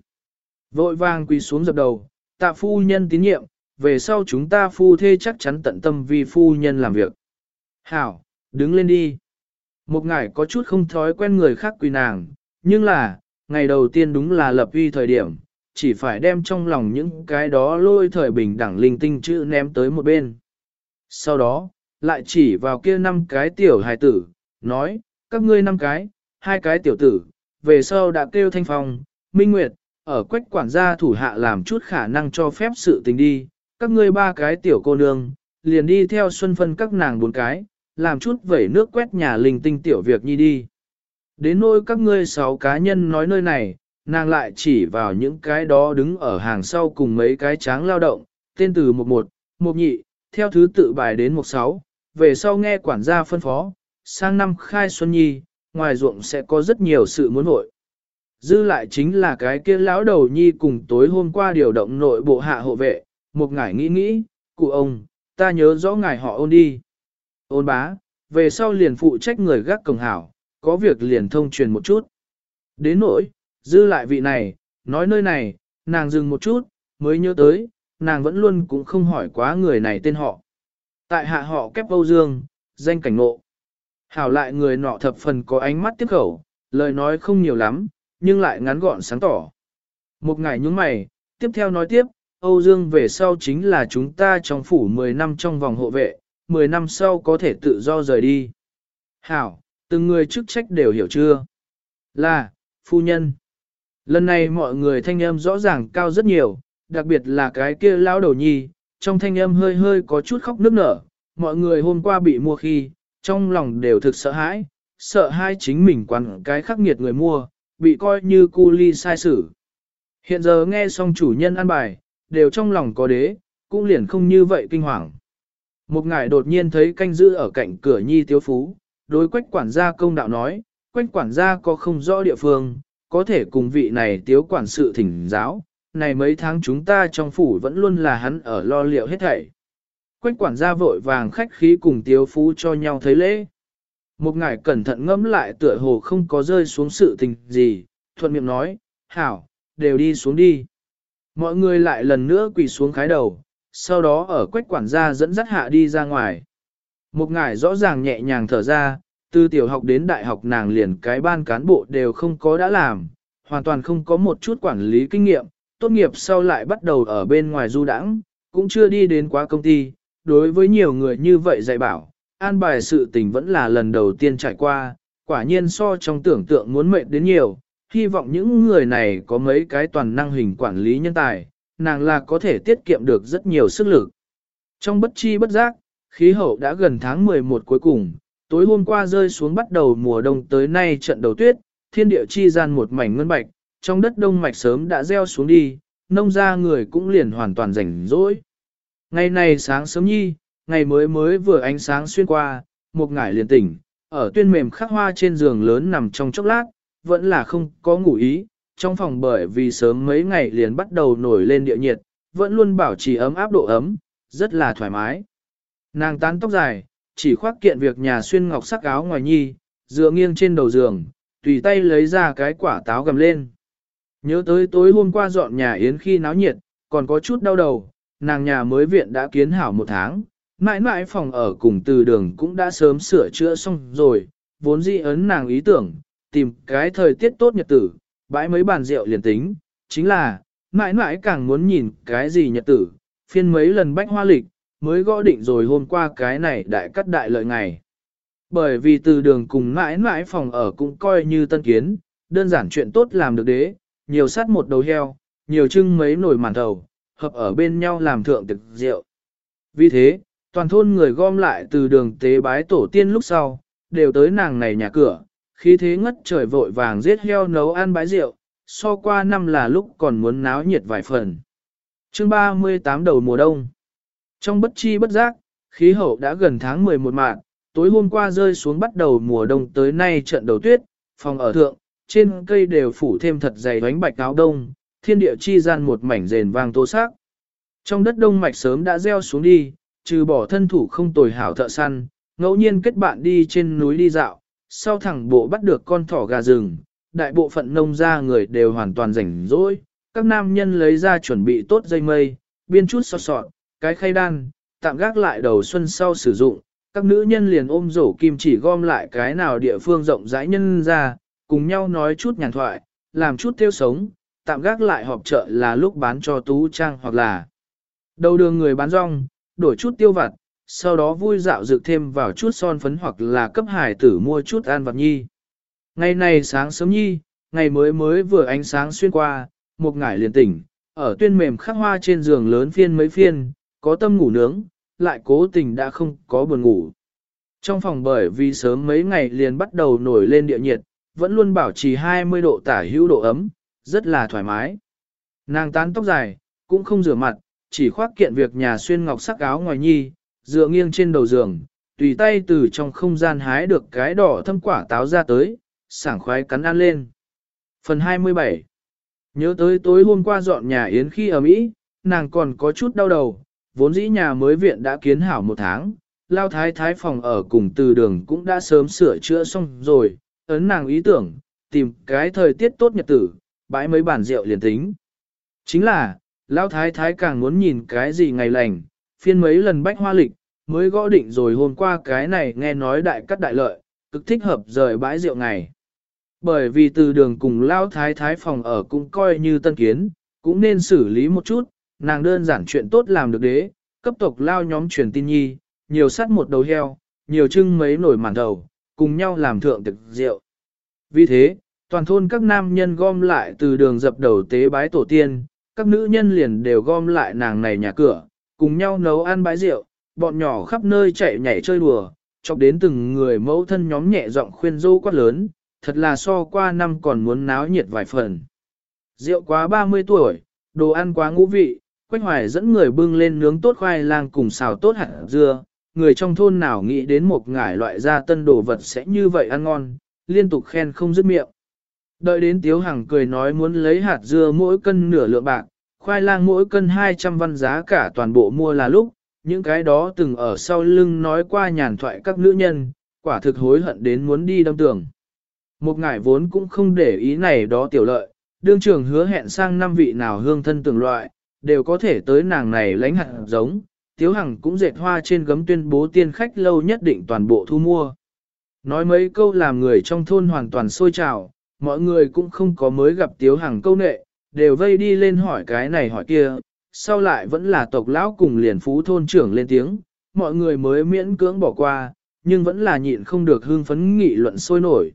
Vội vàng quỳ xuống dập đầu, tạ phu nhân tín nhiệm, về sau chúng ta phu thê chắc chắn tận tâm vì phu nhân làm việc. Hảo, đứng lên đi. Một ngải có chút không thói quen người khác quỳ nàng, nhưng là, ngày đầu tiên đúng là lập uy thời điểm, chỉ phải đem trong lòng những cái đó lôi thời bình đẳng linh tinh chữ ném tới một bên. Sau đó, lại chỉ vào kia năm cái tiểu hài tử, nói, các ngươi năm cái, hai cái tiểu tử, về sau đã kêu thanh phong, minh nguyệt, ở quách quản gia thủ hạ làm chút khả năng cho phép sự tình đi, các ngươi ba cái tiểu cô nương, liền đi theo xuân phân các nàng bốn cái, làm chút vẩy nước quét nhà linh tinh tiểu việc nhi đi. Đến nỗi các ngươi sáu cá nhân nói nơi này, nàng lại chỉ vào những cái đó đứng ở hàng sau cùng mấy cái tráng lao động, tên từ một một, một nhị, theo thứ tự bài đến một sáu, về sau nghe quản gia phân phó, sang năm khai xuân nhi, ngoài ruộng sẽ có rất nhiều sự muốn nội. Dư lại chính là cái kia lão đầu nhi cùng tối hôm qua điều động nội bộ hạ hộ vệ, một ngải nghĩ nghĩ, cụ ông, ta nhớ rõ ngài họ ôn đi. Ôn bá, về sau liền phụ trách người gác cổng hảo, có việc liền thông truyền một chút. Đến nỗi, dư lại vị này, nói nơi này, nàng dừng một chút, mới nhớ tới, nàng vẫn luôn cũng không hỏi quá người này tên họ. Tại hạ họ kép Âu Dương, danh cảnh ngộ. Hảo lại người nọ thập phần có ánh mắt tiếp khẩu, lời nói không nhiều lắm, nhưng lại ngắn gọn sáng tỏ. Một ngày nhúng mày, tiếp theo nói tiếp, Âu Dương về sau chính là chúng ta trong phủ 10 năm trong vòng hộ vệ, 10 năm sau có thể tự do rời đi. Hảo, từng người chức trách đều hiểu chưa? Là, phu nhân. Lần này mọi người thanh âm rõ ràng cao rất nhiều, đặc biệt là cái kia lão đầu nhi, trong thanh âm hơi hơi có chút khóc nức nở. Mọi người hôm qua bị mua khi, trong lòng đều thực sợ hãi, sợ hai chính mình quằn cái khắc nghiệt người mua, bị coi như cu ly sai xử. Hiện giờ nghe xong chủ nhân ăn bài, đều trong lòng có đế, cũng liền không như vậy kinh hoàng. Một ngài đột nhiên thấy canh giữ ở cạnh cửa nhi tiếu phú, đối quách quản gia công đạo nói, quách quản gia có không rõ địa phương, có thể cùng vị này tiếu quản sự thỉnh giáo, này mấy tháng chúng ta trong phủ vẫn luôn là hắn ở lo liệu hết thảy. Quách quản gia vội vàng khách khí cùng tiếu phú cho nhau thấy lễ. Một ngài cẩn thận ngẫm lại tựa hồ không có rơi xuống sự tình gì, thuận miệng nói, hảo, đều đi xuống đi. Mọi người lại lần nữa quỳ xuống khái đầu, sau đó ở quách quản gia dẫn dắt hạ đi ra ngoài. Một ngài rõ ràng nhẹ nhàng thở ra, từ tiểu học đến đại học nàng liền cái ban cán bộ đều không có đã làm, hoàn toàn không có một chút quản lý kinh nghiệm, tốt nghiệp sau lại bắt đầu ở bên ngoài du đãng, cũng chưa đi đến quá công ty, đối với nhiều người như vậy dạy bảo, an bài sự tình vẫn là lần đầu tiên trải qua, quả nhiên so trong tưởng tượng muốn mệt đến nhiều, hy vọng những người này có mấy cái toàn năng hình quản lý nhân tài, nàng là có thể tiết kiệm được rất nhiều sức lực. Trong bất chi bất giác, khí hậu đã gần tháng 11 cuối cùng, tối hôm qua rơi xuống bắt đầu mùa đông tới nay trận đầu tuyết, thiên địa chi gian một mảnh ngân bạch, trong đất đông mạch sớm đã gieo xuống đi, nông ra người cũng liền hoàn toàn rảnh rỗi. Ngày này sáng sớm nhi, ngày mới mới vừa ánh sáng xuyên qua, một ngải liền tỉnh, ở tuyên mềm khắc hoa trên giường lớn nằm trong chốc lát, vẫn là không có ngủ ý, trong phòng bởi vì sớm mấy ngày liền bắt đầu nổi lên địa nhiệt, vẫn luôn bảo trì ấm áp độ ấm, rất là thoải mái. Nàng tán tóc dài, chỉ khoác kiện việc nhà xuyên ngọc sắc áo ngoài nhi, dựa nghiêng trên đầu giường, tùy tay lấy ra cái quả táo gầm lên. Nhớ tới tối hôm qua dọn nhà yến khi náo nhiệt, còn có chút đau đầu, nàng nhà mới viện đã kiến hảo một tháng, mãi mãi phòng ở cùng từ đường cũng đã sớm sửa chữa xong rồi, vốn dĩ ấn nàng ý tưởng, tìm cái thời tiết tốt nhật tử, bãi mấy bàn rượu liền tính, chính là, mãi mãi càng muốn nhìn cái gì nhật tử, phiên mấy lần bách hoa lịch, mới gõ định rồi hôm qua cái này đại cắt đại lợi ngày. Bởi vì từ đường cùng mãi mãi phòng ở cũng coi như tân kiến, đơn giản chuyện tốt làm được đế, nhiều sát một đầu heo, nhiều trưng mấy nồi màn thầu, hợp ở bên nhau làm thượng thực rượu. Vì thế, toàn thôn người gom lại từ đường tế bái tổ tiên lúc sau, đều tới nàng này nhà cửa, Khí thế ngất trời vội vàng giết heo nấu ăn bái rượu, so qua năm là lúc còn muốn náo nhiệt vài phần. chương 38 đầu mùa đông. Trong bất chi bất giác, khí hậu đã gần tháng 11 mạng, tối hôm qua rơi xuống bắt đầu mùa đông tới nay trận đầu tuyết, phòng ở thượng, trên cây đều phủ thêm thật dày bánh bạch áo đông, thiên địa chi gian một mảnh rền vang tố sắc. Trong đất đông mạch sớm đã gieo xuống đi, trừ bỏ thân thủ không tồi hảo thợ săn, ngẫu nhiên kết bạn đi trên núi đi dạo, sau thẳng bộ bắt được con thỏ gà rừng, đại bộ phận nông gia người đều hoàn toàn rảnh rỗi, các nam nhân lấy ra chuẩn bị tốt dây mây, biên chút sọt sọt, cái khay đan, tạm gác lại đầu xuân sau sử dụng, các nữ nhân liền ôm rổ kim chỉ gom lại cái nào địa phương rộng rãi nhân ra, cùng nhau nói chút nhàn thoại, làm chút tiêu sống, tạm gác lại họp chợ là lúc bán cho tú trang hoặc là đầu đường người bán rong, đổi chút tiêu vặt, sau đó vui dạo dược thêm vào chút son phấn hoặc là cấp hải tử mua chút an vật nhi. Ngày này sáng sớm nhi, ngày mới mới vừa ánh sáng xuyên qua, một ngải liền tỉnh, ở tuyên mềm khắc hoa trên giường lớn phiên mấy phiên, có tâm ngủ nướng, lại cố tình đã không có buồn ngủ. Trong phòng bởi vì sớm mấy ngày liền bắt đầu nổi lên địa nhiệt, vẫn luôn bảo trì 20 độ tả hữu độ ấm, rất là thoải mái. Nàng tán tóc dài, cũng không rửa mặt, chỉ khoác kiện việc nhà xuyên ngọc sắc áo ngoài nhi, dựa nghiêng trên đầu giường, tùy tay từ trong không gian hái được cái đỏ thâm quả táo ra tới, sảng khoái cắn ăn lên. Phần 27 Nhớ tới tối hôm qua dọn nhà Yến khi ở Mỹ, nàng còn có chút đau đầu, vốn dĩ nhà mới viện đã kiến hảo một tháng, lao thái thái phòng ở cùng từ đường cũng đã sớm sửa chữa xong rồi, ấn nàng ý tưởng, tìm cái thời tiết tốt nhật tử, bãi mấy bản rượu liền tính. Chính là, lao thái thái càng muốn nhìn cái gì ngày lành, phiên mấy lần bách hoa lịch, mới gõ định rồi hôm qua cái này nghe nói đại cắt đại lợi, cực thích hợp rời bãi rượu ngày. Bởi vì từ đường cùng lao thái thái phòng ở cũng coi như tân kiến, cũng nên xử lý một chút, nàng đơn giản chuyện tốt làm được đế, cấp tộc lao nhóm truyền tin nhi, nhiều sắt một đầu heo, nhiều trưng mấy nổi màn đầu, cùng nhau làm thượng thực rượu. Vì thế, toàn thôn các nam nhân gom lại từ đường dập đầu tế bái tổ tiên, các nữ nhân liền đều gom lại nàng này nhà cửa, cùng nhau nấu ăn bái rượu, bọn nhỏ khắp nơi chạy nhảy chơi đùa, chọc đến từng người mẫu thân nhóm nhẹ giọng khuyên dô quát lớn, thật là so qua năm còn muốn náo nhiệt vài phần. Rượu quá 30 tuổi, đồ ăn quá ngũ vị, Quách Hoài dẫn người bưng lên nướng tốt khoai lang cùng xào tốt hạt dưa, người trong thôn nào nghĩ đến một ngải loại gia tân đồ vật sẽ như vậy ăn ngon, liên tục khen không dứt miệng. Đợi đến Tiếu Hằng cười nói muốn lấy hạt dưa mỗi cân nửa lượng bạc, khoai lang mỗi cân 200 văn giá cả toàn bộ mua là lúc, những cái đó từng ở sau lưng nói qua nhàn thoại các nữ nhân, quả thực hối hận đến muốn đi đâm tường. Một ngải vốn cũng không để ý này đó tiểu lợi, đương trường hứa hẹn sang năm vị nào hương thân từng loại, đều có thể tới nàng này lánh hạt giống, Tiếu Hằng cũng dệt hoa trên gấm tuyên bố tiên khách lâu nhất định toàn bộ thu mua. Nói mấy câu làm người trong thôn hoàn toàn sôi trào, mọi người cũng không có mới gặp Tiếu Hằng câu nệ, đều vây đi lên hỏi cái này hỏi kia, sau lại vẫn là tộc lão cùng liền phú thôn trưởng lên tiếng, mọi người mới miễn cưỡng bỏ qua, nhưng vẫn là nhịn không được hương phấn nghị luận sôi nổi.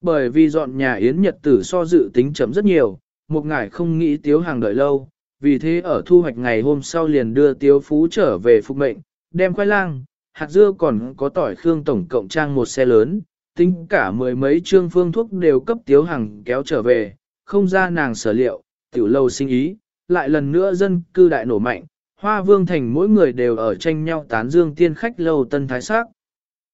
Bởi vì dọn nhà yến nhật tử so dự tính chấm rất nhiều, một ngải không nghĩ Tiếu hàng đợi lâu, vì thế ở thu hoạch ngày hôm sau liền đưa Tiếu Phú trở về phục mệnh, đem khoai lang, hạt dưa còn có tỏi khương tổng cộng trang một xe lớn, tính cả mười mấy trương phương thuốc đều cấp Tiếu hàng kéo trở về, không ra nàng sở liệu, tiểu lâu sinh ý, lại lần nữa dân cư đại nổ mạnh, hoa vương thành mỗi người đều ở tranh nhau tán dương tiên khách lâu tân thái sắc.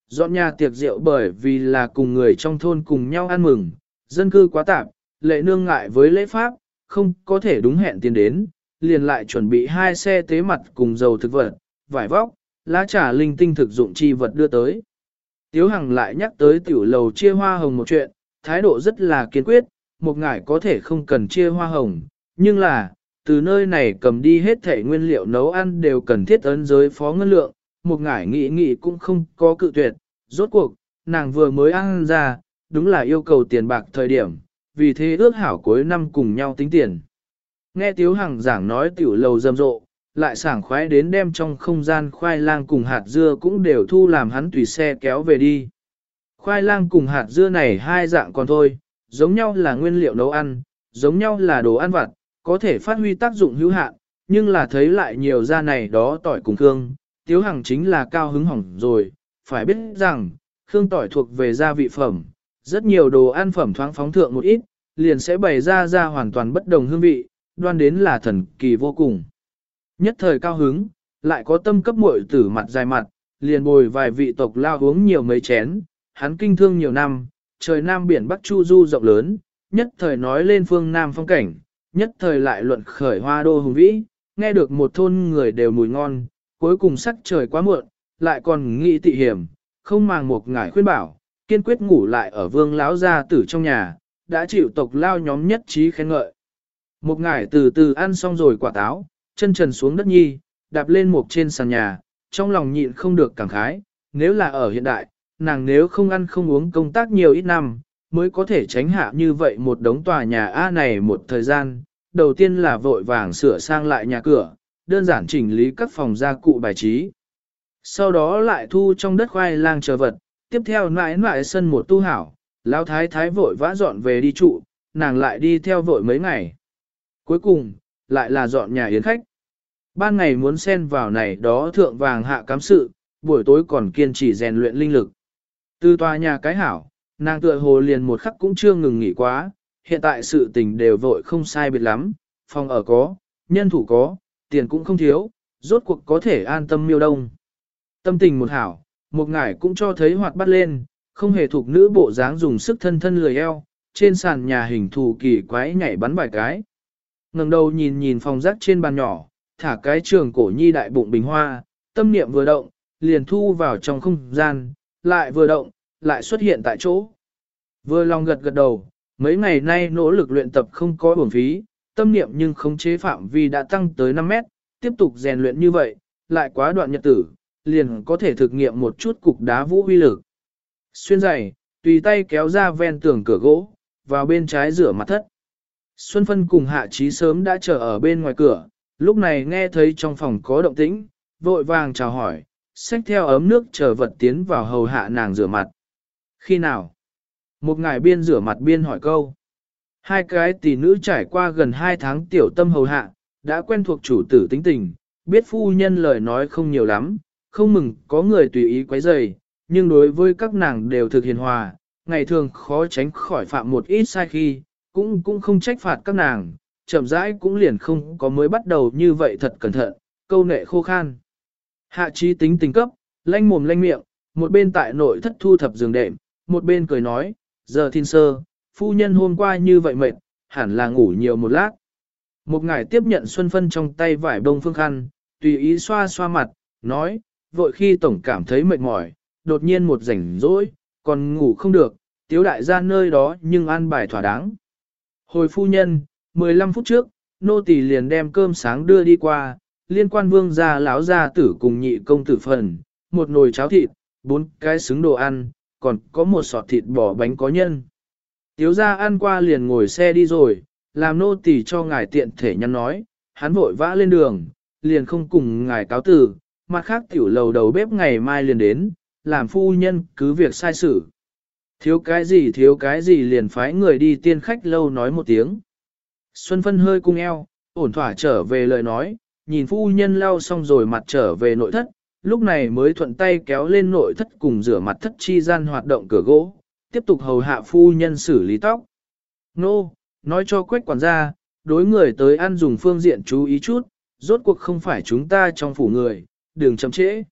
Dọn nhà tiệc rượu bởi vì là cùng người trong thôn cùng nhau ăn mừng, dân cư quá tạp, lệ nương ngại với lễ pháp, không có thể đúng hẹn tiền đến, liền lại chuẩn bị hai xe tế mặt cùng dầu thực vật, vải vóc, lá trà linh tinh thực dụng chi vật đưa tới. Tiếu Hằng lại nhắc tới tiểu lầu chia hoa hồng một chuyện, thái độ rất là kiên quyết, một ngải có thể không cần chia hoa hồng, nhưng là, từ nơi này cầm đi hết thể nguyên liệu nấu ăn đều cần thiết ấn giới phó ngân lượng, một ngải nghị nghị cũng không có cự tuyệt, rốt cuộc, nàng vừa mới ăn ra, đúng là yêu cầu tiền bạc thời điểm, vì thế ước hảo cuối năm cùng nhau tính tiền. Nghe Tiếu Hằng giảng nói tiểu lầu rầm rộ, lại sảng khoái đến đem trong không gian khoai lang cùng hạt dưa cũng đều thu làm hắn tùy xe kéo về đi. Khoai lang cùng hạt dưa này hai dạng còn thôi, giống nhau là nguyên liệu nấu ăn, giống nhau là đồ ăn vặt, có thể phát huy tác dụng hữu hạn, nhưng là thấy lại nhiều ra này đó tỏi cùng Khương, Tiếu Hằng chính là cao hứng hỏng rồi, phải biết rằng, Khương tỏi thuộc về gia vị phẩm, rất nhiều đồ ăn phẩm thoáng phóng thượng một ít, liền sẽ bày ra ra hoàn toàn bất đồng hương vị, đoan đến là thần kỳ vô cùng. Nhất thời cao hứng, lại có tâm cấp muội tử mặt dài mặt, liền bồi vài vị tộc lao uống nhiều mấy chén, hắn kinh thương nhiều năm, trời nam biển Bắc Chu Du rộng lớn, nhất thời nói lên phương Nam phong cảnh, nhất thời lại luận khởi hoa đô hùng vĩ, nghe được một thôn người đều mùi ngon, cuối cùng sắc trời quá muộn, lại còn nghĩ tị hiểm, không màng một ngải khuyên bảo, kiên quyết ngủ lại ở vương lão gia tử trong nhà, đã chịu tộc lao nhóm nhất trí khen ngợi. Một ngải từ từ ăn xong rồi quả táo, chân trần xuống đất nhi, đạp lên một trên sàn nhà, trong lòng nhịn không được cảm khái, nếu là ở hiện đại, nàng nếu không ăn không uống công tác nhiều ít năm, mới có thể tránh hạ như vậy một đống tòa nhà A này một thời gian, đầu tiên là vội vàng sửa sang lại nhà cửa, đơn giản chỉnh lý các phòng gia cụ bài trí. Sau đó lại thu trong đất khoai lang chờ vật, tiếp theo nãi nãi sân một tu hảo, lão thái thái vội vã dọn về đi trụ, nàng lại đi theo vội mấy ngày. Cuối cùng, lại là dọn nhà yến khách. Ban ngày muốn xen vào này đó thượng vàng hạ cám sự, buổi tối còn kiên trì rèn luyện linh lực. Từ tòa nhà cái hảo, nàng tựa hồ liền một khắc cũng chưa ngừng nghỉ quá, hiện tại sự tình đều vội không sai biệt lắm, phòng ở có, nhân thủ có, tiền cũng không thiếu, rốt cuộc có thể an tâm miêu đông. Tâm tình một hảo, một ngải cũng cho thấy hoạt bắt lên, không hề thuộc nữ bộ dáng dùng sức thân thân lười eo, trên sàn nhà hình thù kỳ quái nhảy bắn vài cái. ngẩng đầu nhìn nhìn phòng rác trên bàn nhỏ, thả cái trường cổ nhi đại bụng bình hoa, tâm niệm vừa động, liền thu vào trong không gian, lại vừa động, lại xuất hiện tại chỗ. Vừa lòng gật gật đầu, mấy ngày nay nỗ lực luyện tập không có uổng phí, tâm niệm nhưng khống chế phạm vi đã tăng tới 5 mét, tiếp tục rèn luyện như vậy, lại quá đoạn nhật tử, liền có thể thực nghiệm một chút cục đá vũ uy lực. Xuyên giày, tùy tay kéo ra ven tường cửa gỗ, vào bên trái rửa mặt thất. Xuân Phân cùng Hạ Trí sớm đã chờ ở bên ngoài cửa, lúc này nghe thấy trong phòng có động tĩnh, vội vàng chào hỏi, xách theo ấm nước chờ vật tiến vào hầu hạ nàng rửa mặt. Khi nào? Một ngài biên rửa mặt biên hỏi câu. Hai cái tỷ nữ trải qua gần hai tháng tiểu tâm hầu hạ, đã quen thuộc chủ tử tính tình, biết phu nhân lời nói không nhiều lắm, không mừng có người tùy ý quấy rầy, nhưng đối với các nàng đều thực hiền hòa, ngày thường khó tránh khỏi phạm một ít sai khi, cũng cũng không trách phạt các nàng, chậm rãi cũng liền không có mới bắt đầu như vậy thật cẩn thận, câu nệ khô khan. Hạ trí tính tình cấp, lanh mồm lanh miệng, một bên tại nội thất thu thập giường đệm, một bên cười nói, giờ thiên sơ, phu nhân hôm qua như vậy mệt, hẳn là ngủ nhiều một lát. Một ngài tiếp nhận Xuân Phân trong tay vải bông phương khăn, tùy ý xoa xoa mặt, nói, vội khi tổng cảm thấy mệt mỏi, đột nhiên một rảnh rỗi, còn ngủ không được, tiếu đại ra nơi đó nhưng ăn bài thỏa đáng. Hồi phu nhân, 15 phút trước, nô tỳ liền đem cơm sáng đưa đi qua, liên quan vương gia lão gia tử cùng nhị công tử phần, một nồi cháo thịt, bốn cái xứng đồ ăn, còn có một sọt thịt bò bánh có nhân. Tiếu gia ăn qua liền ngồi xe đi rồi, làm nô tỳ cho ngài tiện thể nhắn nói, hắn vội vã lên đường, liền không cùng ngài cáo tử, mặt khác tiểu lầu đầu bếp ngày mai liền đến, làm phu nhân cứ việc sai xử. Thiếu cái gì thiếu cái gì liền phái người đi tiên khách lâu nói một tiếng. Xuân phân hơi cung eo, ổn thỏa trở về lời nói, nhìn phu nhân lau xong rồi mặt trở về nội thất, lúc này mới thuận tay kéo lên nội thất cùng rửa mặt thất chi gian hoạt động cửa gỗ, tiếp tục hầu hạ phu nhân xử lý tóc. Nô, nói cho quách quản gia, đối người tới ăn dùng phương diện chú ý chút, rốt cuộc không phải chúng ta trong phủ người, đừng chậm trễ.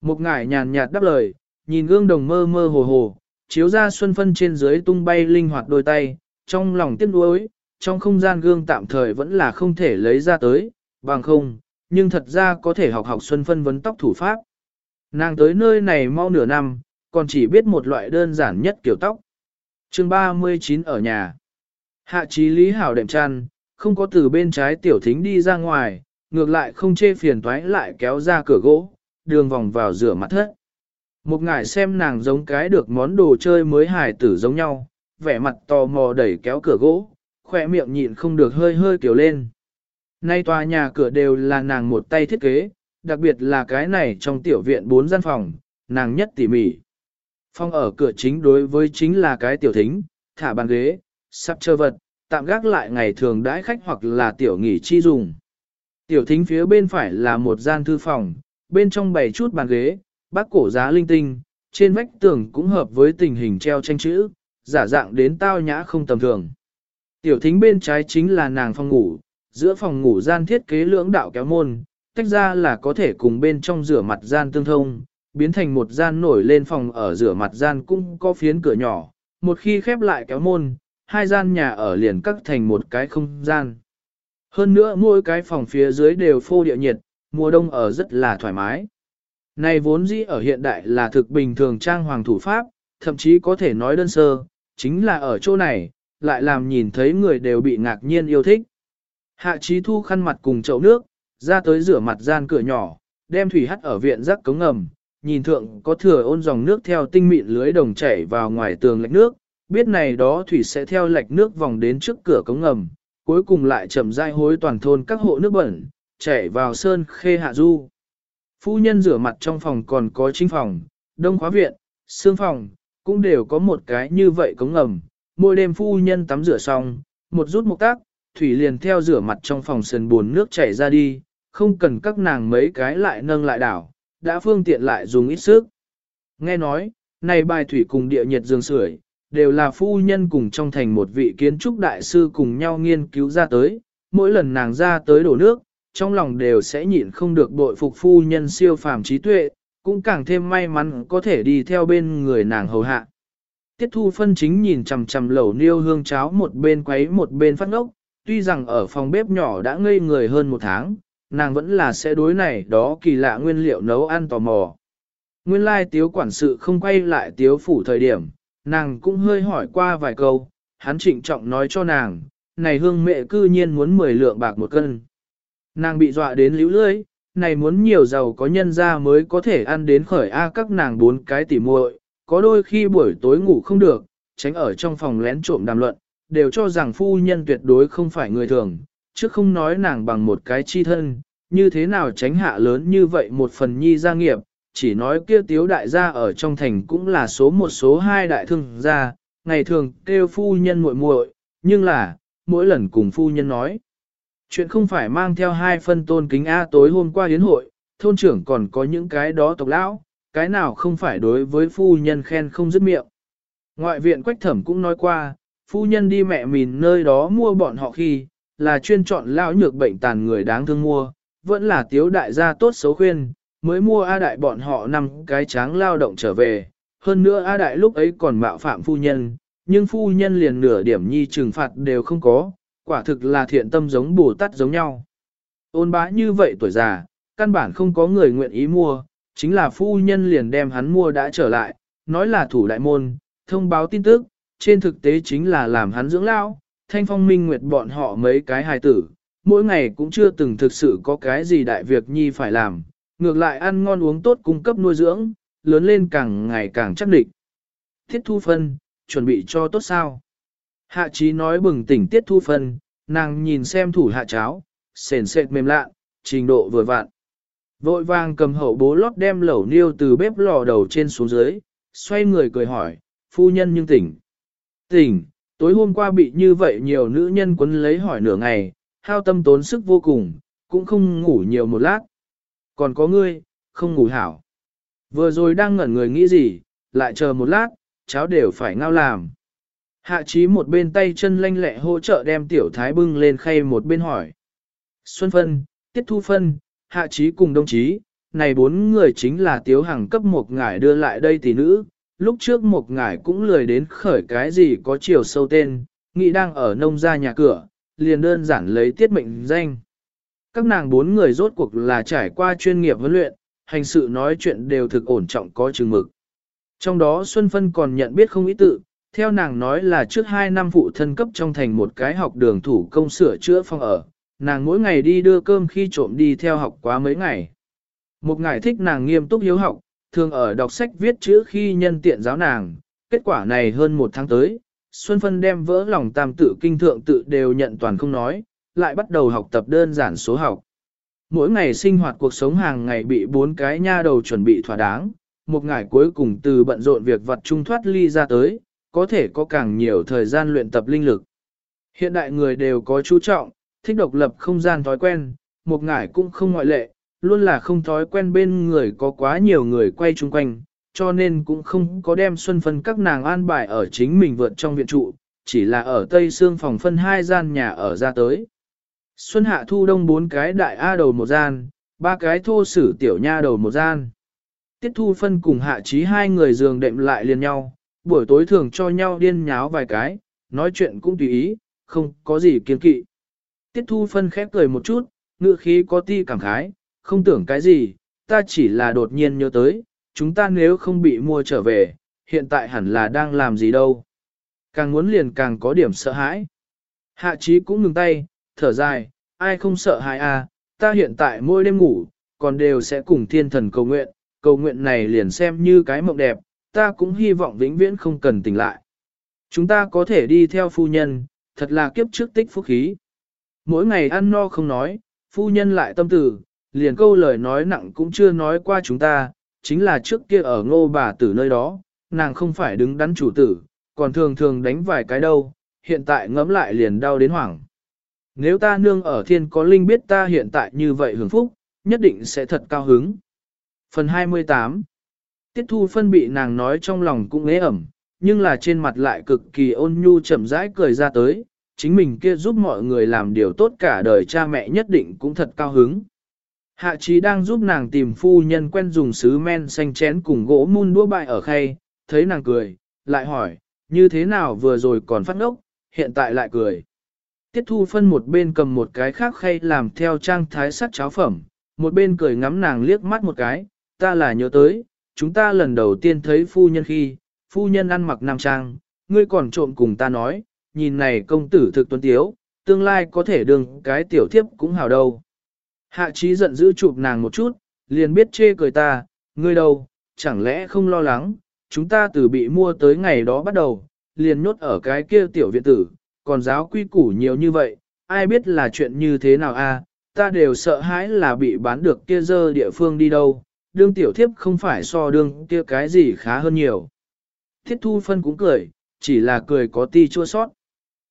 Một ngải nhàn nhạt đáp lời, nhìn gương đồng mơ mơ hồ hồ, chiếu ra xuân phân trên dưới tung bay linh hoạt đôi tay, trong lòng tiếc nuối, trong không gian gương tạm thời vẫn là không thể lấy ra tới, bằng không, nhưng thật ra có thể học học xuân phân vấn tóc thủ pháp. Nàng tới nơi này mau nửa năm, còn chỉ biết một loại đơn giản nhất kiểu tóc. chương 39 ở nhà. Hạ trí lý hảo đệm chăn, không có từ bên trái tiểu thính đi ra ngoài, ngược lại không chê phiền toái lại kéo ra cửa gỗ, đường vòng vào rửa mặt thất. Một ngải xem nàng giống cái được món đồ chơi mới hài tử giống nhau, vẻ mặt tò mò đẩy kéo cửa gỗ, khỏe miệng nhịn không được hơi hơi kiểu lên. Nay tòa nhà cửa đều là nàng một tay thiết kế, đặc biệt là cái này trong tiểu viện bốn gian phòng, nàng nhất tỉ mỉ. Phòng ở cửa chính đối với chính là cái tiểu thính, thả bàn ghế, sắp chơ vật, tạm gác lại ngày thường đãi khách hoặc là tiểu nghỉ chi dùng. Tiểu thính phía bên phải là một gian thư phòng, bên trong bày chút bàn ghế, bác cổ giá linh tinh, trên vách tường cũng hợp với tình hình treo tranh chữ, giả dạng đến tao nhã không tầm thường. Tiểu thính bên trái chính là nàng phòng ngủ, giữa phòng ngủ gian thiết kế lưỡng đạo kéo môn, tách ra là có thể cùng bên trong rửa mặt gian tương thông, biến thành một gian nổi lên phòng ở rửa mặt gian cũng có phiến cửa nhỏ, một khi khép lại kéo môn, hai gian nhà ở liền cắt thành một cái không gian. Hơn nữa mỗi cái phòng phía dưới đều phô địa nhiệt, mùa đông ở rất là thoải mái. Này vốn dĩ ở hiện đại là thực bình thường trang hoàng thủ pháp, thậm chí có thể nói đơn sơ, chính là ở chỗ này, lại làm nhìn thấy người đều bị ngạc nhiên yêu thích. Hạ trí thu khăn mặt cùng chậu nước, ra tới rửa mặt gian cửa nhỏ, đem thủy hắt ở viện rắc cống ngầm, nhìn thượng có thừa ôn dòng nước theo tinh mịn lưới đồng chảy vào ngoài tường lạch nước, biết này đó thủy sẽ theo lạch nước vòng đến trước cửa cống ngầm, cuối cùng lại chậm rãi hối toàn thôn các hộ nước bẩn, chảy vào sơn khê hạ du. Phu nhân rửa mặt trong phòng còn có chính phòng, đông khóa viện, xương phòng, cũng đều có một cái như vậy cống ngầm. Mỗi đêm phu nhân tắm rửa xong, một rút một tác, thủy liền theo rửa mặt trong phòng sườn buồn nước chảy ra đi, không cần các nàng mấy cái lại nâng lại đảo, đã phương tiện lại dùng ít sức. Nghe nói, này bài thủy cùng địa nhiệt dương sưởi đều là phu nhân cùng trong thành một vị kiến trúc đại sư cùng nhau nghiên cứu ra tới, mỗi lần nàng ra tới đổ nước, trong lòng đều sẽ nhịn không được bội phục phu nhân siêu phàm trí tuệ, cũng càng thêm may mắn có thể đi theo bên người nàng hầu hạ. Tiết thu phân chính nhìn chằm chằm lẩu niêu hương cháo một bên quấy một bên phát ngốc, tuy rằng ở phòng bếp nhỏ đã ngây người hơn một tháng, nàng vẫn là sẽ đối này đó kỳ lạ nguyên liệu nấu ăn tò mò. Nguyên lai tiếu quản sự không quay lại tiếu phủ thời điểm, nàng cũng hơi hỏi qua vài câu, hắn trịnh trọng nói cho nàng, này hương mẹ cư nhiên muốn 10 lượng bạc một cân. Nàng bị dọa đến líu lưỡi, này muốn nhiều giàu có nhân ra mới có thể ăn đến khởi A các nàng bốn cái tỉ muội, có đôi khi buổi tối ngủ không được, tránh ở trong phòng lén trộm đàm luận, đều cho rằng phu nhân tuyệt đối không phải người thường, chứ không nói nàng bằng một cái chi thân, như thế nào tránh hạ lớn như vậy một phần nhi gia nghiệp, chỉ nói kia tiếu đại gia ở trong thành cũng là số một số hai đại thương gia, ngày thường kêu phu nhân muội muội, nhưng là, mỗi lần cùng phu nhân nói. Chuyện không phải mang theo hai phân tôn kính A tối hôm qua hiến hội, thôn trưởng còn có những cái đó tộc lão, cái nào không phải đối với phu nhân khen không dứt miệng. Ngoại viện quách thẩm cũng nói qua, phu nhân đi mẹ mìn nơi đó mua bọn họ khi, là chuyên chọn lão nhược bệnh tàn người đáng thương mua, vẫn là tiếu đại gia tốt xấu khuyên, mới mua A đại bọn họ năm cái tráng lao động trở về. Hơn nữa A đại lúc ấy còn mạo phạm phu nhân, nhưng phu nhân liền nửa điểm nhi trừng phạt đều không có, quả thực là thiện tâm giống Bồ Tát giống nhau. Ôn bá như vậy tuổi già, căn bản không có người nguyện ý mua, chính là phu nhân liền đem hắn mua đã trở lại, nói là thủ đại môn, thông báo tin tức, trên thực tế chính là làm hắn dưỡng lao, thanh phong minh nguyệt bọn họ mấy cái hài tử, mỗi ngày cũng chưa từng thực sự có cái gì đại việc nhi phải làm, ngược lại ăn ngon uống tốt cung cấp nuôi dưỡng, lớn lên càng ngày càng chắc định. Thiết thu phân, chuẩn bị cho tốt sao? Hạ trí nói bừng tỉnh tiết thu phân, nàng nhìn xem thủ hạ cháo, sền sệt mềm lạ, trình độ vừa vặn. Vội vàng cầm hậu bố lót đem lẩu niêu từ bếp lò đầu trên xuống dưới, xoay người cười hỏi, phu nhân nhưng tỉnh. Tỉnh, tối hôm qua bị như vậy nhiều nữ nhân quấn lấy hỏi nửa ngày, hao tâm tốn sức vô cùng, cũng không ngủ nhiều một lát. Còn có ngươi, không ngủ hảo. Vừa rồi đang ngẩn người nghĩ gì, lại chờ một lát, cháo đều phải ngao làm. Hạ trí một bên tay chân lanh lẹ hỗ trợ đem tiểu thái bưng lên khay một bên hỏi. Xuân Phân, Tiết Thu Phân, Hạ trí cùng đồng chí, này bốn người chính là tiếu hàng cấp một ngải đưa lại đây tỷ nữ. Lúc trước một ngải cũng lười đến khởi cái gì có chiều sâu tên, nghĩ đang ở nông gia nhà cửa, liền đơn giản lấy tiết mệnh danh. Các nàng bốn người rốt cuộc là trải qua chuyên nghiệp huấn luyện, hành sự nói chuyện đều thực ổn trọng có chừng mực. Trong đó Xuân Phân còn nhận biết không ý tự, theo nàng nói là trước hai năm phụ thân cấp trong thành một cái học đường thủ công sửa chữa phòng ở, nàng mỗi ngày đi đưa cơm khi trộm đi theo học quá mấy ngày. Một ngày thích nàng nghiêm túc hiếu học, thường ở đọc sách viết chữ khi nhân tiện giáo nàng, kết quả này hơn một tháng tới, Xuân Phân đem vỡ lòng tam tự kinh thượng tự đều nhận toàn không nói, lại bắt đầu học tập đơn giản số học. Mỗi ngày sinh hoạt cuộc sống hàng ngày bị bốn cái nha đầu chuẩn bị thỏa đáng, một ngày cuối cùng từ bận rộn việc vật trung thoát ly ra tới, có thể có càng nhiều thời gian luyện tập linh lực. Hiện đại người đều có chú trọng, thích độc lập không gian thói quen, một ngải cũng không ngoại lệ, luôn là không thói quen bên người có quá nhiều người quay chung quanh, cho nên cũng không có đem xuân phân các nàng an bài ở chính mình vượt trong viện trụ, chỉ là ở tây xương phòng phân hai gian nhà ở ra tới. Xuân hạ thu đông bốn cái đại A đầu một gian, ba cái thô sử tiểu nha đầu một gian. Tiết thu phân cùng hạ trí hai người giường đệm lại liền nhau, buổi tối thường cho nhau điên nháo vài cái, nói chuyện cũng tùy ý, không có gì kiên kỵ. Tiết thu phân khép cười một chút, ngựa khí có ti cảm khái, không tưởng cái gì, ta chỉ là đột nhiên nhớ tới, chúng ta nếu không bị mua trở về, hiện tại hẳn là đang làm gì đâu. Càng muốn liền càng có điểm sợ hãi. Hạ trí cũng ngừng tay, thở dài, ai không sợ hãi à, ta hiện tại mỗi đêm ngủ, còn đều sẽ cùng thiên thần cầu nguyện, cầu nguyện này liền xem như cái mộng đẹp, ta cũng hy vọng vĩnh viễn không cần tỉnh lại. Chúng ta có thể đi theo phu nhân, thật là kiếp trước tích phúc khí. Mỗi ngày ăn no không nói, phu nhân lại tâm tử, liền câu lời nói nặng cũng chưa nói qua chúng ta, chính là trước kia ở ngô bà tử nơi đó, nàng không phải đứng đắn chủ tử, còn thường thường đánh vài cái đâu, hiện tại ngẫm lại liền đau đến hoảng. Nếu ta nương ở thiên có linh biết ta hiện tại như vậy hưởng phúc, nhất định sẽ thật cao hứng. Phần 28 Tiết thu phân bị nàng nói trong lòng cũng ế ẩm, nhưng là trên mặt lại cực kỳ ôn nhu chậm rãi cười ra tới, chính mình kia giúp mọi người làm điều tốt cả đời cha mẹ nhất định cũng thật cao hứng. Hạ trí đang giúp nàng tìm phu nhân quen dùng sứ men xanh chén cùng gỗ mun đũa bại ở khay, thấy nàng cười, lại hỏi, như thế nào vừa rồi còn phát ngốc, hiện tại lại cười. Tiết thu phân một bên cầm một cái khác khay làm theo trang thái sắt cháo phẩm, một bên cười ngắm nàng liếc mắt một cái, ta là nhớ tới, chúng ta lần đầu tiên thấy phu nhân khi, phu nhân ăn mặc nam trang, ngươi còn trộm cùng ta nói, nhìn này công tử thực tuấn tiếu, tương lai có thể đừng cái tiểu thiếp cũng hào đâu. Hạ trí giận dữ chụp nàng một chút, liền biết chê cười ta, ngươi đâu, chẳng lẽ không lo lắng, chúng ta từ bị mua tới ngày đó bắt đầu, liền nhốt ở cái kia tiểu viện tử, còn giáo quy củ nhiều như vậy, ai biết là chuyện như thế nào a? ta đều sợ hãi là bị bán được kia dơ địa phương đi đâu, đương tiểu thiếp không phải so đương kia cái gì khá hơn nhiều. Thiết thu phân cũng cười, chỉ là cười có ti chua sót.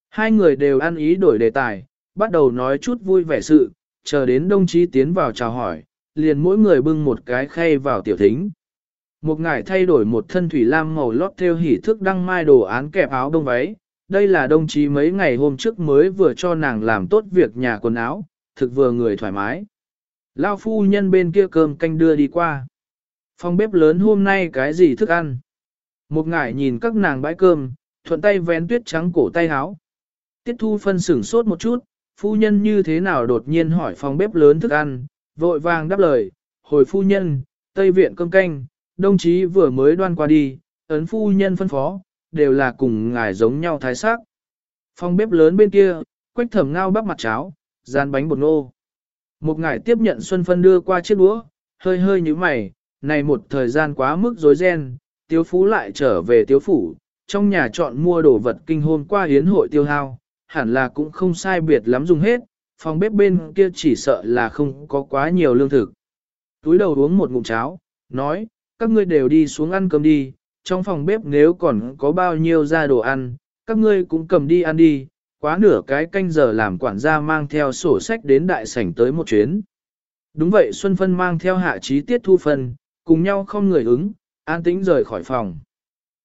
Hai người đều ăn ý đổi đề tài, bắt đầu nói chút vui vẻ sự, chờ đến đồng chí tiến vào chào hỏi, liền mỗi người bưng một cái khay vào tiểu thính. Một ngải thay đổi một thân thủy lam màu lót theo hỉ thức đăng mai đồ án kẹp áo đông váy. Đây là đồng chí mấy ngày hôm trước mới vừa cho nàng làm tốt việc nhà quần áo, thực vừa người thoải mái. Lao phu nhân bên kia cơm canh đưa đi qua. Phòng bếp lớn hôm nay cái gì thức ăn? Một ngải nhìn các nàng bãi cơm, thuận tay vén tuyết trắng cổ tay háo. Tiết thu phân sửng sốt một chút, phu nhân như thế nào đột nhiên hỏi phòng bếp lớn thức ăn, vội vàng đáp lời, hồi phu nhân, Tây Viện cơm canh, đồng chí vừa mới đoan qua đi, ấn phu nhân phân phó, đều là cùng ngài giống nhau thái sắc. Phòng bếp lớn bên kia, quách thẩm ngao bắp mặt cháo, gian bánh bột nô. Một ngài tiếp nhận Xuân Phân đưa qua chiếc đũa, hơi hơi như mày, này một thời gian quá mức rối ren, tiếu phú lại trở về tiếu phủ, trong nhà chọn mua đồ vật kinh hôn qua hiến hội tiêu hao, hẳn là cũng không sai biệt lắm dùng hết, phòng bếp bên kia chỉ sợ là không có quá nhiều lương thực. Túi đầu uống một ngụm cháo, nói, các ngươi đều đi xuống ăn cơm đi, trong phòng bếp nếu còn có bao nhiêu ra đồ ăn, các ngươi cũng cầm đi ăn đi, quá nửa cái canh giờ làm quản gia mang theo sổ sách đến đại sảnh tới một chuyến. Đúng vậy Xuân Phân mang theo hạ trí tiết thu phân, cùng nhau không người ứng, an tĩnh rời khỏi phòng.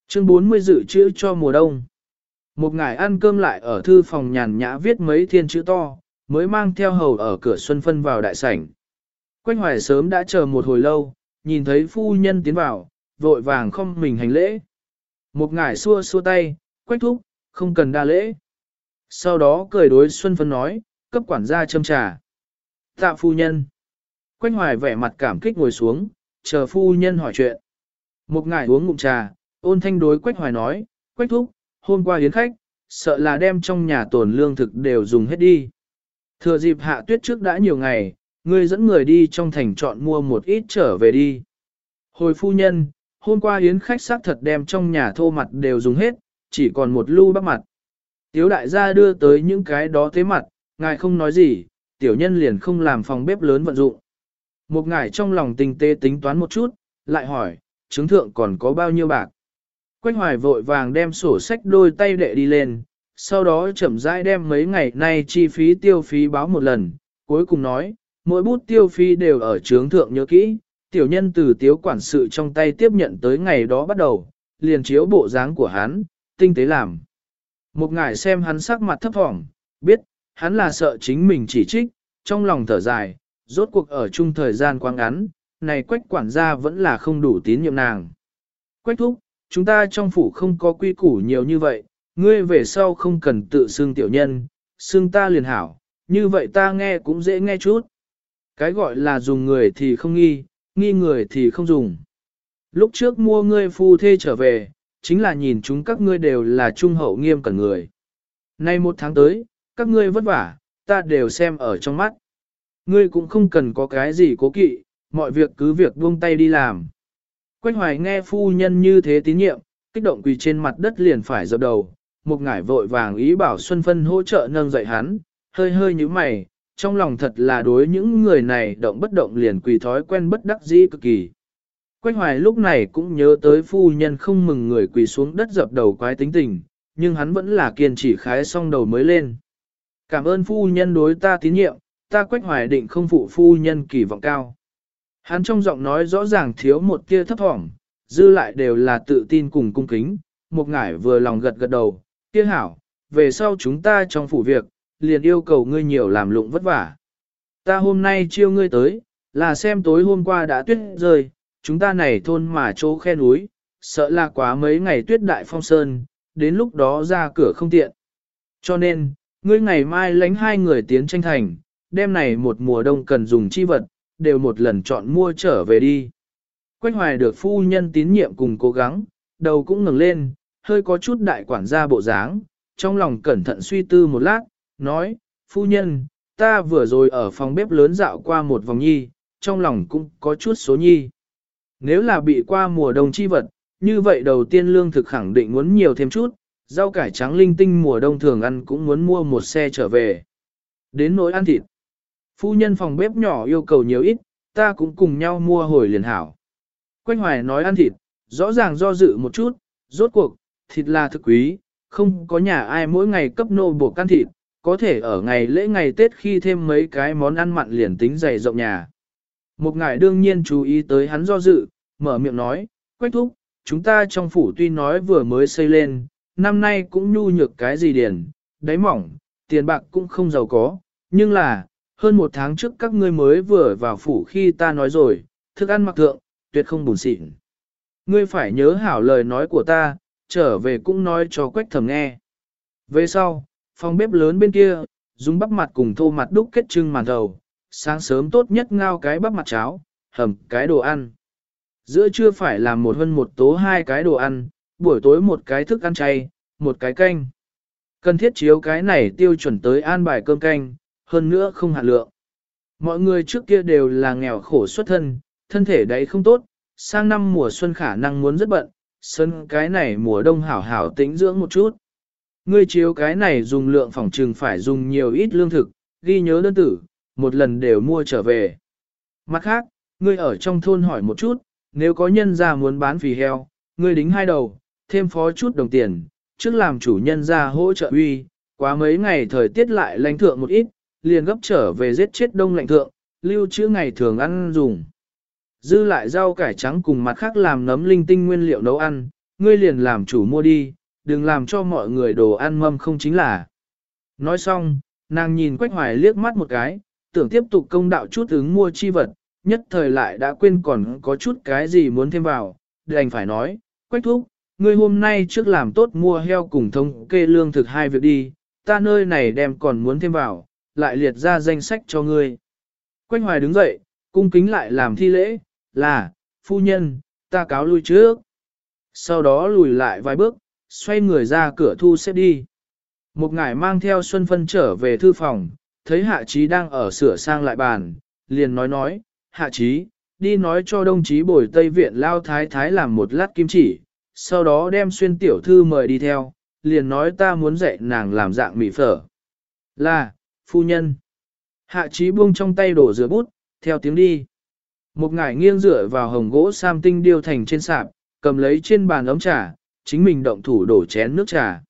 Chương 40 dự trữ cho mùa đông. Một ngày ăn cơm lại ở thư phòng nhàn nhã viết mấy thiên chữ to, mới mang theo hầu ở cửa Xuân Phân vào đại sảnh. Quách hoài sớm đã chờ một hồi lâu, nhìn thấy phu nhân tiến vào, vội vàng không mình hành lễ. Một ngải xua xua tay, quách thúc, không cần đa lễ. Sau đó cười đối Xuân Phân nói, cấp quản gia châm trà. Tạ phu nhân. Quách hoài vẻ mặt cảm kích ngồi xuống, chờ phu nhân hỏi chuyện. Một ngải uống ngụm trà, ôn thanh đối quách hoài nói, quách thúc, hôm qua hiến khách, sợ là đem trong nhà tồn lương thực đều dùng hết đi. Thừa dịp hạ tuyết trước đã nhiều ngày, ngươi dẫn người đi trong thành chọn mua một ít trở về đi. Hồi phu nhân, hôm qua hiến khách xác thật đem trong nhà thô mặt đều dùng hết, chỉ còn một lưu bắp mặt. Tiếu đại gia đưa tới những cái đó thế mặt, ngài không nói gì, tiểu nhân liền không làm phòng bếp lớn vận dụng. Một ngài trong lòng tinh tế tính toán một chút, lại hỏi, chứng thượng còn có bao nhiêu bạc. Quách hoài vội vàng đem sổ sách đôi tay đệ đi lên, sau đó chậm rãi đem mấy ngày nay chi phí tiêu phí báo một lần, cuối cùng nói, mỗi bút tiêu phí đều ở trướng thượng nhớ kỹ, tiểu nhân từ tiếu quản sự trong tay tiếp nhận tới ngày đó bắt đầu, liền chiếu bộ dáng của hắn, tinh tế làm. Một ngài xem hắn sắc mặt thấp thỏm, biết, hắn là sợ chính mình chỉ trích, trong lòng thở dài, rốt cuộc ở chung thời gian quá ngắn, này quách quản gia vẫn là không đủ tín nhiệm nàng. Quách thúc, chúng ta trong phủ không có quy củ nhiều như vậy, ngươi về sau không cần tự xưng tiểu nhân, xưng ta liền hảo, như vậy ta nghe cũng dễ nghe chút. Cái gọi là dùng người thì không nghi, nghi người thì không dùng. Lúc trước mua ngươi phu thê trở về, chính là nhìn chúng các ngươi đều là trung hậu nghiêm cẩn người. Nay một tháng tới, các ngươi vất vả, ta đều xem ở trong mắt. Ngươi cũng không cần có cái gì cố kỵ, mọi việc cứ việc buông tay đi làm. Quách hoài nghe phu nhân như thế tín nhiệm, kích động quỳ trên mặt đất liền phải dập đầu, một ngải vội vàng ý bảo Xuân Phân hỗ trợ nâng dậy hắn, hơi hơi như mày, trong lòng thật là đối những người này động bất động liền quỳ thói quen bất đắc dĩ cực kỳ. Quách hoài lúc này cũng nhớ tới phu nhân không mừng người quỳ xuống đất dập đầu quái tính tình, nhưng hắn vẫn là kiên trì khái xong đầu mới lên. Cảm ơn phu nhân đối ta tín nhiệm, ta quách hoài định không phụ phu nhân kỳ vọng cao. Hắn trong giọng nói rõ ràng thiếu một tia thấp thỏm, dư lại đều là tự tin cùng cung kính, một ngải vừa lòng gật gật đầu, kia hảo, về sau chúng ta trong phủ việc, liền yêu cầu ngươi nhiều làm lụng vất vả. Ta hôm nay chiêu ngươi tới, là xem tối hôm qua đã tuyết rơi, chúng ta này thôn mà chỗ khe núi, sợ là quá mấy ngày tuyết đại phong sơn, đến lúc đó ra cửa không tiện. Cho nên, ngươi ngày mai lánh hai người tiến tranh thành, đêm này một mùa đông cần dùng chi vật, đều một lần chọn mua trở về đi. Quách hoài được phu nhân tín nhiệm cùng cố gắng, đầu cũng ngừng lên, hơi có chút đại quản gia bộ dáng, trong lòng cẩn thận suy tư một lát, nói, phu nhân, ta vừa rồi ở phòng bếp lớn dạo qua một vòng nhi, trong lòng cũng có chút số nhi. Nếu là bị qua mùa đông chi vật, như vậy đầu tiên lương thực khẳng định muốn nhiều thêm chút, rau cải trắng linh tinh mùa đông thường ăn cũng muốn mua một xe trở về. Đến nỗi ăn thịt, phu nhân phòng bếp nhỏ yêu cầu nhiều ít, ta cũng cùng nhau mua hồi liền hảo. Quách hoài nói ăn thịt, rõ ràng do dự một chút, rốt cuộc, thịt là thực quý, không có nhà ai mỗi ngày cấp nô buộc ăn thịt, có thể ở ngày lễ ngày Tết khi thêm mấy cái món ăn mặn liền tính dày rộng nhà. Một ngài đương nhiên chú ý tới hắn do dự, mở miệng nói, quách thúc, chúng ta trong phủ tuy nói vừa mới xây lên, năm nay cũng nhu nhược cái gì điền, đáy mỏng, tiền bạc cũng không giàu có, nhưng là, hơn một tháng trước các ngươi mới vừa vào phủ khi ta nói rồi, thức ăn mặc thượng, tuyệt không buồn xịn. Ngươi phải nhớ hảo lời nói của ta, trở về cũng nói cho quách thầm nghe. Về sau, phòng bếp lớn bên kia, dùng bắp mặt cùng thô mặt đúc kết trưng màn thầu, sáng sớm tốt nhất ngao cái bắp mặt cháo, hầm cái đồ ăn. Giữa trưa phải làm một hơn một tố hai cái đồ ăn, buổi tối một cái thức ăn chay, một cái canh. Cần thiết chiếu cái này tiêu chuẩn tới an bài cơm canh, hơn nữa không hạn lượng. Mọi người trước kia đều là nghèo khổ xuất thân, thân thể đấy không tốt, sang năm mùa xuân khả năng muốn rất bận, sân cái này mùa đông hảo hảo tĩnh dưỡng một chút. Ngươi chiếu cái này dùng lượng phòng trừng phải dùng nhiều ít lương thực, ghi nhớ đơn tử, một lần đều mua trở về. Mặt khác, ngươi ở trong thôn hỏi một chút, nếu có nhân ra muốn bán phì heo, ngươi đính hai đầu, thêm phó chút đồng tiền, trước làm chủ nhân ra hỗ trợ uy, quá mấy ngày thời tiết lại lãnh thượng một ít, liền gấp trở về giết chết đông lạnh thượng, lưu trữ ngày thường ăn dùng. Dư lại rau cải trắng cùng mặt khác làm nấm linh tinh nguyên liệu nấu ăn, ngươi liền làm chủ mua đi, đừng làm cho mọi người đồ ăn mâm không chính là. Nói xong, nàng nhìn Quách Hoài liếc mắt một cái, tưởng tiếp tục công đạo chút ứng mua chi vật, nhất thời lại đã quên còn có chút cái gì muốn thêm vào, đành phải nói, Quách Thúc, ngươi hôm nay trước làm tốt mua heo cùng thống kê lương thực hai việc đi, ta nơi này đem còn muốn thêm vào, lại liệt ra danh sách cho ngươi. Quách Hoài đứng dậy, cung kính lại làm thi lễ, là, phu nhân, ta cáo lui trước. Sau đó lùi lại vài bước, xoay người ra cửa thu xếp đi. Một ngải mang theo Xuân Phân trở về thư phòng, thấy Hạ Trí đang ở sửa sang lại bàn, liền nói nói, Hạ Trí, đi nói cho đồng chí bồi Tây Viện Lao Thái Thái làm một lát kim chỉ, sau đó đem xuyên tiểu thư mời đi theo, liền nói ta muốn dạy nàng làm dạng mì phở. Là, Phu nhân. Hạ trí buông trong tay đổ rửa bút, theo tiếng đi. Một ngải nghiêng dựa vào hồng gỗ sam tinh điêu thành trên sạp, cầm lấy trên bàn ấm trà, chính mình động thủ đổ chén nước trà.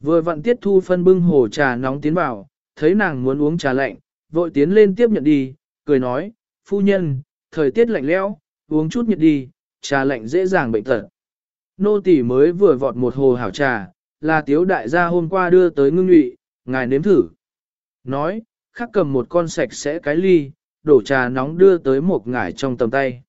Vừa vặn tiết thu phân bưng hồ trà nóng tiến vào, thấy nàng muốn uống trà lạnh, vội tiến lên tiếp nhận đi, cười nói, phu nhân, thời tiết lạnh lẽo, uống chút nhiệt đi, trà lạnh dễ dàng bệnh tật. Nô tỳ mới vừa vọt một hồ hảo trà, là tiếu đại gia hôm qua đưa tới ngưng nhụy, ngài nếm thử. Nói, khắc cầm một con sạch sẽ cái ly, đổ trà nóng đưa tới một ngải trong tầm tay.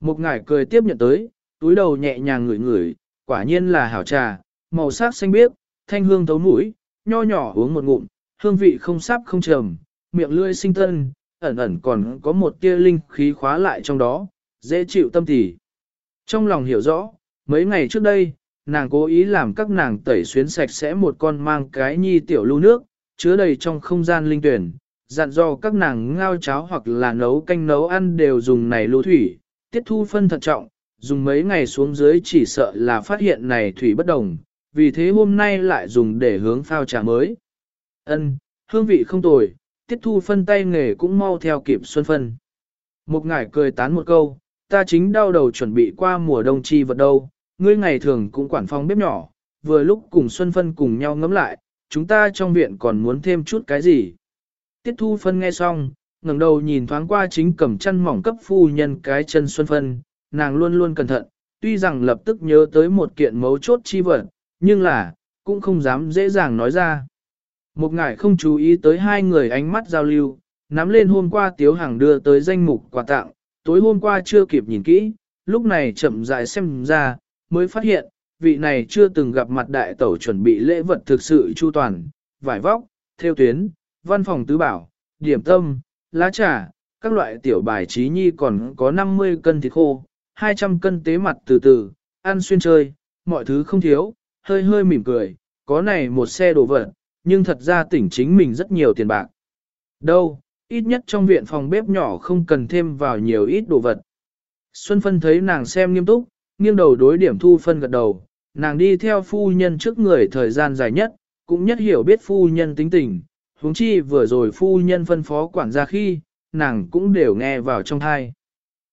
Một ngải cười tiếp nhận tới, túi đầu nhẹ nhàng ngửi ngửi, quả nhiên là hảo trà, màu sắc xanh biếc, thanh hương thấu mũi, nho nhỏ uống một ngụm, hương vị không sáp không trầm, miệng lưỡi sinh tân, ẩn ẩn còn có một tia linh khí khóa lại trong đó, dễ chịu tâm tỉ. Trong lòng hiểu rõ, mấy ngày trước đây, nàng cố ý làm các nàng tẩy xuyến sạch sẽ một con mang cái nhi tiểu lưu nước, chứa đầy trong không gian linh tuyển, dặn dò các nàng ngao cháo hoặc là nấu canh nấu ăn đều dùng này lưu thủy, tiết thu phân thận trọng, dùng mấy ngày xuống dưới chỉ sợ là phát hiện này thủy bất đồng, vì thế hôm nay lại dùng để hướng phao trà mới. Ân, hương vị không tồi, tiết thu phân tay nghề cũng mau theo kịp xuân phân. Một ngải cười tán một câu, ta chính đau đầu chuẩn bị qua mùa đông chi vật đâu, ngươi ngày thường cũng quản phòng bếp nhỏ, vừa lúc cùng xuân phân cùng nhau ngắm lại, chúng ta trong viện còn muốn thêm chút cái gì. Tiết thu phân nghe xong, ngẩng đầu nhìn thoáng qua chính cầm chân mỏng cấp phu nhân cái chân xuân phân, nàng luôn luôn cẩn thận, tuy rằng lập tức nhớ tới một kiện mấu chốt chi vật, nhưng là, cũng không dám dễ dàng nói ra. Một ngải không chú ý tới hai người ánh mắt giao lưu, nắm lên hôm qua Tiếu Hằng đưa tới danh mục quà tặng, tối hôm qua chưa kịp nhìn kỹ, lúc này chậm rãi xem ra, mới phát hiện, vị này chưa từng gặp mặt đại tẩu chuẩn bị lễ vật thực sự chu toàn, vải vóc, theo tuyến, văn phòng tứ bảo, điểm tâm, lá trà, các loại tiểu bài trí nhi còn có 50 cân thịt khô, 200 cân tế mặt từ từ, ăn xuyên chơi, mọi thứ không thiếu, hơi hơi mỉm cười, có này một xe đồ vật, nhưng thật ra tỉnh chính mình rất nhiều tiền bạc. Đâu, ít nhất trong viện phòng bếp nhỏ không cần thêm vào nhiều ít đồ vật. Xuân Phân thấy nàng xem nghiêm túc, nghiêng đầu đối điểm thu phân gật đầu, nàng đi theo phu nhân trước người thời gian dài nhất, cũng nhất hiểu biết phu nhân tính tình, huống chi vừa rồi phu nhân phân phó quản gia khi, nàng cũng đều nghe vào trong thai.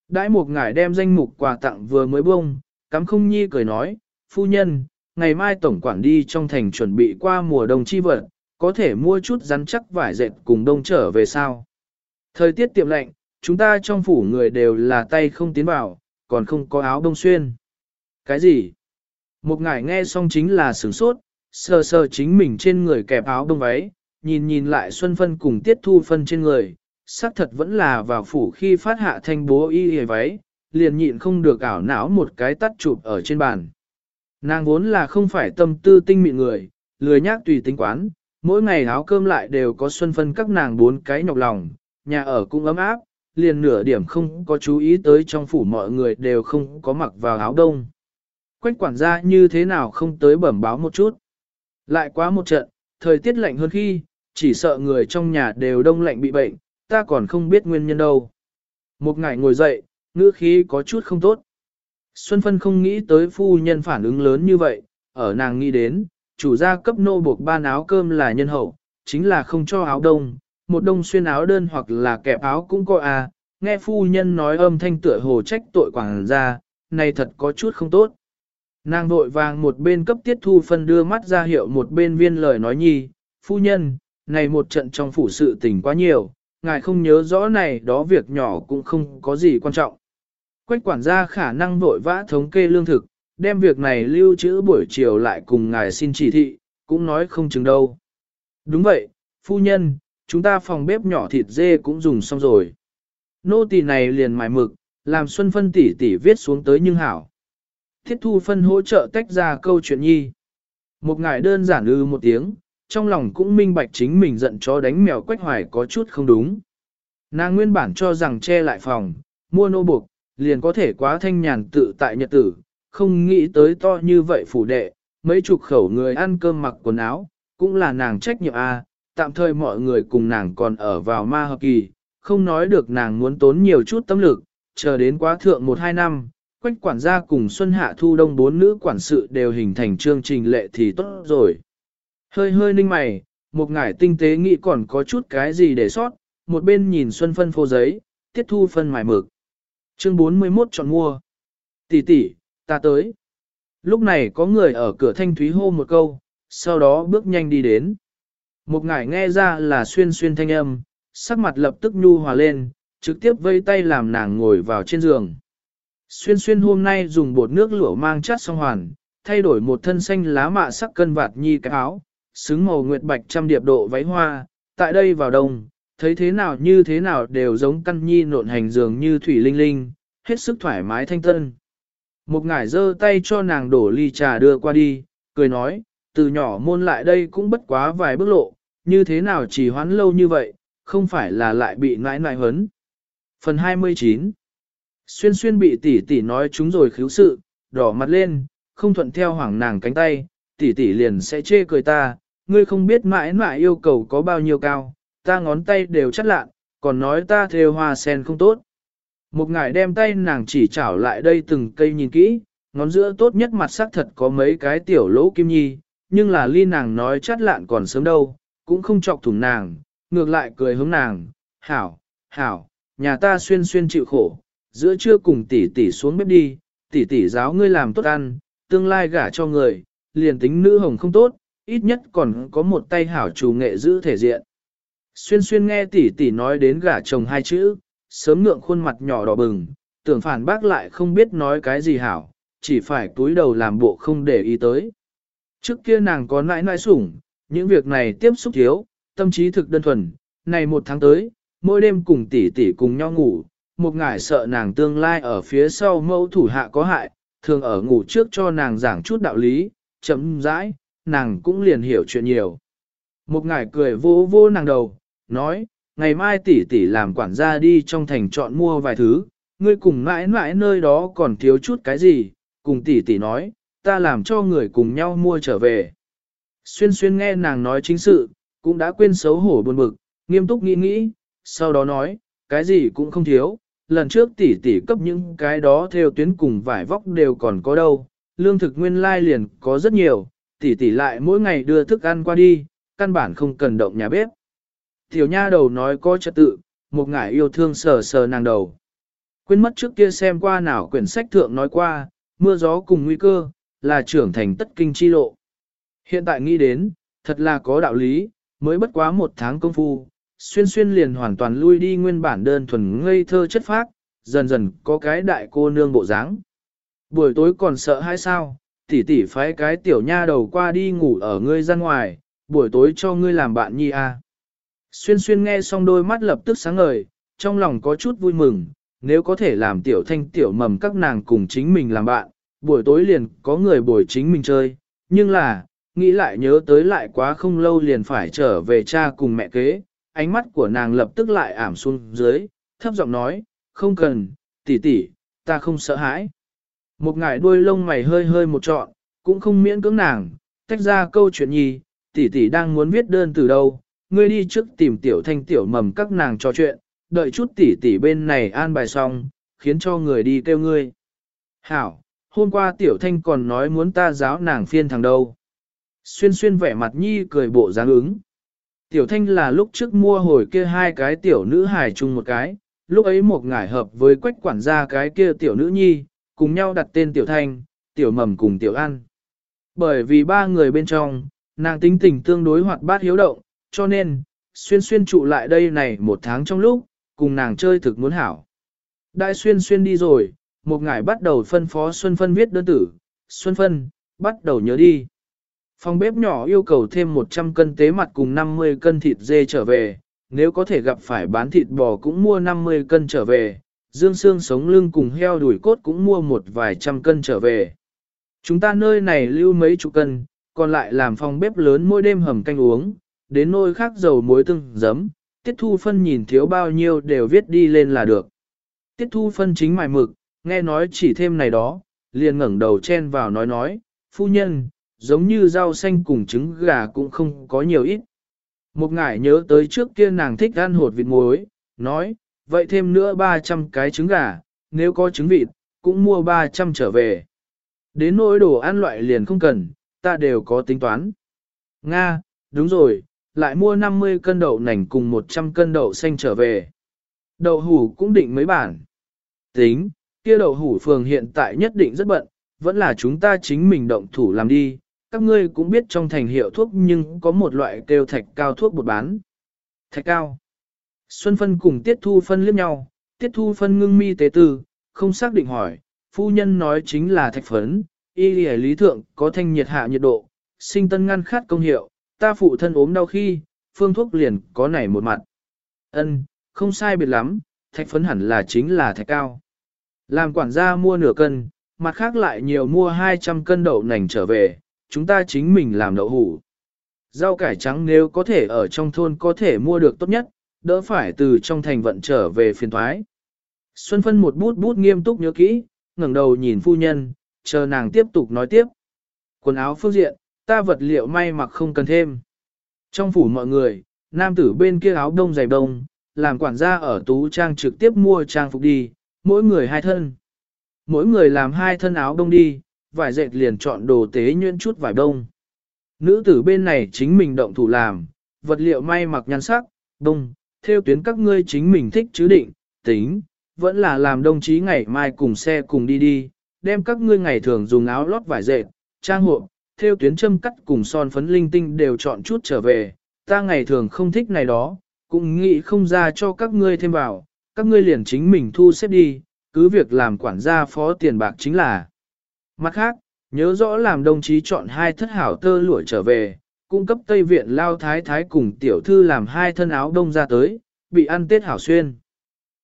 Đãi một ngải đem danh mục quà tặng vừa mới bông, cắm không nhi cười nói, phu nhân, ngày mai tổng quản đi trong thành chuẩn bị qua mùa đông chi vật, có thể mua chút rắn chắc vải dệt cùng đông trở về sao. Thời tiết tiệm lạnh, chúng ta trong phủ người đều là tay không tiến vào, còn không có áo đông xuyên. Cái gì? Một ngải nghe xong chính là sửng sốt, sờ sờ chính mình trên người kẹp áo bông váy, nhìn nhìn lại Xuân Phân cùng Tiết Thu Phân trên người, xác thật vẫn là vào phủ khi phát hạ thanh bố y hề váy, liền nhịn không được ảo não một cái tắt chụp ở trên bàn. Nàng vốn là không phải tâm tư tinh mịn người, lười nhác tùy tính quán, mỗi ngày áo cơm lại đều có Xuân Phân các nàng bốn cái nhọc lòng, nhà ở cũng ấm áp, liền nửa điểm không có chú ý tới trong phủ mọi người đều không có mặc vào áo đông. Quách quản gia như thế nào không tới bẩm báo một chút. Lại quá một trận, thời tiết lạnh hơn khi, chỉ sợ người trong nhà đều đông lạnh bị bệnh, ta còn không biết nguyên nhân đâu. Một ngày ngồi dậy, ngữ khí có chút không tốt. Xuân Phân không nghĩ tới phu nhân phản ứng lớn như vậy, ở nàng nghĩ đến, chủ gia cấp nô buộc ban áo cơm là nhân hậu, chính là không cho áo đông, một đông xuyên áo đơn hoặc là kẹp áo cũng có à, nghe phu nhân nói âm thanh tựa hồ trách tội quảng ra, này thật có chút không tốt. Nàng vội vàng một bên cấp tiết thu phân đưa mắt ra hiệu một bên viên lời nói nhi, phu nhân, này một trận trong phủ sự tình quá nhiều, ngài không nhớ rõ này đó việc nhỏ cũng không có gì quan trọng. Quách quản gia khả năng vội vã thống kê lương thực, đem việc này lưu trữ buổi chiều lại cùng ngài xin chỉ thị, cũng nói không chừng đâu. Đúng vậy, phu nhân, chúng ta phòng bếp nhỏ thịt dê cũng dùng xong rồi. Nô tỳ này liền mài mực, làm Xuân Phân tỉ tỉ viết xuống tới nhưng hảo. Thiết thu phân hỗ trợ tách ra câu chuyện nhi. Một ngài đơn giản ư một tiếng, trong lòng cũng minh bạch chính mình giận chó đánh mèo quách hoài có chút không đúng. Nàng nguyên bản cho rằng che lại phòng, mua nô buộc, liền có thể quá thanh nhàn tự tại nhật tử, không nghĩ tới to như vậy phủ đệ, mấy chục khẩu người ăn cơm mặc quần áo, cũng là nàng trách nhiệm a. tạm thời mọi người cùng nàng còn ở vào ma hợp kỳ, không nói được nàng muốn tốn nhiều chút tâm lực, chờ đến quá thượng một hai năm, quách quản gia cùng Xuân Hạ Thu Đông bốn nữ quản sự đều hình thành chương trình lệ thì tốt rồi. Hơi hơi ninh mày, một ngải tinh tế nghĩ còn có chút cái gì để sót, một bên nhìn Xuân phân phô giấy, tiết thu phân mài mực. Chương 41 chọn mua. Tỷ tỷ, ta tới. Lúc này có người ở cửa thanh thúy hô một câu, sau đó bước nhanh đi đến. Một ngải nghe ra là xuyên xuyên thanh âm, sắc mặt lập tức nhu hòa lên, trực tiếp vây tay làm nàng ngồi vào trên giường. Xuyên xuyên hôm nay dùng bột nước lửa mang chát song hoàn, thay đổi một thân xanh lá mạ sắc cân vạt nhi cái áo, xứng màu nguyệt bạch trăm điệp độ váy hoa, tại đây vào đông, thấy thế nào như thế nào đều giống căn nhi nộn hành giường như thủy linh linh, hết sức thoải mái thanh tân. Một ngải giơ tay cho nàng đổ ly trà đưa qua đi, cười nói, từ nhỏ môn lại đây cũng bất quá vài bước lộ, như thế nào chỉ hoán lâu như vậy, không phải là lại bị nãi nãi hấn. Phần 29 Xuyên xuyên bị tỷ tỷ nói chúng rồi khiếu sự, đỏ mặt lên, không thuận theo hoảng nàng cánh tay, tỷ tỷ liền sẽ chê cười ta, ngươi không biết mãi mãi yêu cầu có bao nhiêu cao, ta ngón tay đều chất lạ, còn nói ta theo hoa sen không tốt. Một ngải đem tay nàng chỉ chảo lại đây từng cây nhìn kỹ, ngón giữa tốt nhất mặt sắc thật có mấy cái tiểu lỗ kim nhi, nhưng là ly nàng nói chắt lạn còn sớm đâu, cũng không chọc thủng nàng, ngược lại cười hướng nàng, hảo, hảo, nhà ta xuyên xuyên chịu khổ, giữa trưa cùng tỷ tỷ xuống bếp đi, tỷ tỷ giáo ngươi làm tốt ăn, tương lai gả cho người, liền tính nữ hồng không tốt, ít nhất còn có một tay hảo chủ nghệ giữ thể diện. Xuyên xuyên nghe tỷ tỷ nói đến gả chồng hai chữ, sớm ngượng khuôn mặt nhỏ đỏ bừng, tưởng phản bác lại không biết nói cái gì hảo, chỉ phải túi đầu làm bộ không để ý tới. Trước kia nàng có nãi nãi sủng, những việc này tiếp xúc thiếu, tâm trí thực đơn thuần, này một tháng tới, mỗi đêm cùng tỷ tỷ cùng nhau ngủ, một ngải sợ nàng tương lai ở phía sau mẫu thủ hạ có hại, thường ở ngủ trước cho nàng giảng chút đạo lý, chấm rãi, nàng cũng liền hiểu chuyện nhiều. Một ngải cười vô vô nàng đầu, nói, ngày mai tỷ tỷ làm quản gia đi trong thành chọn mua vài thứ, ngươi cùng mãi mãi nơi đó còn thiếu chút cái gì, cùng tỷ tỷ nói, ta làm cho người cùng nhau mua trở về. Xuyên xuyên nghe nàng nói chính sự, cũng đã quên xấu hổ buồn bực, nghiêm túc nghĩ nghĩ, sau đó nói, cái gì cũng không thiếu, lần trước tỷ tỷ cấp những cái đó theo tuyến cùng vải vóc đều còn có đâu, lương thực nguyên lai liền có rất nhiều, tỷ tỷ lại mỗi ngày đưa thức ăn qua đi, căn bản không cần động nhà bếp. Tiểu nha đầu nói có trật tự, một ngải yêu thương sờ sờ nàng đầu. Quên mất trước kia xem qua nào quyển sách thượng nói qua, mưa gió cùng nguy cơ, là trưởng thành tất kinh chi lộ. Hiện tại nghĩ đến, thật là có đạo lý, mới bất quá một tháng công phu, xuyên xuyên liền hoàn toàn lui đi nguyên bản đơn thuần ngây thơ chất phác, dần dần có cái đại cô nương bộ dáng. Buổi tối còn sợ hay sao, tỷ tỷ phái cái tiểu nha đầu qua đi ngủ ở ngươi ra ngoài, buổi tối cho ngươi làm bạn nhi a. À. Xuyên xuyên nghe xong đôi mắt lập tức sáng ngời, trong lòng có chút vui mừng, nếu có thể làm tiểu thanh tiểu mầm các nàng cùng chính mình làm bạn, buổi tối liền có người buổi chính mình chơi, nhưng là, nghĩ lại nhớ tới lại quá không lâu liền phải trở về cha cùng mẹ kế, ánh mắt của nàng lập tức lại ảm xuống dưới, thấp giọng nói, không cần, tỷ tỷ, ta không sợ hãi. Một ngải đuôi lông mày hơi hơi một trọn, cũng không miễn cưỡng nàng, tách ra câu chuyện nhì, tỷ tỷ đang muốn viết đơn từ đâu, ngươi đi trước tìm tiểu thanh tiểu mầm các nàng trò chuyện, đợi chút tỷ tỷ bên này an bài xong, khiến cho người đi kêu ngươi. Hảo, hôm qua tiểu thanh còn nói muốn ta giáo nàng phiên thằng đâu. Xuyên xuyên vẻ mặt nhi cười bộ dáng ứng. Tiểu thanh là lúc trước mua hồi kia hai cái tiểu nữ hài chung một cái, lúc ấy một ngải hợp với quách quản gia cái kia tiểu nữ nhi, cùng nhau đặt tên tiểu thanh, tiểu mầm cùng tiểu ăn. Bởi vì ba người bên trong, nàng tính tình tương đối hoạt bát hiếu động, cho nên, xuyên xuyên trụ lại đây này một tháng trong lúc, cùng nàng chơi thực muốn hảo. Đại xuyên xuyên đi rồi, một ngải bắt đầu phân phó Xuân Phân viết đơn tử, Xuân Phân, bắt đầu nhớ đi. Phòng bếp nhỏ yêu cầu thêm 100 cân tế mặt cùng 50 cân thịt dê trở về, nếu có thể gặp phải bán thịt bò cũng mua 50 cân trở về, dương xương sống lưng cùng heo đuổi cốt cũng mua một vài trăm cân trở về. Chúng ta nơi này lưu mấy chục cân, còn lại làm phòng bếp lớn mỗi đêm hầm canh uống, đến nôi khác dầu muối tương giấm, tiết thu phân nhìn thiếu bao nhiêu đều viết đi lên là được. Tiết thu phân chính mài mực, nghe nói chỉ thêm này đó, liền ngẩng đầu chen vào nói nói, phu nhân, giống như rau xanh cùng trứng gà cũng không có nhiều ít. Một ngải nhớ tới trước kia nàng thích ăn hột vịt muối, nói, vậy thêm nữa 300 cái trứng gà, nếu có trứng vịt, cũng mua 300 trở về. Đến nỗi đồ ăn loại liền không cần, ta đều có tính toán. Nga, đúng rồi, lại mua 50 cân đậu nành cùng 100 cân đậu xanh trở về. Đậu hủ cũng định mấy bản. Tính, kia đậu hủ phường hiện tại nhất định rất bận, vẫn là chúng ta chính mình động thủ làm đi. Các ngươi cũng biết trong thành hiệu thuốc nhưng có một loại kêu thạch cao thuốc bột bán. Thạch cao. Xuân Phân cùng Tiết Thu Phân liếc nhau, Tiết Thu Phân ngưng mi tế tư, không xác định hỏi, phu nhân nói chính là thạch phấn, y lì lý thượng có thanh nhiệt hạ nhiệt độ, sinh tân ngăn khát công hiệu, ta phụ thân ốm đau khi, phương thuốc liền có nảy một mặt. Ân, không sai biệt lắm, thạch phấn hẳn là chính là thạch cao. Làm quản gia mua nửa cân, mặt khác lại nhiều mua 200 cân đậu nành trở về, chúng ta chính mình làm đậu hủ. Rau cải trắng nếu có thể ở trong thôn có thể mua được tốt nhất, đỡ phải từ trong thành vận trở về phiền thoái. Xuân phân một bút bút nghiêm túc nhớ kỹ, ngẩng đầu nhìn phu nhân, chờ nàng tiếp tục nói tiếp. Quần áo phương diện, ta vật liệu may mặc không cần thêm. Trong phủ mọi người, nam tử bên kia áo đông dày đông, làm quản gia ở tú trang trực tiếp mua trang phục đi, mỗi người hai thân. Mỗi người làm hai thân áo đông đi, vải dệt liền chọn đồ tế nhuyễn chút vải đông. Nữ tử bên này chính mình động thủ làm, vật liệu may mặc nhan sắc, đông, theo tuyến các ngươi chính mình thích chứ định, tính, vẫn là làm đồng chí ngày mai cùng xe cùng đi đi, đem các ngươi ngày thường dùng áo lót vải dệt, trang hộ, theo tuyến châm cắt cùng son phấn linh tinh đều chọn chút trở về, ta ngày thường không thích này đó, cũng nghĩ không ra cho các ngươi thêm vào, các ngươi liền chính mình thu xếp đi, cứ việc làm quản gia phó tiền bạc chính là. Mặt khác, nhớ rõ làm đồng chí chọn hai thất hảo tơ lụa trở về, cung cấp Tây Viện Lao Thái Thái cùng tiểu thư làm hai thân áo đông ra tới, bị ăn tết hảo xuyên.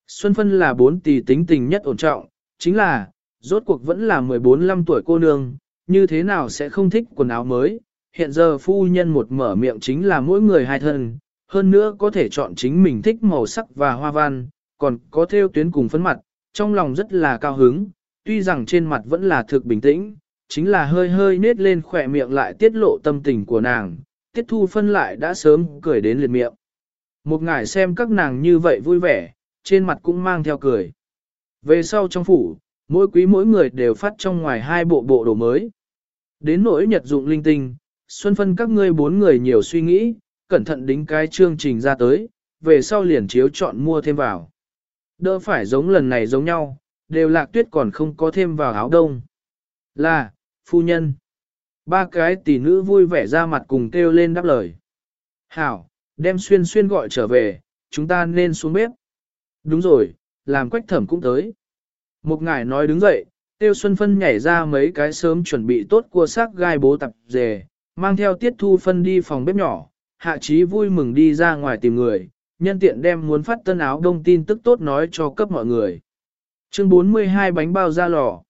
Xuân Phân là bốn tỷ tính tình nhất ổn trọng, chính là, rốt cuộc vẫn là 14-15 tuổi cô nương, như thế nào sẽ không thích quần áo mới. Hiện giờ phu nhân một mở miệng chính là mỗi người hai thân, hơn nữa có thể chọn chính mình thích màu sắc và hoa văn, còn có theo tuyến cùng phấn mặt, trong lòng rất là cao hứng, tuy rằng trên mặt vẫn là thực bình tĩnh, chính là hơi hơi nết lên khỏe miệng lại tiết lộ tâm tình của nàng, tiết thu phân lại đã sớm cười đến liệt miệng. Một ngải xem các nàng như vậy vui vẻ, trên mặt cũng mang theo cười. Về sau trong phủ, mỗi quý mỗi người đều phát trong ngoài hai bộ bộ đồ mới. Đến nỗi nhật dụng linh tinh, xuân phân các ngươi bốn người nhiều suy nghĩ, cẩn thận đính cái chương trình ra tới, về sau liền chiếu chọn mua thêm vào. Đỡ phải giống lần này giống nhau, đều lạc tuyết còn không có thêm vào áo đông. Là, phu nhân. Ba cái tỷ nữ vui vẻ ra mặt cùng kêu lên đáp lời. Hảo, đem xuyên xuyên gọi trở về, chúng ta nên xuống bếp. Đúng rồi, làm quách thẩm cũng tới. Một ngài nói đứng dậy, tiêu xuân phân nhảy ra mấy cái sớm chuẩn bị tốt cua xác gai bố tập dề, mang theo tiết thu phân đi phòng bếp nhỏ, hạ trí vui mừng đi ra ngoài tìm người, nhân tiện đem muốn phát tân áo đông tin tức tốt nói cho cấp mọi người. Chương 42 bánh bao ra lò.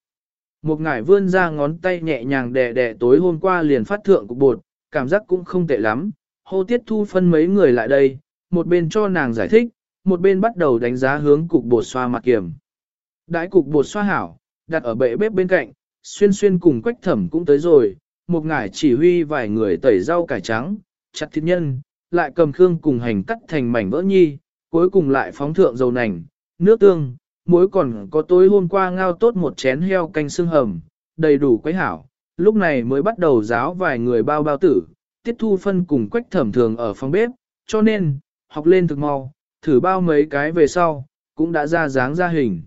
Một ngải vươn ra ngón tay nhẹ nhàng đè đè tối hôm qua liền phát thượng cục bột, cảm giác cũng không tệ lắm. Hô tiết thu phân mấy người lại đây, một bên cho nàng giải thích, một bên bắt đầu đánh giá hướng cục bột xoa mặt kiểm. Đãi cục bột xoa hảo, đặt ở bệ bếp bên cạnh, xuyên xuyên cùng quách thẩm cũng tới rồi, một ngải chỉ huy vài người tẩy rau cải trắng, chặt thịt nhân, lại cầm khương cùng hành cắt thành mảnh vỡ nhi, cuối cùng lại phóng thượng dầu nành, nước tương, muối còn có tối hôm qua ngao tốt một chén heo canh xương hầm, đầy đủ quấy hảo, lúc này mới bắt đầu giáo vài người bao bao tử, tiết thu phân cùng quách thẩm thường ở phòng bếp, cho nên, học lên thực mau, thử bao mấy cái về sau, cũng đã ra dáng ra hình.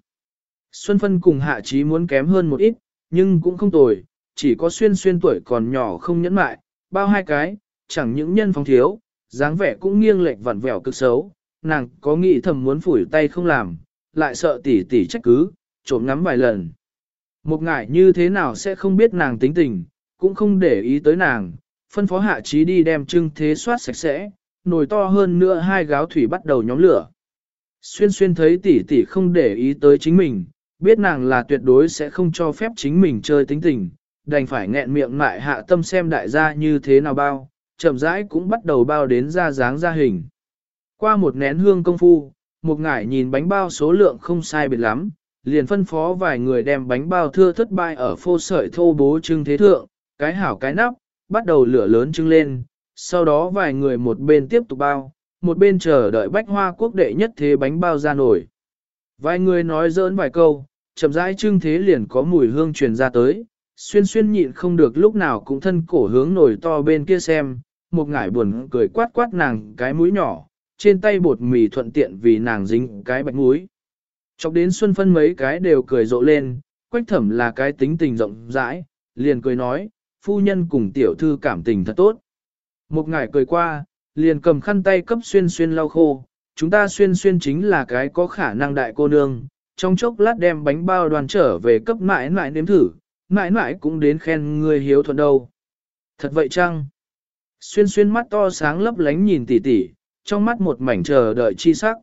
Xuân phân cùng hạ trí muốn kém hơn một ít, nhưng cũng không tồi, chỉ có xuyên xuyên tuổi còn nhỏ không nhẫn mại, bao hai cái, chẳng những nhân phong thiếu, dáng vẻ cũng nghiêng lệch vặn vẹo cực xấu, nàng có nghĩ thầm muốn phủi tay không làm, lại sợ tỉ tỉ trách cứ, trộm ngắm vài lần. Một ngải như thế nào sẽ không biết nàng tính tình, cũng không để ý tới nàng, phân phó hạ trí đi đem trưng thế soát sạch sẽ, nồi to hơn nữa hai gáo thủy bắt đầu nhóm lửa. Xuyên xuyên thấy tỷ tỷ không để ý tới chính mình, biết nàng là tuyệt đối sẽ không cho phép chính mình chơi tính tình, đành phải nghẹn miệng mại hạ tâm xem đại gia như thế nào bao, chậm rãi cũng bắt đầu bao đến ra dáng ra hình. Qua một nén hương công phu, một ngải nhìn bánh bao số lượng không sai biệt lắm, liền phân phó vài người đem bánh bao thưa thất bại ở phô sợi thô bố trưng thế thượng, cái hảo cái nắp, bắt đầu lửa lớn trưng lên, sau đó vài người một bên tiếp tục bao, một bên chờ đợi bách hoa quốc đệ nhất thế bánh bao ra nổi. Vài người nói dỡn vài câu, chậm rãi trưng thế liền có mùi hương truyền ra tới, xuyên xuyên nhịn không được lúc nào cũng thân cổ hướng nổi to bên kia xem, một ngải buồn cười quát quát nàng cái mũi nhỏ, trên tay bột mì thuận tiện vì nàng dính cái bạch muối Chọc đến Xuân Phân mấy cái đều cười rộ lên, quách thẩm là cái tính tình rộng rãi, liền cười nói, phu nhân cùng tiểu thư cảm tình thật tốt. Một ngải cười qua, liền cầm khăn tay cấp xuyên xuyên lau khô, chúng ta xuyên xuyên chính là cái có khả năng đại cô nương, trong chốc lát đem bánh bao đoàn trở về cấp mãi mãi nếm thử, mãi mãi cũng đến khen người hiếu thuận đâu. Thật vậy chăng? Xuyên xuyên mắt to sáng lấp lánh nhìn tỉ tỉ, trong mắt một mảnh chờ đợi chi sắc.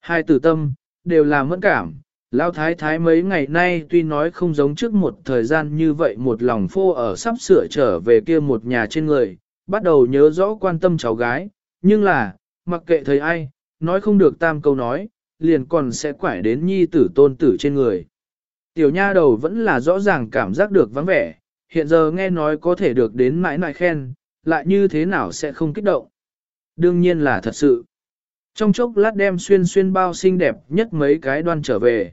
Hai tử tâm, đều là mẫn cảm. Lão thái thái mấy ngày nay tuy nói không giống trước một thời gian như vậy một lòng phô ở sắp sửa trở về kia một nhà trên người, bắt đầu nhớ rõ quan tâm cháu gái, nhưng là, mặc kệ thấy ai, nói không được tam câu nói, liền còn sẽ quải đến nhi tử tôn tử trên người. Tiểu nha đầu vẫn là rõ ràng cảm giác được vắng vẻ, hiện giờ nghe nói có thể được đến mãi mãi khen, lại như thế nào sẽ không kích động. Đương nhiên là thật sự. Trong chốc lát đem xuyên xuyên bao xinh đẹp nhất mấy cái đoan trở về.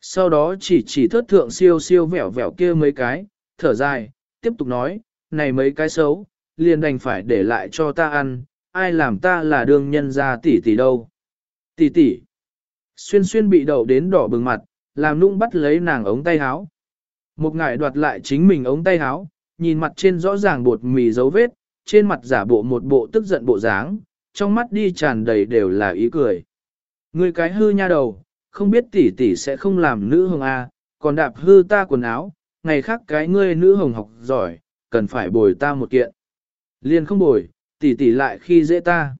Sau đó chỉ chỉ thất thượng siêu siêu vẻo vẻo kia mấy cái, thở dài, tiếp tục nói, này mấy cái xấu, liền đành phải để lại cho ta ăn, ai làm ta là đương nhân ra tỷ tỷ đâu. Tỷ tỷ. Xuyên xuyên bị đậu đến đỏ bừng mặt, làm nung bắt lấy nàng ống tay háo. Một ngải đoạt lại chính mình ống tay háo, nhìn mặt trên rõ ràng bột mì dấu vết, trên mặt giả bộ một bộ tức giận bộ dáng, trong mắt đi tràn đầy đều là ý cười. Người cái hư nha đầu, không biết tỷ tỷ sẽ không làm nữ hồng A, còn đạp hư ta quần áo, ngày khác cái ngươi nữ hồng học giỏi, cần phải bồi ta một kiện. Liền không bồi, tỷ tỷ lại khi dễ ta.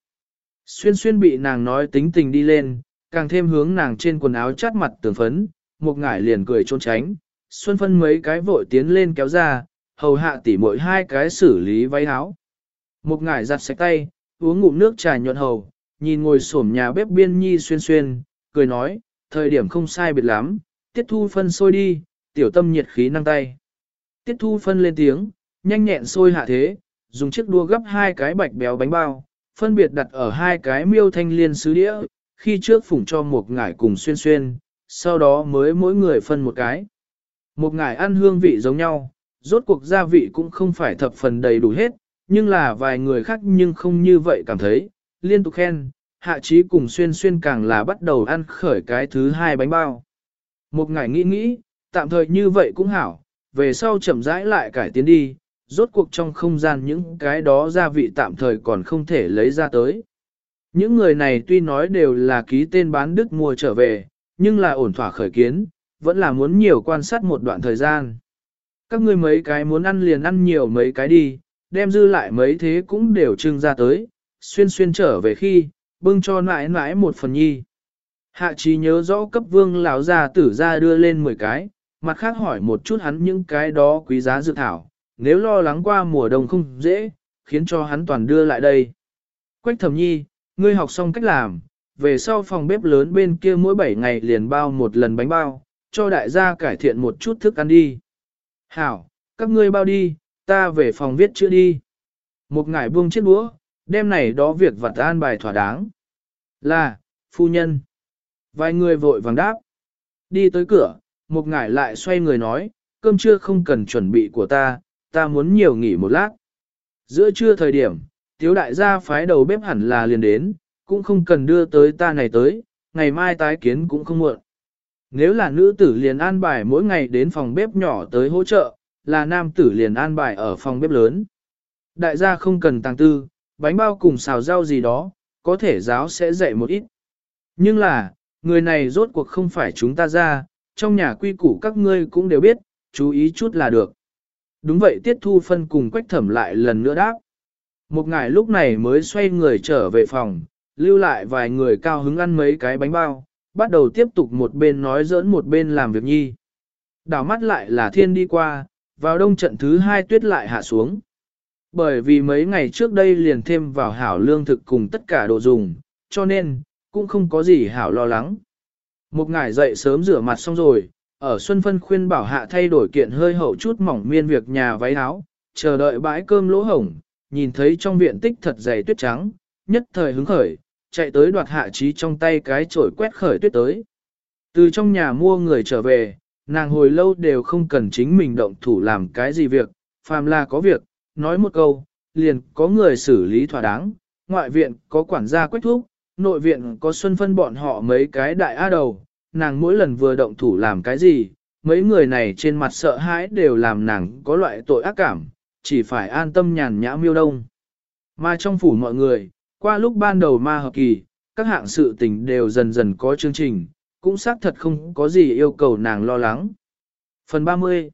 Xuyên xuyên bị nàng nói tính tình đi lên, càng thêm hướng nàng trên quần áo chát mặt tường phấn, một ngải liền cười trốn tránh. Xuân phân mấy cái vội tiến lên kéo ra, hầu hạ tỷ mỗi hai cái xử lý váy áo. Một ngải giặt sạch tay, uống ngụm nước trà nhuận hầu, nhìn ngồi xổm nhà bếp biên nhi xuyên xuyên, cười nói, thời điểm không sai biệt lắm, tiết thu phân sôi đi, tiểu tâm nhiệt khí năng tay. Tiết thu phân lên tiếng, nhanh nhẹn sôi hạ thế, dùng chiếc đua gấp hai cái bạch béo bánh bao, phân biệt đặt ở hai cái miêu thanh liên sứ đĩa, khi trước phủng cho một ngải cùng xuyên xuyên, sau đó mới mỗi người phân một cái. Một ngải ăn hương vị giống nhau, rốt cuộc gia vị cũng không phải thập phần đầy đủ hết, nhưng là vài người khác nhưng không như vậy cảm thấy, liên tục khen, hạ trí cùng xuyên xuyên càng là bắt đầu ăn khởi cái thứ hai bánh bao. Một ngày nghĩ nghĩ, tạm thời như vậy cũng hảo, về sau chậm rãi lại cải tiến đi, rốt cuộc trong không gian những cái đó gia vị tạm thời còn không thể lấy ra tới. Những người này tuy nói đều là ký tên bán đức mua trở về, nhưng là ổn thỏa khởi kiến, vẫn là muốn nhiều quan sát một đoạn thời gian. Các ngươi mấy cái muốn ăn liền ăn nhiều mấy cái đi, đem dư lại mấy thế cũng đều trưng ra tới, xuyên xuyên trở về khi, bưng cho nãi nãi một phần nhi. Hạ trí nhớ rõ cấp vương lão già tử ra đưa lên 10 cái, mặt khác hỏi một chút hắn những cái đó quý giá dự thảo, nếu lo lắng qua mùa đông không dễ, khiến cho hắn toàn đưa lại đây. Quách thẩm nhi, ngươi học xong cách làm, về sau phòng bếp lớn bên kia mỗi 7 ngày liền bao một lần bánh bao, cho đại gia cải thiện một chút thức ăn đi. Hảo, các ngươi bao đi, ta về phòng viết chữ đi. Một ngải buông chiếc búa. đêm này đó việc vật an bài thỏa đáng. Là, phu nhân. Vài người vội vàng đáp. Đi tới cửa, một ngải lại xoay người nói, cơm trưa không cần chuẩn bị của ta, ta muốn nhiều nghỉ một lát. Giữa trưa thời điểm, tiếu đại gia phái đầu bếp hẳn là liền đến, cũng không cần đưa tới ta này tới, ngày mai tái kiến cũng không muộn. Nếu là nữ tử liền an bài mỗi ngày đến phòng bếp nhỏ tới hỗ trợ, là nam tử liền an bài ở phòng bếp lớn. Đại gia không cần tàng tư, bánh bao cùng xào rau gì đó, có thể giáo sẽ dạy một ít. Nhưng là, người này rốt cuộc không phải chúng ta ra, trong nhà quy củ các ngươi cũng đều biết, chú ý chút là được. Đúng vậy tiết thu phân cùng quách thẩm lại lần nữa đáp. Một ngày lúc này mới xoay người trở về phòng, lưu lại vài người cao hứng ăn mấy cái bánh bao, bắt đầu tiếp tục một bên nói giỡn một bên làm việc nhi. Đảo mắt lại là thiên đi qua, vào đông trận thứ hai tuyết lại hạ xuống. Bởi vì mấy ngày trước đây liền thêm vào hảo lương thực cùng tất cả đồ dùng, cho nên, cũng không có gì hảo lo lắng. Một ngày dậy sớm rửa mặt xong rồi, ở Xuân Phân khuyên bảo hạ thay đổi kiện hơi hậu chút mỏng miên việc nhà váy áo, chờ đợi bãi cơm lỗ hổng, nhìn thấy trong viện tích thật dày tuyết trắng, nhất thời hứng khởi, chạy tới đoạt hạ trí trong tay cái chổi quét khởi tuyết tới. Từ trong nhà mua người trở về, nàng hồi lâu đều không cần chính mình động thủ làm cái gì việc, phàm là có việc, nói một câu, liền có người xử lý thỏa đáng, ngoại viện có quản gia quách thúc, nội viện có xuân phân bọn họ mấy cái đại á đầu, nàng mỗi lần vừa động thủ làm cái gì, mấy người này trên mặt sợ hãi đều làm nàng có loại tội ác cảm, chỉ phải an tâm nhàn nhã miêu đông. Mà trong phủ mọi người, qua lúc ban đầu ma hợp kỳ, các hạng sự tình đều dần dần có chương trình, cũng xác thật không có gì yêu cầu nàng lo lắng. Phần 30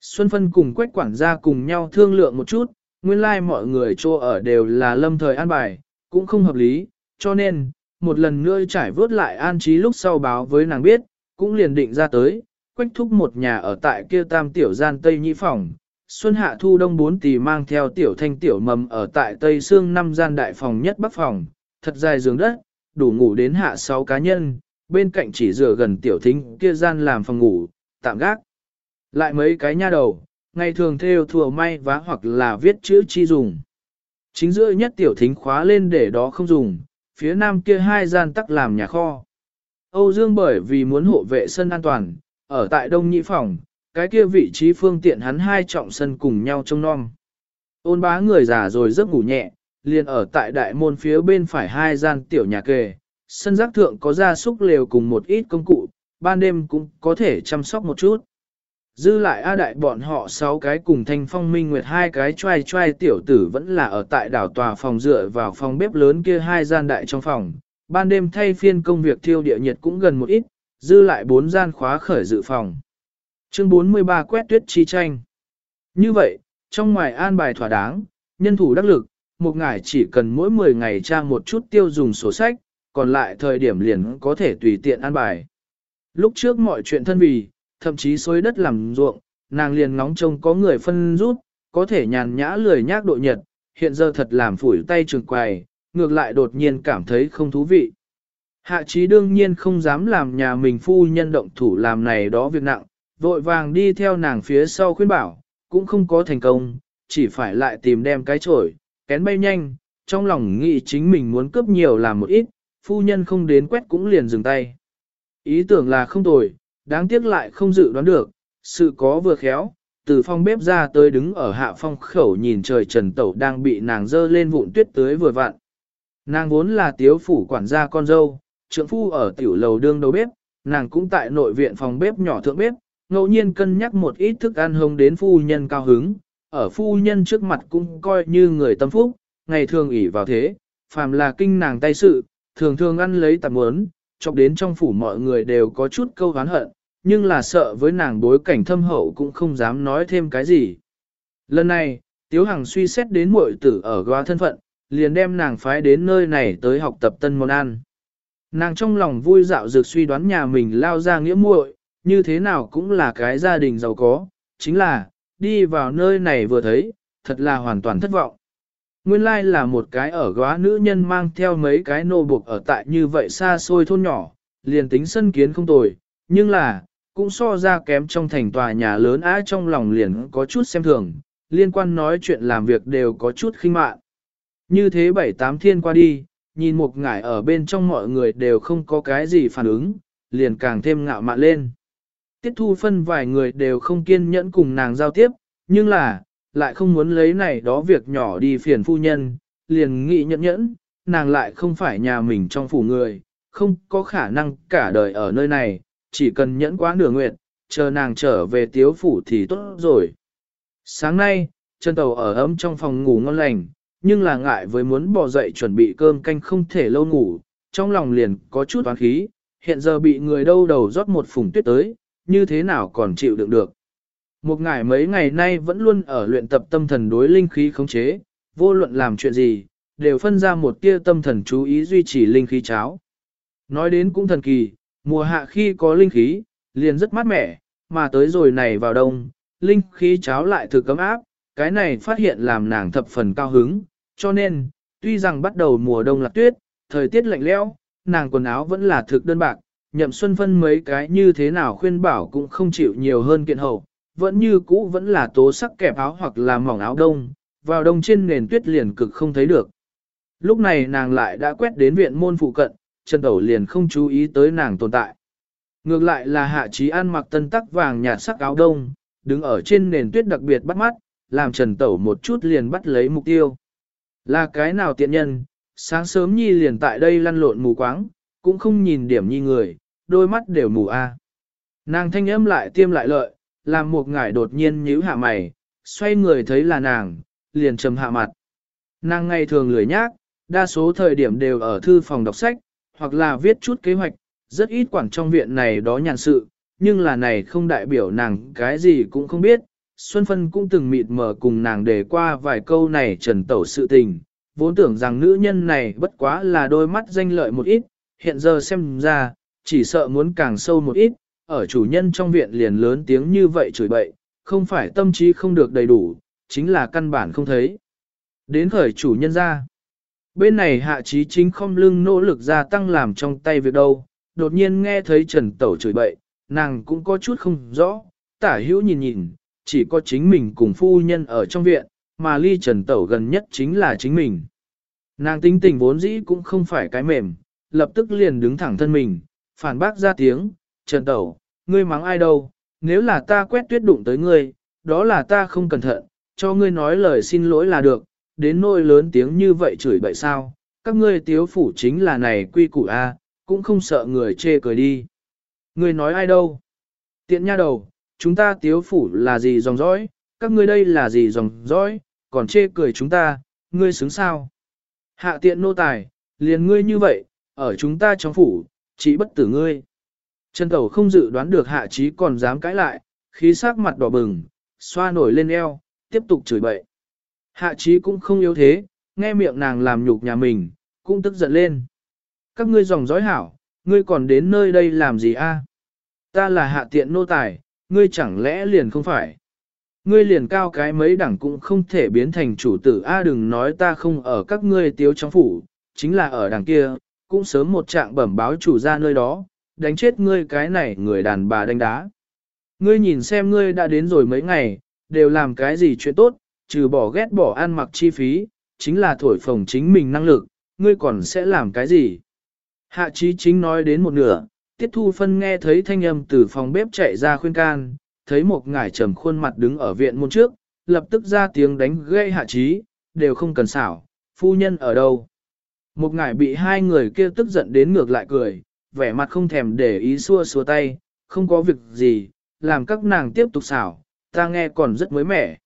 Xuân Phân cùng Quách quản gia cùng nhau thương lượng một chút, nguyên lai like mọi người cho ở đều là lâm thời an bài, cũng không hợp lý, cho nên, một lần nữa trải vớt lại an trí lúc sau báo với nàng biết, cũng liền định ra tới, Quách thúc một nhà ở tại kia tam tiểu gian Tây Nhĩ Phòng, Xuân Hạ Thu Đông bốn tỷ mang theo tiểu thanh tiểu mầm ở tại Tây Sương năm gian đại phòng nhất bắc phòng, thật dài giường đất, đủ ngủ đến hạ sáu cá nhân, bên cạnh chỉ rửa gần tiểu thính kia gian làm phòng ngủ, tạm gác. Lại mấy cái nha đầu, ngày thường theo thừa may vá hoặc là viết chữ chi dùng. Chính giữa nhất tiểu thính khóa lên để đó không dùng, phía nam kia hai gian tắc làm nhà kho. Âu Dương bởi vì muốn hộ vệ sân an toàn, ở tại đông Nhĩ phòng, cái kia vị trí phương tiện hắn hai trọng sân cùng nhau trông non. Ôn bá người già rồi giấc ngủ nhẹ, liền ở tại đại môn phía bên phải hai gian tiểu nhà kề, sân giác thượng có gia súc lều cùng một ít công cụ, ban đêm cũng có thể chăm sóc một chút. Dư lại A đại bọn họ sáu cái cùng thanh phong minh nguyệt hai cái trai trai tiểu tử vẫn là ở tại đảo tòa phòng dựa vào phòng bếp lớn kia hai gian đại trong phòng, ban đêm thay phiên công việc thiêu địa nhiệt cũng gần một ít, dư lại bốn gian khóa khởi dự phòng. Chương 43 quét tuyết chi tranh. Như vậy, trong ngoài an bài thỏa đáng, nhân thủ đắc lực, một ngải chỉ cần mỗi 10 ngày tra một chút tiêu dùng sổ sách, còn lại thời điểm liền có thể tùy tiện an bài. Lúc trước mọi chuyện thân vì, thậm chí xối đất làm ruộng, nàng liền ngóng trông có người phân rút, có thể nhàn nhã lười nhác độ nhật, hiện giờ thật làm phủi tay trường quài, ngược lại đột nhiên cảm thấy không thú vị. Hạ trí đương nhiên không dám làm nhà mình phu nhân động thủ làm này đó việc nặng, vội vàng đi theo nàng phía sau khuyên bảo, cũng không có thành công, chỉ phải lại tìm đem cái chổi, kén bay nhanh, trong lòng nghĩ chính mình muốn cướp nhiều làm một ít, phu nhân không đến quét cũng liền dừng tay. Ý tưởng là không tồi, đáng tiếc lại không dự đoán được, sự có vừa khéo, từ phòng bếp ra tới đứng ở hạ phong khẩu nhìn trời trần tẩu đang bị nàng dơ lên vụn tuyết tới vừa vặn. Nàng vốn là tiếu phủ quản gia con dâu, trưởng phu ở tiểu lầu đương đầu bếp, nàng cũng tại nội viện phòng bếp nhỏ thượng bếp, ngẫu nhiên cân nhắc một ít thức ăn hông đến phu nhân cao hứng, ở phu nhân trước mặt cũng coi như người tâm phúc, ngày thường ỷ vào thế, phàm là kinh nàng tay sự, thường thường ăn lấy tạm muốn, chọc đến trong phủ mọi người đều có chút câu hán hận, nhưng là sợ với nàng bối cảnh thâm hậu cũng không dám nói thêm cái gì. Lần này, Tiếu Hằng suy xét đến muội tử ở góa thân phận, liền đem nàng phái đến nơi này tới học tập tân món ăn. Nàng trong lòng vui dạo dược suy đoán nhà mình lao ra nghĩa muội, như thế nào cũng là cái gia đình giàu có, chính là, đi vào nơi này vừa thấy, thật là hoàn toàn thất vọng. Nguyên lai là một cái ở góa nữ nhân mang theo mấy cái nô buộc ở tại như vậy xa xôi thôn nhỏ, liền tính sân kiến không tồi, nhưng là, cũng so ra kém trong thành tòa nhà lớn á trong lòng liền có chút xem thường, liên quan nói chuyện làm việc đều có chút khinh mạn. Như thế bảy tám thiên qua đi, nhìn một ngải ở bên trong mọi người đều không có cái gì phản ứng, liền càng thêm ngạo mạn lên. Tiết thu phân vài người đều không kiên nhẫn cùng nàng giao tiếp, nhưng là, lại không muốn lấy này đó việc nhỏ đi phiền phu nhân, liền nghĩ nhẫn nhẫn, nàng lại không phải nhà mình trong phủ người, không có khả năng cả đời ở nơi này, chỉ cần nhẫn quá nửa nguyện, chờ nàng trở về tiếu phủ thì tốt rồi. Sáng nay, chân tàu ở ấm trong phòng ngủ ngon lành, nhưng là ngại với muốn bỏ dậy chuẩn bị cơm canh không thể lâu ngủ, trong lòng liền có chút toán khí, hiện giờ bị người đâu đầu rót một phùng tuyết tới, như thế nào còn chịu đựng được. Một ngày mấy ngày nay vẫn luôn ở luyện tập tâm thần đối linh khí khống chế, vô luận làm chuyện gì, đều phân ra một tia tâm thần chú ý duy trì linh khí cháo. Nói đến cũng thần kỳ, mùa hạ khi có linh khí, liền rất mát mẻ, mà tới rồi này vào đông, linh khí cháo lại thử cấm áp, cái này phát hiện làm nàng thập phần cao hứng, cho nên, tuy rằng bắt đầu mùa đông là tuyết, thời tiết lạnh lẽo, nàng quần áo vẫn là thực đơn bạc, nhậm xuân phân mấy cái như thế nào khuyên bảo cũng không chịu nhiều hơn kiện hậu, vẫn như cũ vẫn là tố sắc kẹp áo hoặc là mỏng áo đông, vào đông trên nền tuyết liền cực không thấy được. Lúc này nàng lại đã quét đến viện môn phụ cận, trần tẩu liền không chú ý tới nàng tồn tại. Ngược lại là hạ trí ăn mặc tân tắc vàng nhạt sắc áo đông, đứng ở trên nền tuyết đặc biệt bắt mắt, làm Trần Tẩu một chút liền bắt lấy mục tiêu. Là cái nào tiện nhân, sáng sớm nhi liền tại đây lăn lộn mù quáng, cũng không nhìn điểm nhi người, đôi mắt đều mù a. Nàng thanh âm lại tiêm lại lợi, làm một ngải đột nhiên nhíu hạ mày, xoay người thấy là nàng, liền trầm hạ mặt. Nàng ngày thường lười nhác, đa số thời điểm đều ở thư phòng đọc sách, hoặc là viết chút kế hoạch, rất ít quản trong viện này đó nhàn sự, nhưng là này không đại biểu nàng cái gì cũng không biết. Xuân Phân cũng từng mịt mờ cùng nàng đề qua vài câu này trần tẩu sự tình, vốn tưởng rằng nữ nhân này bất quá là đôi mắt danh lợi một ít, hiện giờ xem ra, chỉ sợ muốn càng sâu một ít, ở chủ nhân trong viện liền lớn tiếng như vậy chửi bậy, không phải tâm trí không được đầy đủ, chính là căn bản không thấy. Đến khởi chủ nhân ra. Bên này hạ trí chính không lưng nỗ lực gia tăng làm trong tay việc đâu, đột nhiên nghe thấy Trần Tẩu chửi bậy, nàng cũng có chút không rõ, tả hữu nhìn nhìn, chỉ có chính mình cùng phu nhân ở trong viện, mà ly Trần Tẩu gần nhất chính là chính mình. Nàng tính tình vốn dĩ cũng không phải cái mềm, lập tức liền đứng thẳng thân mình, phản bác ra tiếng, Trần Tẩu, ngươi mắng ai đâu, nếu là ta quét tuyết đụng tới ngươi, đó là ta không cẩn thận, cho ngươi nói lời xin lỗi là được, đến nỗi lớn tiếng như vậy chửi bậy sao, các ngươi tiếu phủ chính là này quy củ A, cũng không sợ người chê cười đi. Ngươi nói ai đâu? Tiện nha đầu, chúng ta tiếu phủ là gì dòng dõi, các ngươi đây là gì dòng dõi, còn chê cười chúng ta, ngươi xứng sao? Hạ tiện nô tài, liền ngươi như vậy, ở chúng ta trong phủ, chỉ bất tử ngươi. Trần Tẩu không dự đoán được hạ trí còn dám cãi lại, khí sắc mặt đỏ bừng, xoa nổi lên eo, tiếp tục chửi bậy. Hạ trí cũng không yếu thế, nghe miệng nàng làm nhục nhà mình, cũng tức giận lên. Các ngươi dòng dõi hảo, ngươi còn đến nơi đây làm gì a? Ta là hạ tiện nô tài, ngươi chẳng lẽ liền không phải. Ngươi liền cao cái mấy đẳng cũng không thể biến thành chủ tử a đừng nói ta không ở các ngươi tiếu trong phủ, chính là ở đằng kia, cũng sớm một trạng bẩm báo chủ ra nơi đó, đánh chết ngươi cái này người đàn bà đánh đá. Ngươi nhìn xem ngươi đã đến rồi mấy ngày, đều làm cái gì chuyện tốt, trừ bỏ ghét bỏ ăn mặc chi phí, chính là thổi phồng chính mình năng lực, ngươi còn sẽ làm cái gì? Hạ trí chính nói đến một nửa, tiết thu phân nghe thấy thanh âm từ phòng bếp chạy ra khuyên can, thấy một ngải trầm khuôn mặt đứng ở viện môn trước, lập tức ra tiếng đánh gây hạ trí, đều không cần xảo, phu nhân ở đâu. Một ngải bị hai người kia tức giận đến ngược lại cười, vẻ mặt không thèm để ý xua xua tay, không có việc gì, làm các nàng tiếp tục xảo, ta nghe còn rất mới mẻ.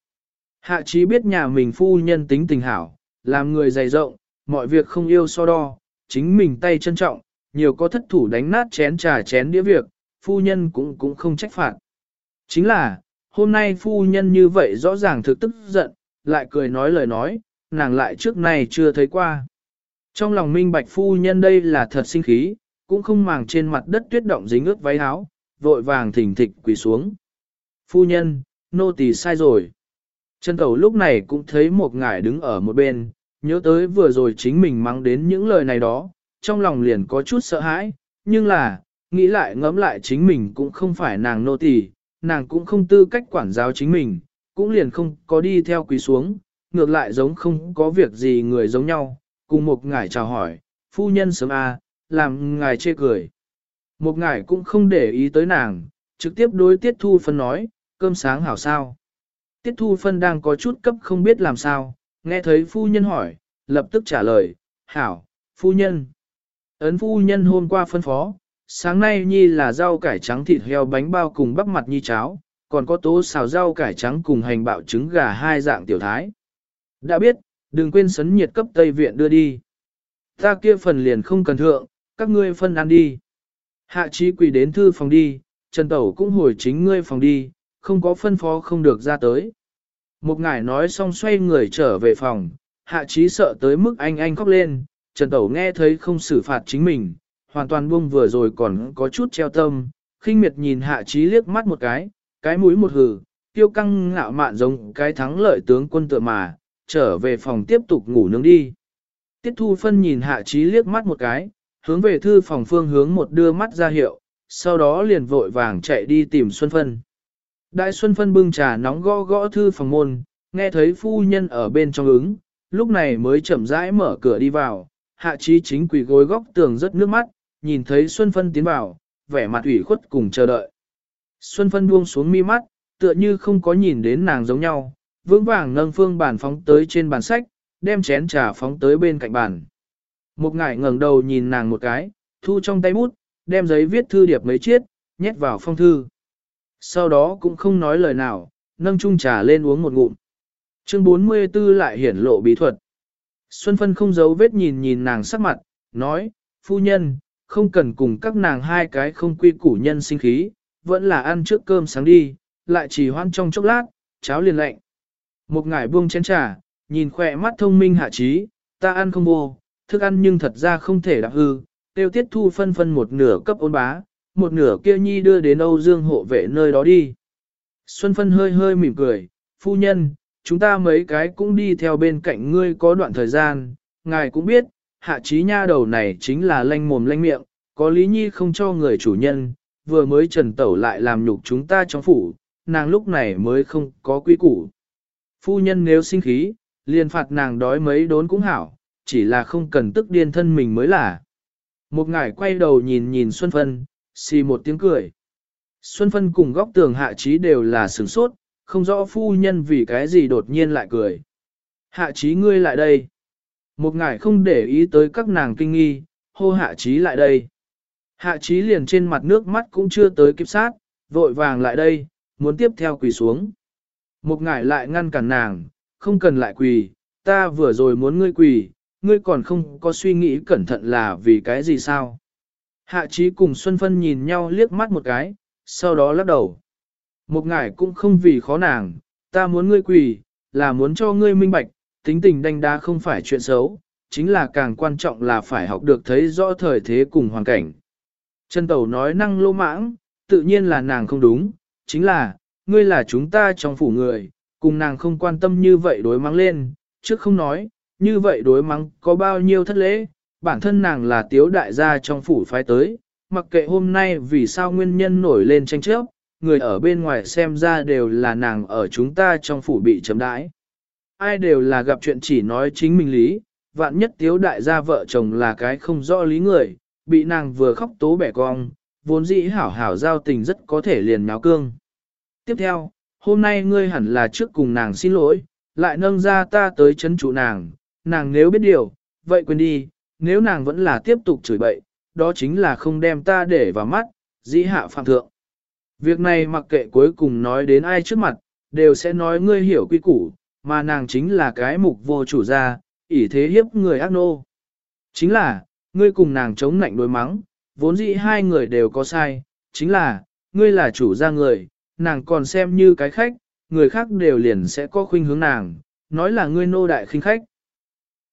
Hạ trí biết nhà mình phu nhân tính tình hảo, làm người dày rộng, mọi việc không yêu so đo, chính mình tay trân trọng, nhiều có thất thủ đánh nát chén trà chén đĩa việc, phu nhân cũng cũng không trách phạt. Chính là, hôm nay phu nhân như vậy rõ ràng thực tức giận, lại cười nói lời nói, nàng lại trước này chưa thấy qua. Trong lòng minh bạch phu nhân đây là thật sinh khí, cũng không màng trên mặt đất tuyết động dính ướt váy áo, vội vàng thỉnh thịch quỳ xuống. Phu nhân, nô tỳ sai rồi. Trần Tẩu lúc này cũng thấy một ngải đứng ở một bên, nhớ tới vừa rồi chính mình mắng đến những lời này đó, trong lòng liền có chút sợ hãi, nhưng là, nghĩ lại ngẫm lại chính mình cũng không phải nàng nô tỳ, nàng cũng không tư cách quản giáo chính mình, cũng liền không có đi theo quỳ xuống, ngược lại giống không có việc gì người giống nhau, cùng một ngải chào hỏi, phu nhân sớm a, à, làm ngài chê cười. Một ngài cũng không để ý tới nàng, trực tiếp đối tiết thu phân nói, cơm sáng hảo sao. Tiết thu phân đang có chút cấp không biết làm sao, nghe thấy phu nhân hỏi, lập tức trả lời, hảo, phu nhân. Ấn phu nhân hôm qua phân phó, sáng nay nhi là rau cải trắng thịt heo bánh bao cùng bắp mặt nhi cháo, còn có tố xào rau cải trắng cùng hành bạo trứng gà hai dạng tiểu thái. Đã biết, đừng quên sấn nhiệt cấp Tây Viện đưa đi. Ta kia phần liền không cần thượng, các ngươi phân ăn đi. Hạ trí quỳ đến thư phòng đi, Trần Tẩu cũng hồi chính ngươi phòng đi, không có phân phó không được ra tới. Một ngải nói xong xoay người trở về phòng, hạ trí sợ tới mức anh anh khóc lên, Trần Tẩu nghe thấy không xử phạt chính mình, hoàn toàn buông vừa rồi còn có chút treo tâm, khinh miệt nhìn hạ trí liếc mắt một cái, cái mũi một hừ, tiêu căng ngạo mạn giống cái thắng lợi tướng quân tựa mà, trở về phòng tiếp tục ngủ nướng đi. Tiết thu phân nhìn hạ trí liếc mắt một cái, hướng về thư phòng phương hướng một đưa mắt ra hiệu, sau đó liền vội vàng chạy đi tìm Xuân Phân. Đại Xuân Phân bưng trà nóng gõ gõ thư phòng môn, nghe thấy phu nhân ở bên trong ứng, lúc này mới chậm rãi mở cửa đi vào, hạ trí chính quỳ gối góc tường rất nước mắt, nhìn thấy Xuân Phân tiến vào, vẻ mặt ủy khuất cùng chờ đợi. Xuân Phân buông xuống mi mắt, tựa như không có nhìn đến nàng giống nhau, vững vàng nâng phương bàn phóng tới trên bàn sách, đem chén trà phóng tới bên cạnh bàn. Một ngải ngẩng đầu nhìn nàng một cái, thu trong tay bút, đem giấy viết thư điệp mấy chiết, nhét vào phong thư. Sau đó cũng không nói lời nào, nâng chung trà lên uống một ngụm. Chương 44 lại hiển lộ bí thuật. Xuân Phân không giấu vết nhìn nhìn nàng sắc mặt, nói, phu nhân, không cần cùng các nàng hai cái không quy củ nhân sinh khí, vẫn là ăn trước cơm sáng đi, lại chỉ hoan trong chốc lát, cháo liền lạnh. Một ngải buông chén trà, nhìn khỏe mắt thông minh hạ trí, ta ăn không vô, thức ăn nhưng thật ra không thể đạp hư, tiêu tiết thu phân phân một nửa cấp ôn bá, một nửa kia nhi đưa đến Âu Dương hộ vệ nơi đó đi. Xuân phân hơi hơi mỉm cười, phu nhân, chúng ta mấy cái cũng đi theo bên cạnh ngươi có đoạn thời gian, ngài cũng biết, hạ trí nha đầu này chính là lanh mồm lanh miệng, có lý nhi không cho người chủ nhân, vừa mới trần tẩu lại làm nhục chúng ta trong phủ, nàng lúc này mới không có quy củ. Phu nhân nếu sinh khí, liền phạt nàng đói mấy đốn cũng hảo, chỉ là không cần tức điên thân mình mới là. Một ngải quay đầu nhìn nhìn Xuân Phân, xì một tiếng cười. Xuân Phân cùng góc tường hạ trí đều là sửng sốt, không rõ phu nhân vì cái gì đột nhiên lại cười. Hạ trí ngươi lại đây. Một ngải không để ý tới các nàng kinh nghi, hô hạ trí lại đây. Hạ trí liền trên mặt nước mắt cũng chưa tới kịp sát, vội vàng lại đây, muốn tiếp theo quỳ xuống. Một ngải lại ngăn cản nàng, không cần lại quỳ, ta vừa rồi muốn ngươi quỳ, ngươi còn không có suy nghĩ cẩn thận là vì cái gì sao. Hạ trí cùng Xuân Phân nhìn nhau liếc mắt một cái, sau đó lắc đầu. Một ngải cũng không vì khó nàng, ta muốn ngươi quỳ, là muốn cho ngươi minh bạch, tính tình đanh đá không phải chuyện xấu, chính là càng quan trọng là phải học được thấy rõ thời thế cùng hoàn cảnh. Trần Tẩu nói năng lô mãng, tự nhiên là nàng không đúng, chính là, ngươi là chúng ta trong phủ người, cùng nàng không quan tâm như vậy đối mắng lên, trước không nói, như vậy đối mắng có bao nhiêu thất lễ, bản thân nàng là tiếu đại gia trong phủ phái tới, mặc kệ hôm nay vì sao nguyên nhân nổi lên tranh chấp, người ở bên ngoài xem ra đều là nàng ở chúng ta trong phủ bị chấm đãi. Ai đều là gặp chuyện chỉ nói chính mình lý, vạn nhất tiếu đại gia vợ chồng là cái không rõ lý người, bị nàng vừa khóc tố bẻ cong, vốn dĩ hảo hảo giao tình rất có thể liền náo cương. Tiếp theo, hôm nay ngươi hẳn là trước cùng nàng xin lỗi, lại nâng ra ta tới chấn trụ nàng, nàng nếu biết điều, vậy quên đi, nếu nàng vẫn là tiếp tục chửi bậy, đó chính là không đem ta để vào mắt, dĩ hạ phạm thượng. Việc này mặc kệ cuối cùng nói đến ai trước mặt, đều sẽ nói ngươi hiểu quy củ, mà nàng chính là cái mục vô chủ gia, ỷ thế hiếp người ác nô. Chính là, ngươi cùng nàng chống nạnh đối mắng, vốn dĩ hai người đều có sai, chính là, ngươi là chủ gia người, nàng còn xem như cái khách, người khác đều liền sẽ có khuynh hướng nàng, nói là ngươi nô đại khinh khách.